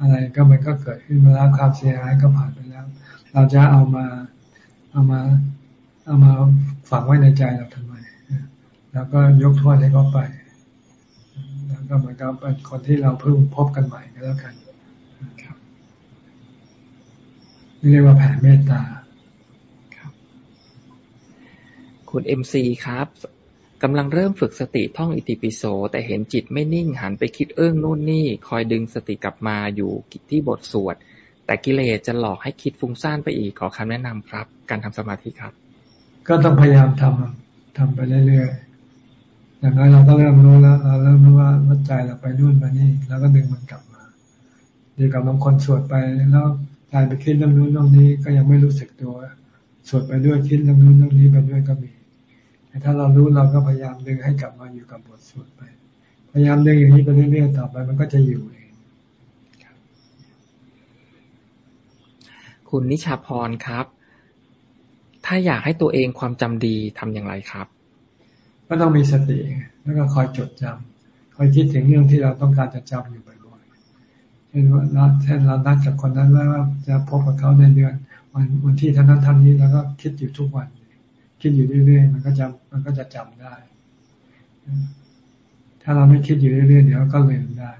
อะไรก็มันก็เกิดขึ้นมาแล้วความเสียหายก็ผ่านไปแล้ว เราจะเอามาเอามาเอามาฝังไว้ในใจเราทำไมแล้วก็ยกโทษให้เขาไป แล้วก็เหมือนกับเป็นคนที่เราเพิ่งพบกันใหม่ก็แล้วกันนี่เรียกว่าแผ่เมตตา คุณเอ็มซีครับ กำลังเริ่มฝึกสติท่องอิติปิโส แต่เห็นจิตไม่นิ่งหันไปคิดเอื้องนู่นนี่ คอยดึงสติกลับมาอยู่ที่บทสวด แต่กิเลสจะหลอกให้คิดฟุ้งซ่านไปอีกขอคำแนะนำครับ การทำสมาธิครับ ก็ต้องพยายามทำทำไปเรื่อยๆ อย่างน้อยเราก็เริ่มรู้แล้ว เราเริ่มรู้ว่าวัดใจเราไปนู่นไปนี่ แล้วก็ดึงมันกลับมาดีกับบางคนสวดไปแล้วใจไปคิดเรื่องนู้นเรื่องนี้ก็ยังไม่รู้สึกตัวสวดไปด้วยคิดเรื่องนู้นเรื่องนี้ไปด้วยก็มี แต่ถ้าเรารู้เราก็พยายามดึงให้กลับมาอยู่กับบทสวดไป พยายามดึงอย่างนี้ไปเรื่อยๆต่อไป มันก็จะอยู่เอง คุณนิชาพรครับ ถ้าอยากให้ตัวเองความจำดีทำอย่างไรครับ ก็ต้องมีสติ แล้วก็คอยจดจำคอยคิดถึงเรื่องที่เราต้องการจะจำอยู่บ่อยๆเช่นว่าเช่นเรานัดกับคนนั้นไว้ว่าจะพบกับเขาในเดือนวันวันที่ท่านนั้นท่านนี้แล้วก็คิดอยู่ทุกวัน คิดอยู่เรื่อยๆมันก็จะมันก็จะจำได้ ถ้าเราไม่คิดอยู่เรื่อยๆเดี๋ยวก็ลืมได้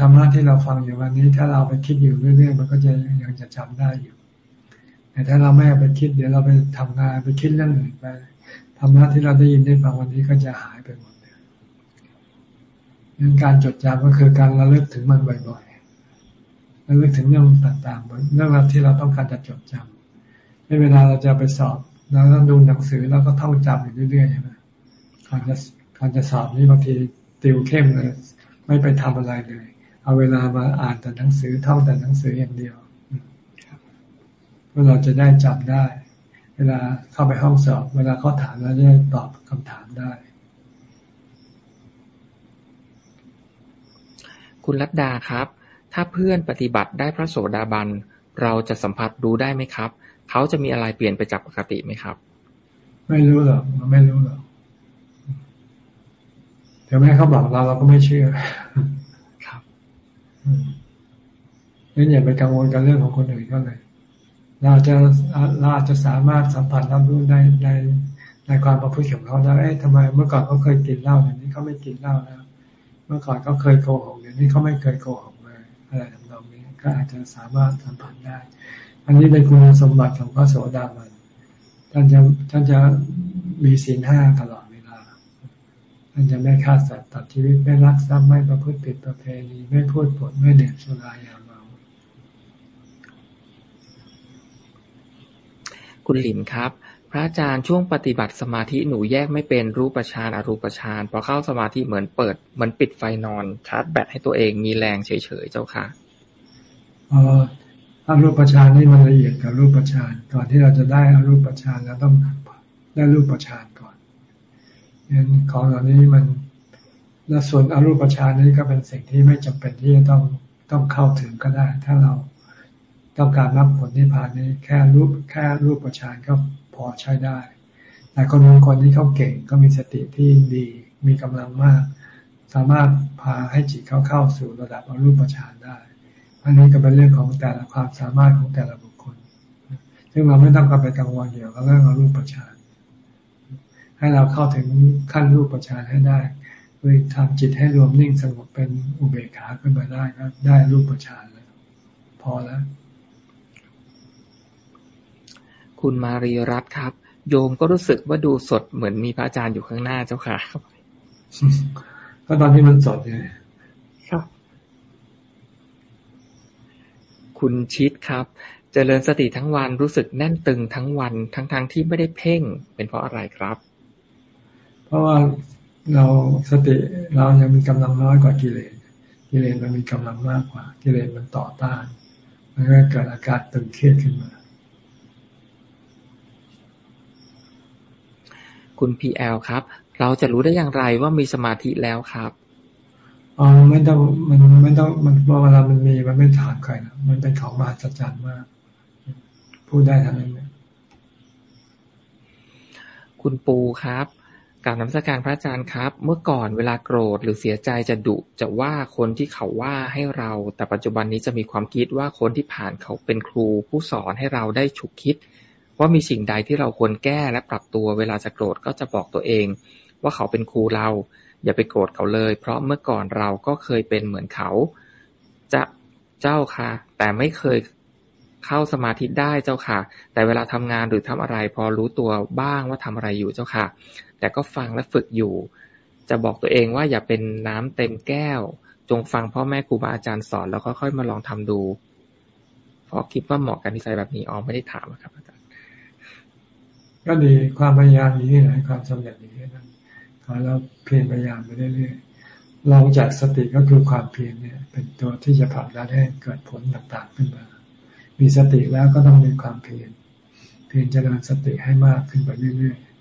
ธรรมะที่เราฟังอยู่วันนี้ ถ้าเราไปคิดอยู่เรื่อยๆมันก็จะยังจะจำได้อยู่แต่ถ้าเราไม่ไปคิดเดี๋ยวเราไปทำงานไปคิดเรื่องอื่นไปธรรมะที่เราได้ยินได้ฟังวันนี้ก็จะหายไปหมดเลยงั้นการจดจำก็คือการระลึกถึงมันบ่อยๆระลึกถึงเรื่องต่างๆเรื่องราวที่เราต้องการจะจดจำในเวลาเราจะไปสอบ เราต้องดูหนังสือแล้วก็ท่องจำอยู่เรื่อยๆใช่ไหมก่อนจะก่อนจะสอบนี่บางทีติวเข้มเลย ไม่ไปทำอะไรเลย เอาเวลามาอ่านแต่หนังสือท่องแต่หนังสืออย่างเดียวเพื่อเราจะได้จำได้ เวลาเข้าไปห้องสอบ เวลาเขาถามเราจะได้ตอบคำถามได้ คุณรัตดาครับ ถ้าเพื่อนปฏิบัติได้พระโสดาบันเราจะสัมผัสรู้ได้ไหมครับ เขาจะมีอะไรเปลี่ยนไปจากปกติไหมครับ ไม่รู้หรอกมันไม่รู้หรอกแต่แม่เขาบอกเราเราก็ไม่เชื่อ ครับงั้นอย่าไปกังวลกับเรื่องของคนอื่นก็เลย เราจะเราอาจจะสามารถสัมผัสรับรู้ในในในความประพฤติของเขาได้เอ๊ะทำไมเมื่อก่อนเขาเคยกินเหล้าอย่างนี้เขาไม่กินเหล้าแล้ว เมื่อก่อนเขาเคยโกหกเดี๋ยวนี้เขาไม่เคยโกหกเลยอะไรทำนองนี้ก็อาจจะสามารถสัมผัสได้ อันนี้เป็นคุณสมบัติของพระโสดาบัน ท่านจะท่านจะมีศีลห้าตลอดเวลา ท่านจะไม่ฆ่าสัตว์ตัดชีวิตไม่รักทรัพย์ไม่ประพฤติผิดประเพณีไม่พูดปดไม่เดื่มสุรายาเมาคุณหลินครับพระอาจารย์ช่วงปฏิบัติสมาธิหนูแยกไม่เป็นรูปฌานอรูปฌานพอเข้าสมาธิเหมือนเปิดเหมือนปิดไฟนอนชาร์จแบตให้ตัวเองมีแรงเฉยๆเจ้าค่ะ อออรูปฌานนี่มันละเอียดกับรูปฌานก่อนที่เราจะได้อรูปฌานเราต้องได้รูปฌานก่อนงั้นของเหล่านี้มันและส่วนอรูปฌานนี้ก็เป็นสิ่งที่ไม่จำเป็นที่จะต้องต้องเข้าถึงก็ได้ ถ้าเราต้องการรับผลนิพพานนี้แค่รูปแค่รูปฌานก็พอใช้ได้ แต่คนบางคนที่เขาเก่งก็มีสติที่ดีมีกำลังมาก สามารถพาให้จิตเขาเข้าสู่ระดับอรูปฌานได้ อันนี้ก็เป็นเรื่องของแต่ละความสามารถของแต่ละบุคคล ซึ่งเราไม่ต้องกลับไปกังวลเกี่ยวกับเรื่องอรูปฌานให้เราเข้าถึงขั้นรูปฌานให้ได้โดยทำจิตให้รวมนิ่งสงบเป็นอุเบกขาขึ้นมาได้ก็ได้รูปฌานแล้วพอแล้ว คุณมารีรัตครับ โยมก็รู้สึกว่าดูสดเหมือนมีพระอาจารย์อยู่ข้างหน้าเจ้าค่ะก็ตอนที่มันสดไงครับ คุณชิดครับเจริญสติทั้งวันรู้สึกแน่นตึงทั้งวัน ทั้งๆทที่ไม่ได้เพ่ง เป็นเพราะอะไรครับ เพราะว่าเราสติเรายังมีกำลังน้อยกว่ากิเลสกิเลสมันมีกำลังมากกว่า กิเลสมันต่อต้าน มันก็เกิดอาการตึงเครียดขึ้นมา คุณพีแอลครับ เราจะรู้ได้อย่างไรว่ามีสมาธิแล้วครับ อ๋อไม่ต้องมันไม่ต้องมันเวลามันมีมันไม่ถามใครนะมันเป็นของมหัศจรรย์มาก พูดได้ทั้งนั้นเลยคุณปูครับการนำสการพระอาจารย์ครับ เมื่อก่อนเวลาโกรธหรือเสียใจจะดุจะว่าคนที่เขาว่าให้เรา แต่ปัจจุบันนี้จะมีความคิดว่าคนที่ผ่านเขาเป็นครูผู้สอนให้เราได้ฉุกคิด ว่ามีสิ่งใดที่เราควรแก้และปรับตัว เวลาจะโกรธก็จะบอกตัวเอง ว่าเขาเป็นครูเรา อย่าไปโกรธเขาเลย เพราะเมื่อก่อนเราก็เคยเป็นเหมือนเขา จะเจ้าค่ะ แต่ไม่เคยเข้าสมาธิได้เจ้าค่ะ แต่เวลาทำงานหรือทำอะไร พอรู้ตัวบ้างว่าทำอะไรอยู่เจ้าค่ะ แต่ก็ฟังและฝึกอยู่ จะบอกตัวเองว่าอย่าเป็นน้ำเต็มแก้ว จงฟังพ่อแม่ครูบาอาจารย์สอนแล้วค่อยๆมาลองทำดูเพราะคิดว่าเหมาะกับนิสัยแบบนี้อ๋อไม่ได้ถามครับอาจารย์ก็ดีความพยายามอยู่ที่ไหนความสำเร็จอยู่ที่นั่น เราเพียรพยายามไปเรื่อยๆลองจากสติก็คือความเพียรเนี่ย เป็นตัวที่จะผลักดันให้เกิดผลต่างๆขึ้นมา มีสติแล้วก็ต้องมีความเพียรเพียรเจริญสติให้มากขึ้นไปเรื่อยๆ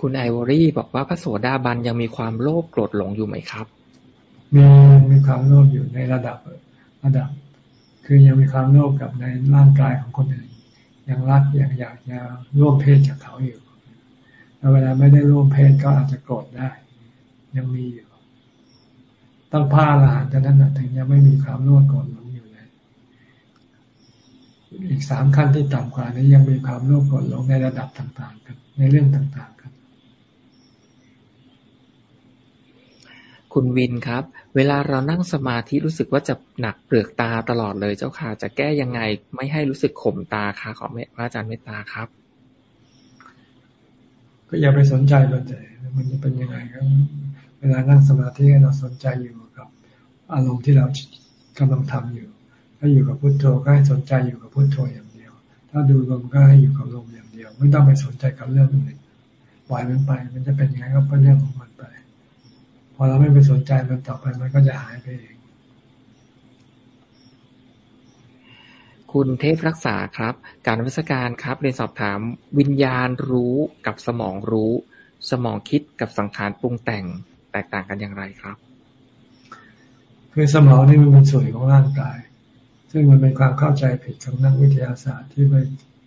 คุณไอวอรี่บอกว่าพระโสดาบันยังมีความโลภโกรธหลงอยู่ไหมครับ มีมีความโลภอยู่ในระดับระดับ คือยังมีความโลภกับในร่างกายของคนอื่นยังรักยังอยากจะร่วมเพศกับเขาอยู่ แล้วเวลาไม่ได้ร่วมเพศก็อาจจะโกรธได้ ยังมีอยู่ ต้องผ้าละหันจะนั้นถึงยังไม่มีความร่วมโกรธหลงอยู่เลย อีกสามขั้นที่ต่ำกว่านี้ยังมีความร่วมโกรธหลงในระดับต่างๆ กัน ในเรื่องต่างๆกัน คุณวินครับ เวลาเรานั่งสมาธิรู้สึกว่าจะหนักเปลือกตาตลอดเลยเจ้าค่ะ จะแก้ยังไงไม่ให้รู้สึกขมตาค่ะขอพระอาจารย์เมตตาครับ ก็อย่าไปสนใจมันเลยมันจะเป็นยังไงก็เวลานั่งสมาธิเราสนใจอยู่กับ อารมณ์ที่เรากำลังทำอยู่ ถ้าอยู่กับพุทโธก็ให้สนใจอยู่กับพุทโธอย่างเดียว ถ้าดูลมก็ให้อยู่กับลมอย่างเดียว ไม่ต้องไปสนใจกับเรื่องอื่นปล่อยมันไป มันจะเป็นยังไงก็เป็นเรื่องของมันไป พอเราไม่ไปสนใจมันต่อไปมันก็จะหายไปเอง คุณเทพรักษาครับ การวิชาการครับเรียนสอบถามวิญญาณรู้กับสมองรู้ สมองคิดกับสังขารปรุงแต่งแตกต่างกันอย่างไรครับ คือสมองนี่มันเป็นส่วนของร่างกาย ซึ่งมันเป็นความเข้าใจผิดของนักวิทยาศาสตร์ที่ไป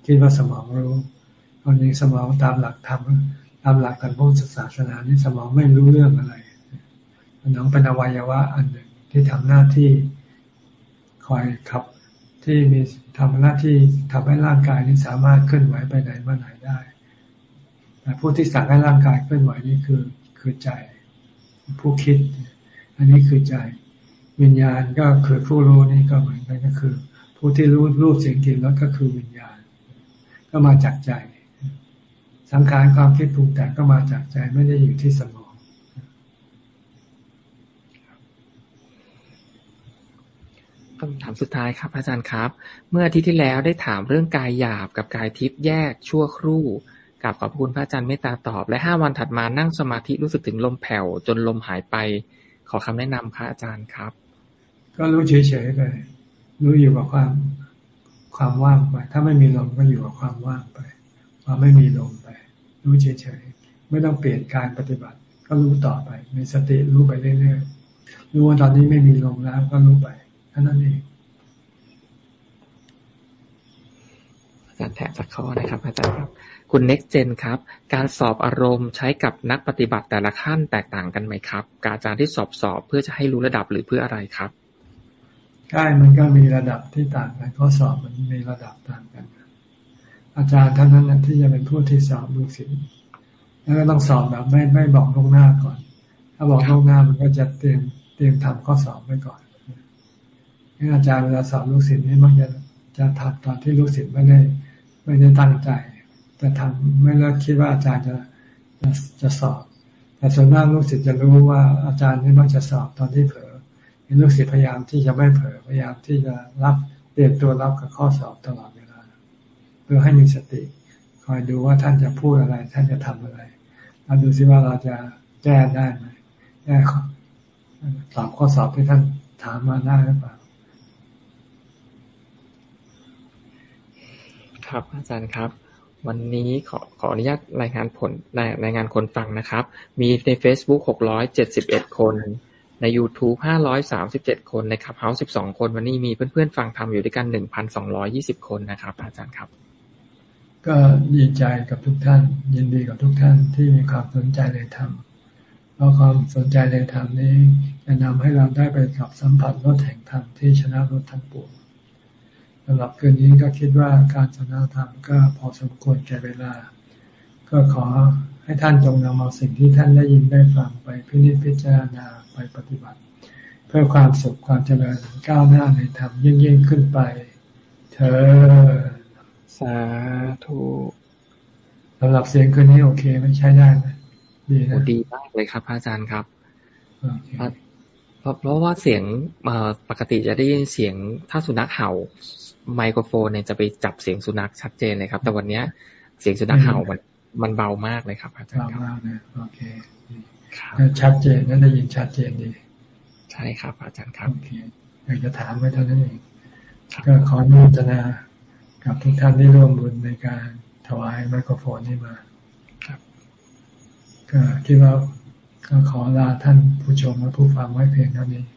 คิดว่าสมองรู้ตอนนี้สมองตามหลักธรรมตามหลักการพุทธศาสนานี่สมองไม่รู้เรื่องอะไรน้องเป็นอวัยวะอันหนึ่งที่ทำหน้าที่คอยขับ ที่มีทำหน้าที่ทำให้ร่างกายนี้สามารถเคลื่อนไหวไปไหนมาไหนได้ แต่ผู้ที่สั่งให้ร่างกายเคลื่อนไหวนี่คือคือใจ ผู้คิด อันนี้คือใจ วิญญาณก็คือผู้รู้นี่ก็เหมือนกันก็คือ ผู้ที่รู้รูปเสียงกลิ่นรสก็คือวิญญาณ ก็มาจากใจ สังขารความคิดปรุงแต่งก็มาจากใจไม่ได้อยู่ที่สมอง คำถามสุดท้ายครับ อาจารย์ครับ เมื่ออาทิตย์ที่แล้วได้ถามเรื่องกายหยาบกับกายทิพย์แยกชั่วครู่กับขอบคุณพระอาจารย์เมตตาตอบ และห้าวันถัดมานั่งสมาธิรู้สึกถึงลมแผ่วจนลมหายไป ขอคำแนะนำพระอาจารย์ครับ ก็รู้เฉยๆไปรู้อยู่กับความความว่างไป ถ้าไม่มีลมก็อยู่กับความว่างไปความไม่มีลมไป รู้เฉยๆไม่ต้องเปลี่ยนการปฏิบัติ ก็รู้ต่อไป มีสติรู้ไปเรื่อยๆรู้ว่าตอนนี้ไม่มีลมแล้วก็รู้ไป ท่านั้นเองอาจารย์แถมสักข้อนะครับ อาจารย์ครับคุณเน็กเจนครับ การสอบอารมณ์ใช้กับนักปฏิบัติแต่ละขั้นแตกต่างกันไหมครับ การอาจารย์ที่สอบสอบเพื่อจะให้รู้ระดับหรือเพื่ออะไรครับใช่มันก็มีระดับที่ต่างกันข้อสอบมันมีระดับต่างกัน อาจารย์ท่านนั้นที่จะเป็นผู้ที่สอบลูกศิษย์แล้วก็ต้องสอบแบบไม่ไม่บอกลงหน้าก่อน ถ้าบอกลงหน้ามันก็จะเตรียมเตรียมทำข้อสอบไว้ก่อน นี่อาจารย์เวลาสอบลูกศิษย์นี่มักจะจะทำตอนที่ลูกศิษย์ไม่ได้ไม่ได้ตั้งใจ จะทำไม่เลิกคิดว่าอาจารย์จะจะจะสอบ แต่ส่วนมากลูกศิษย์จะรู้ว่าอาจารย์นี่มักจะสอบตอนที่เผลอลูกศิษย์พยายามที่จะไม่เผลอพยายามที่จะรับเตรียมตัวรับกับข้อสอบตลอดเวลาเพื่อให้มีสติ คอยดูว่าท่านจะพูดอะไร ท่านจะทำอะไรเราดูซิว่าเราจะแก้ได้ไหมแก้ตอบข้อสอบที่ท่านถามมาได้หรือเปล่า ครับ อาจารย์ครับ วันนี้ขอขออนุญาตรายงานผลรายงานคนฟังนะครับ มีใน Facebook 671 คน ใน YouTube 537 คนในคับเฮาส์12 คน วันนี้มีเพื่อนๆฟังทำอยู่ด้วยกัน 1,220 คนนะครับ อาจารย์ครับ ก็ดีใจกับทุกท่าน ยินดีกับทุกท่านที่มีความสนใจในธรรมเพราะความสนใจในธรรมนี้จะนำให้เราได้ไปกับสัมผัสรถแห่งธรรมที่ชนะรถทั้งปวง สำหรับคืนนี้ก็คิดว่าการสนทธรรมก็พอสมควรแก่เวลา ก็ขอให้ท่านจงนำเอาสิ่งที่ท่านได้ยินได้ฟังไปพิจิตพิจารณาไปปฏิบัติ เพื่อความสุขความเจริญก้าวหน้าในธรรมยิ่งยิ่งขึ้นไป เธอสาธุสำหรับเสียงคืนนี้โอเคไม่ใช้ได้ไหมดีนะดีมากเลยครับอาจารย์ครับเพราะเพราะว่าเสียงปกติจะได้ยินเสียงถ้าสุนัขเห่า ไมโครโฟนเนี่ยจะไปจับเสียงสุนัขชัดเจนเลยครับ แต่วันเนี้ยเสียงสุนัขเห่ามันมันเบามากเลยครับอาจารย์ครับเบามากนะโอเคชัดเจนนั่นได้ยินชัดเจนดี ใช่ครับ อาจารย์ครับโอเคอยากจะถามไว้เท่านั้นเองก็ขอนุจนากับทุกท่านที่ร่วมบุญในการถวายไมโครโฟนนี้มาครับก็คิดว่าก็ขอลาท่านผู้ชมและผู้ฟังไว้เพียงเท่านี้ไ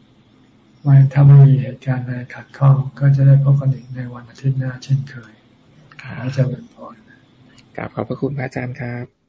ว้ถ้าไม่มีเหตุการณ์ในขัดข้อง ก็จะได้พบกันอีกในวันอาทิตย์หน้าเช่นเคยขอเจริญพรกราบขอบพระคุณพระอาจารย์ครับ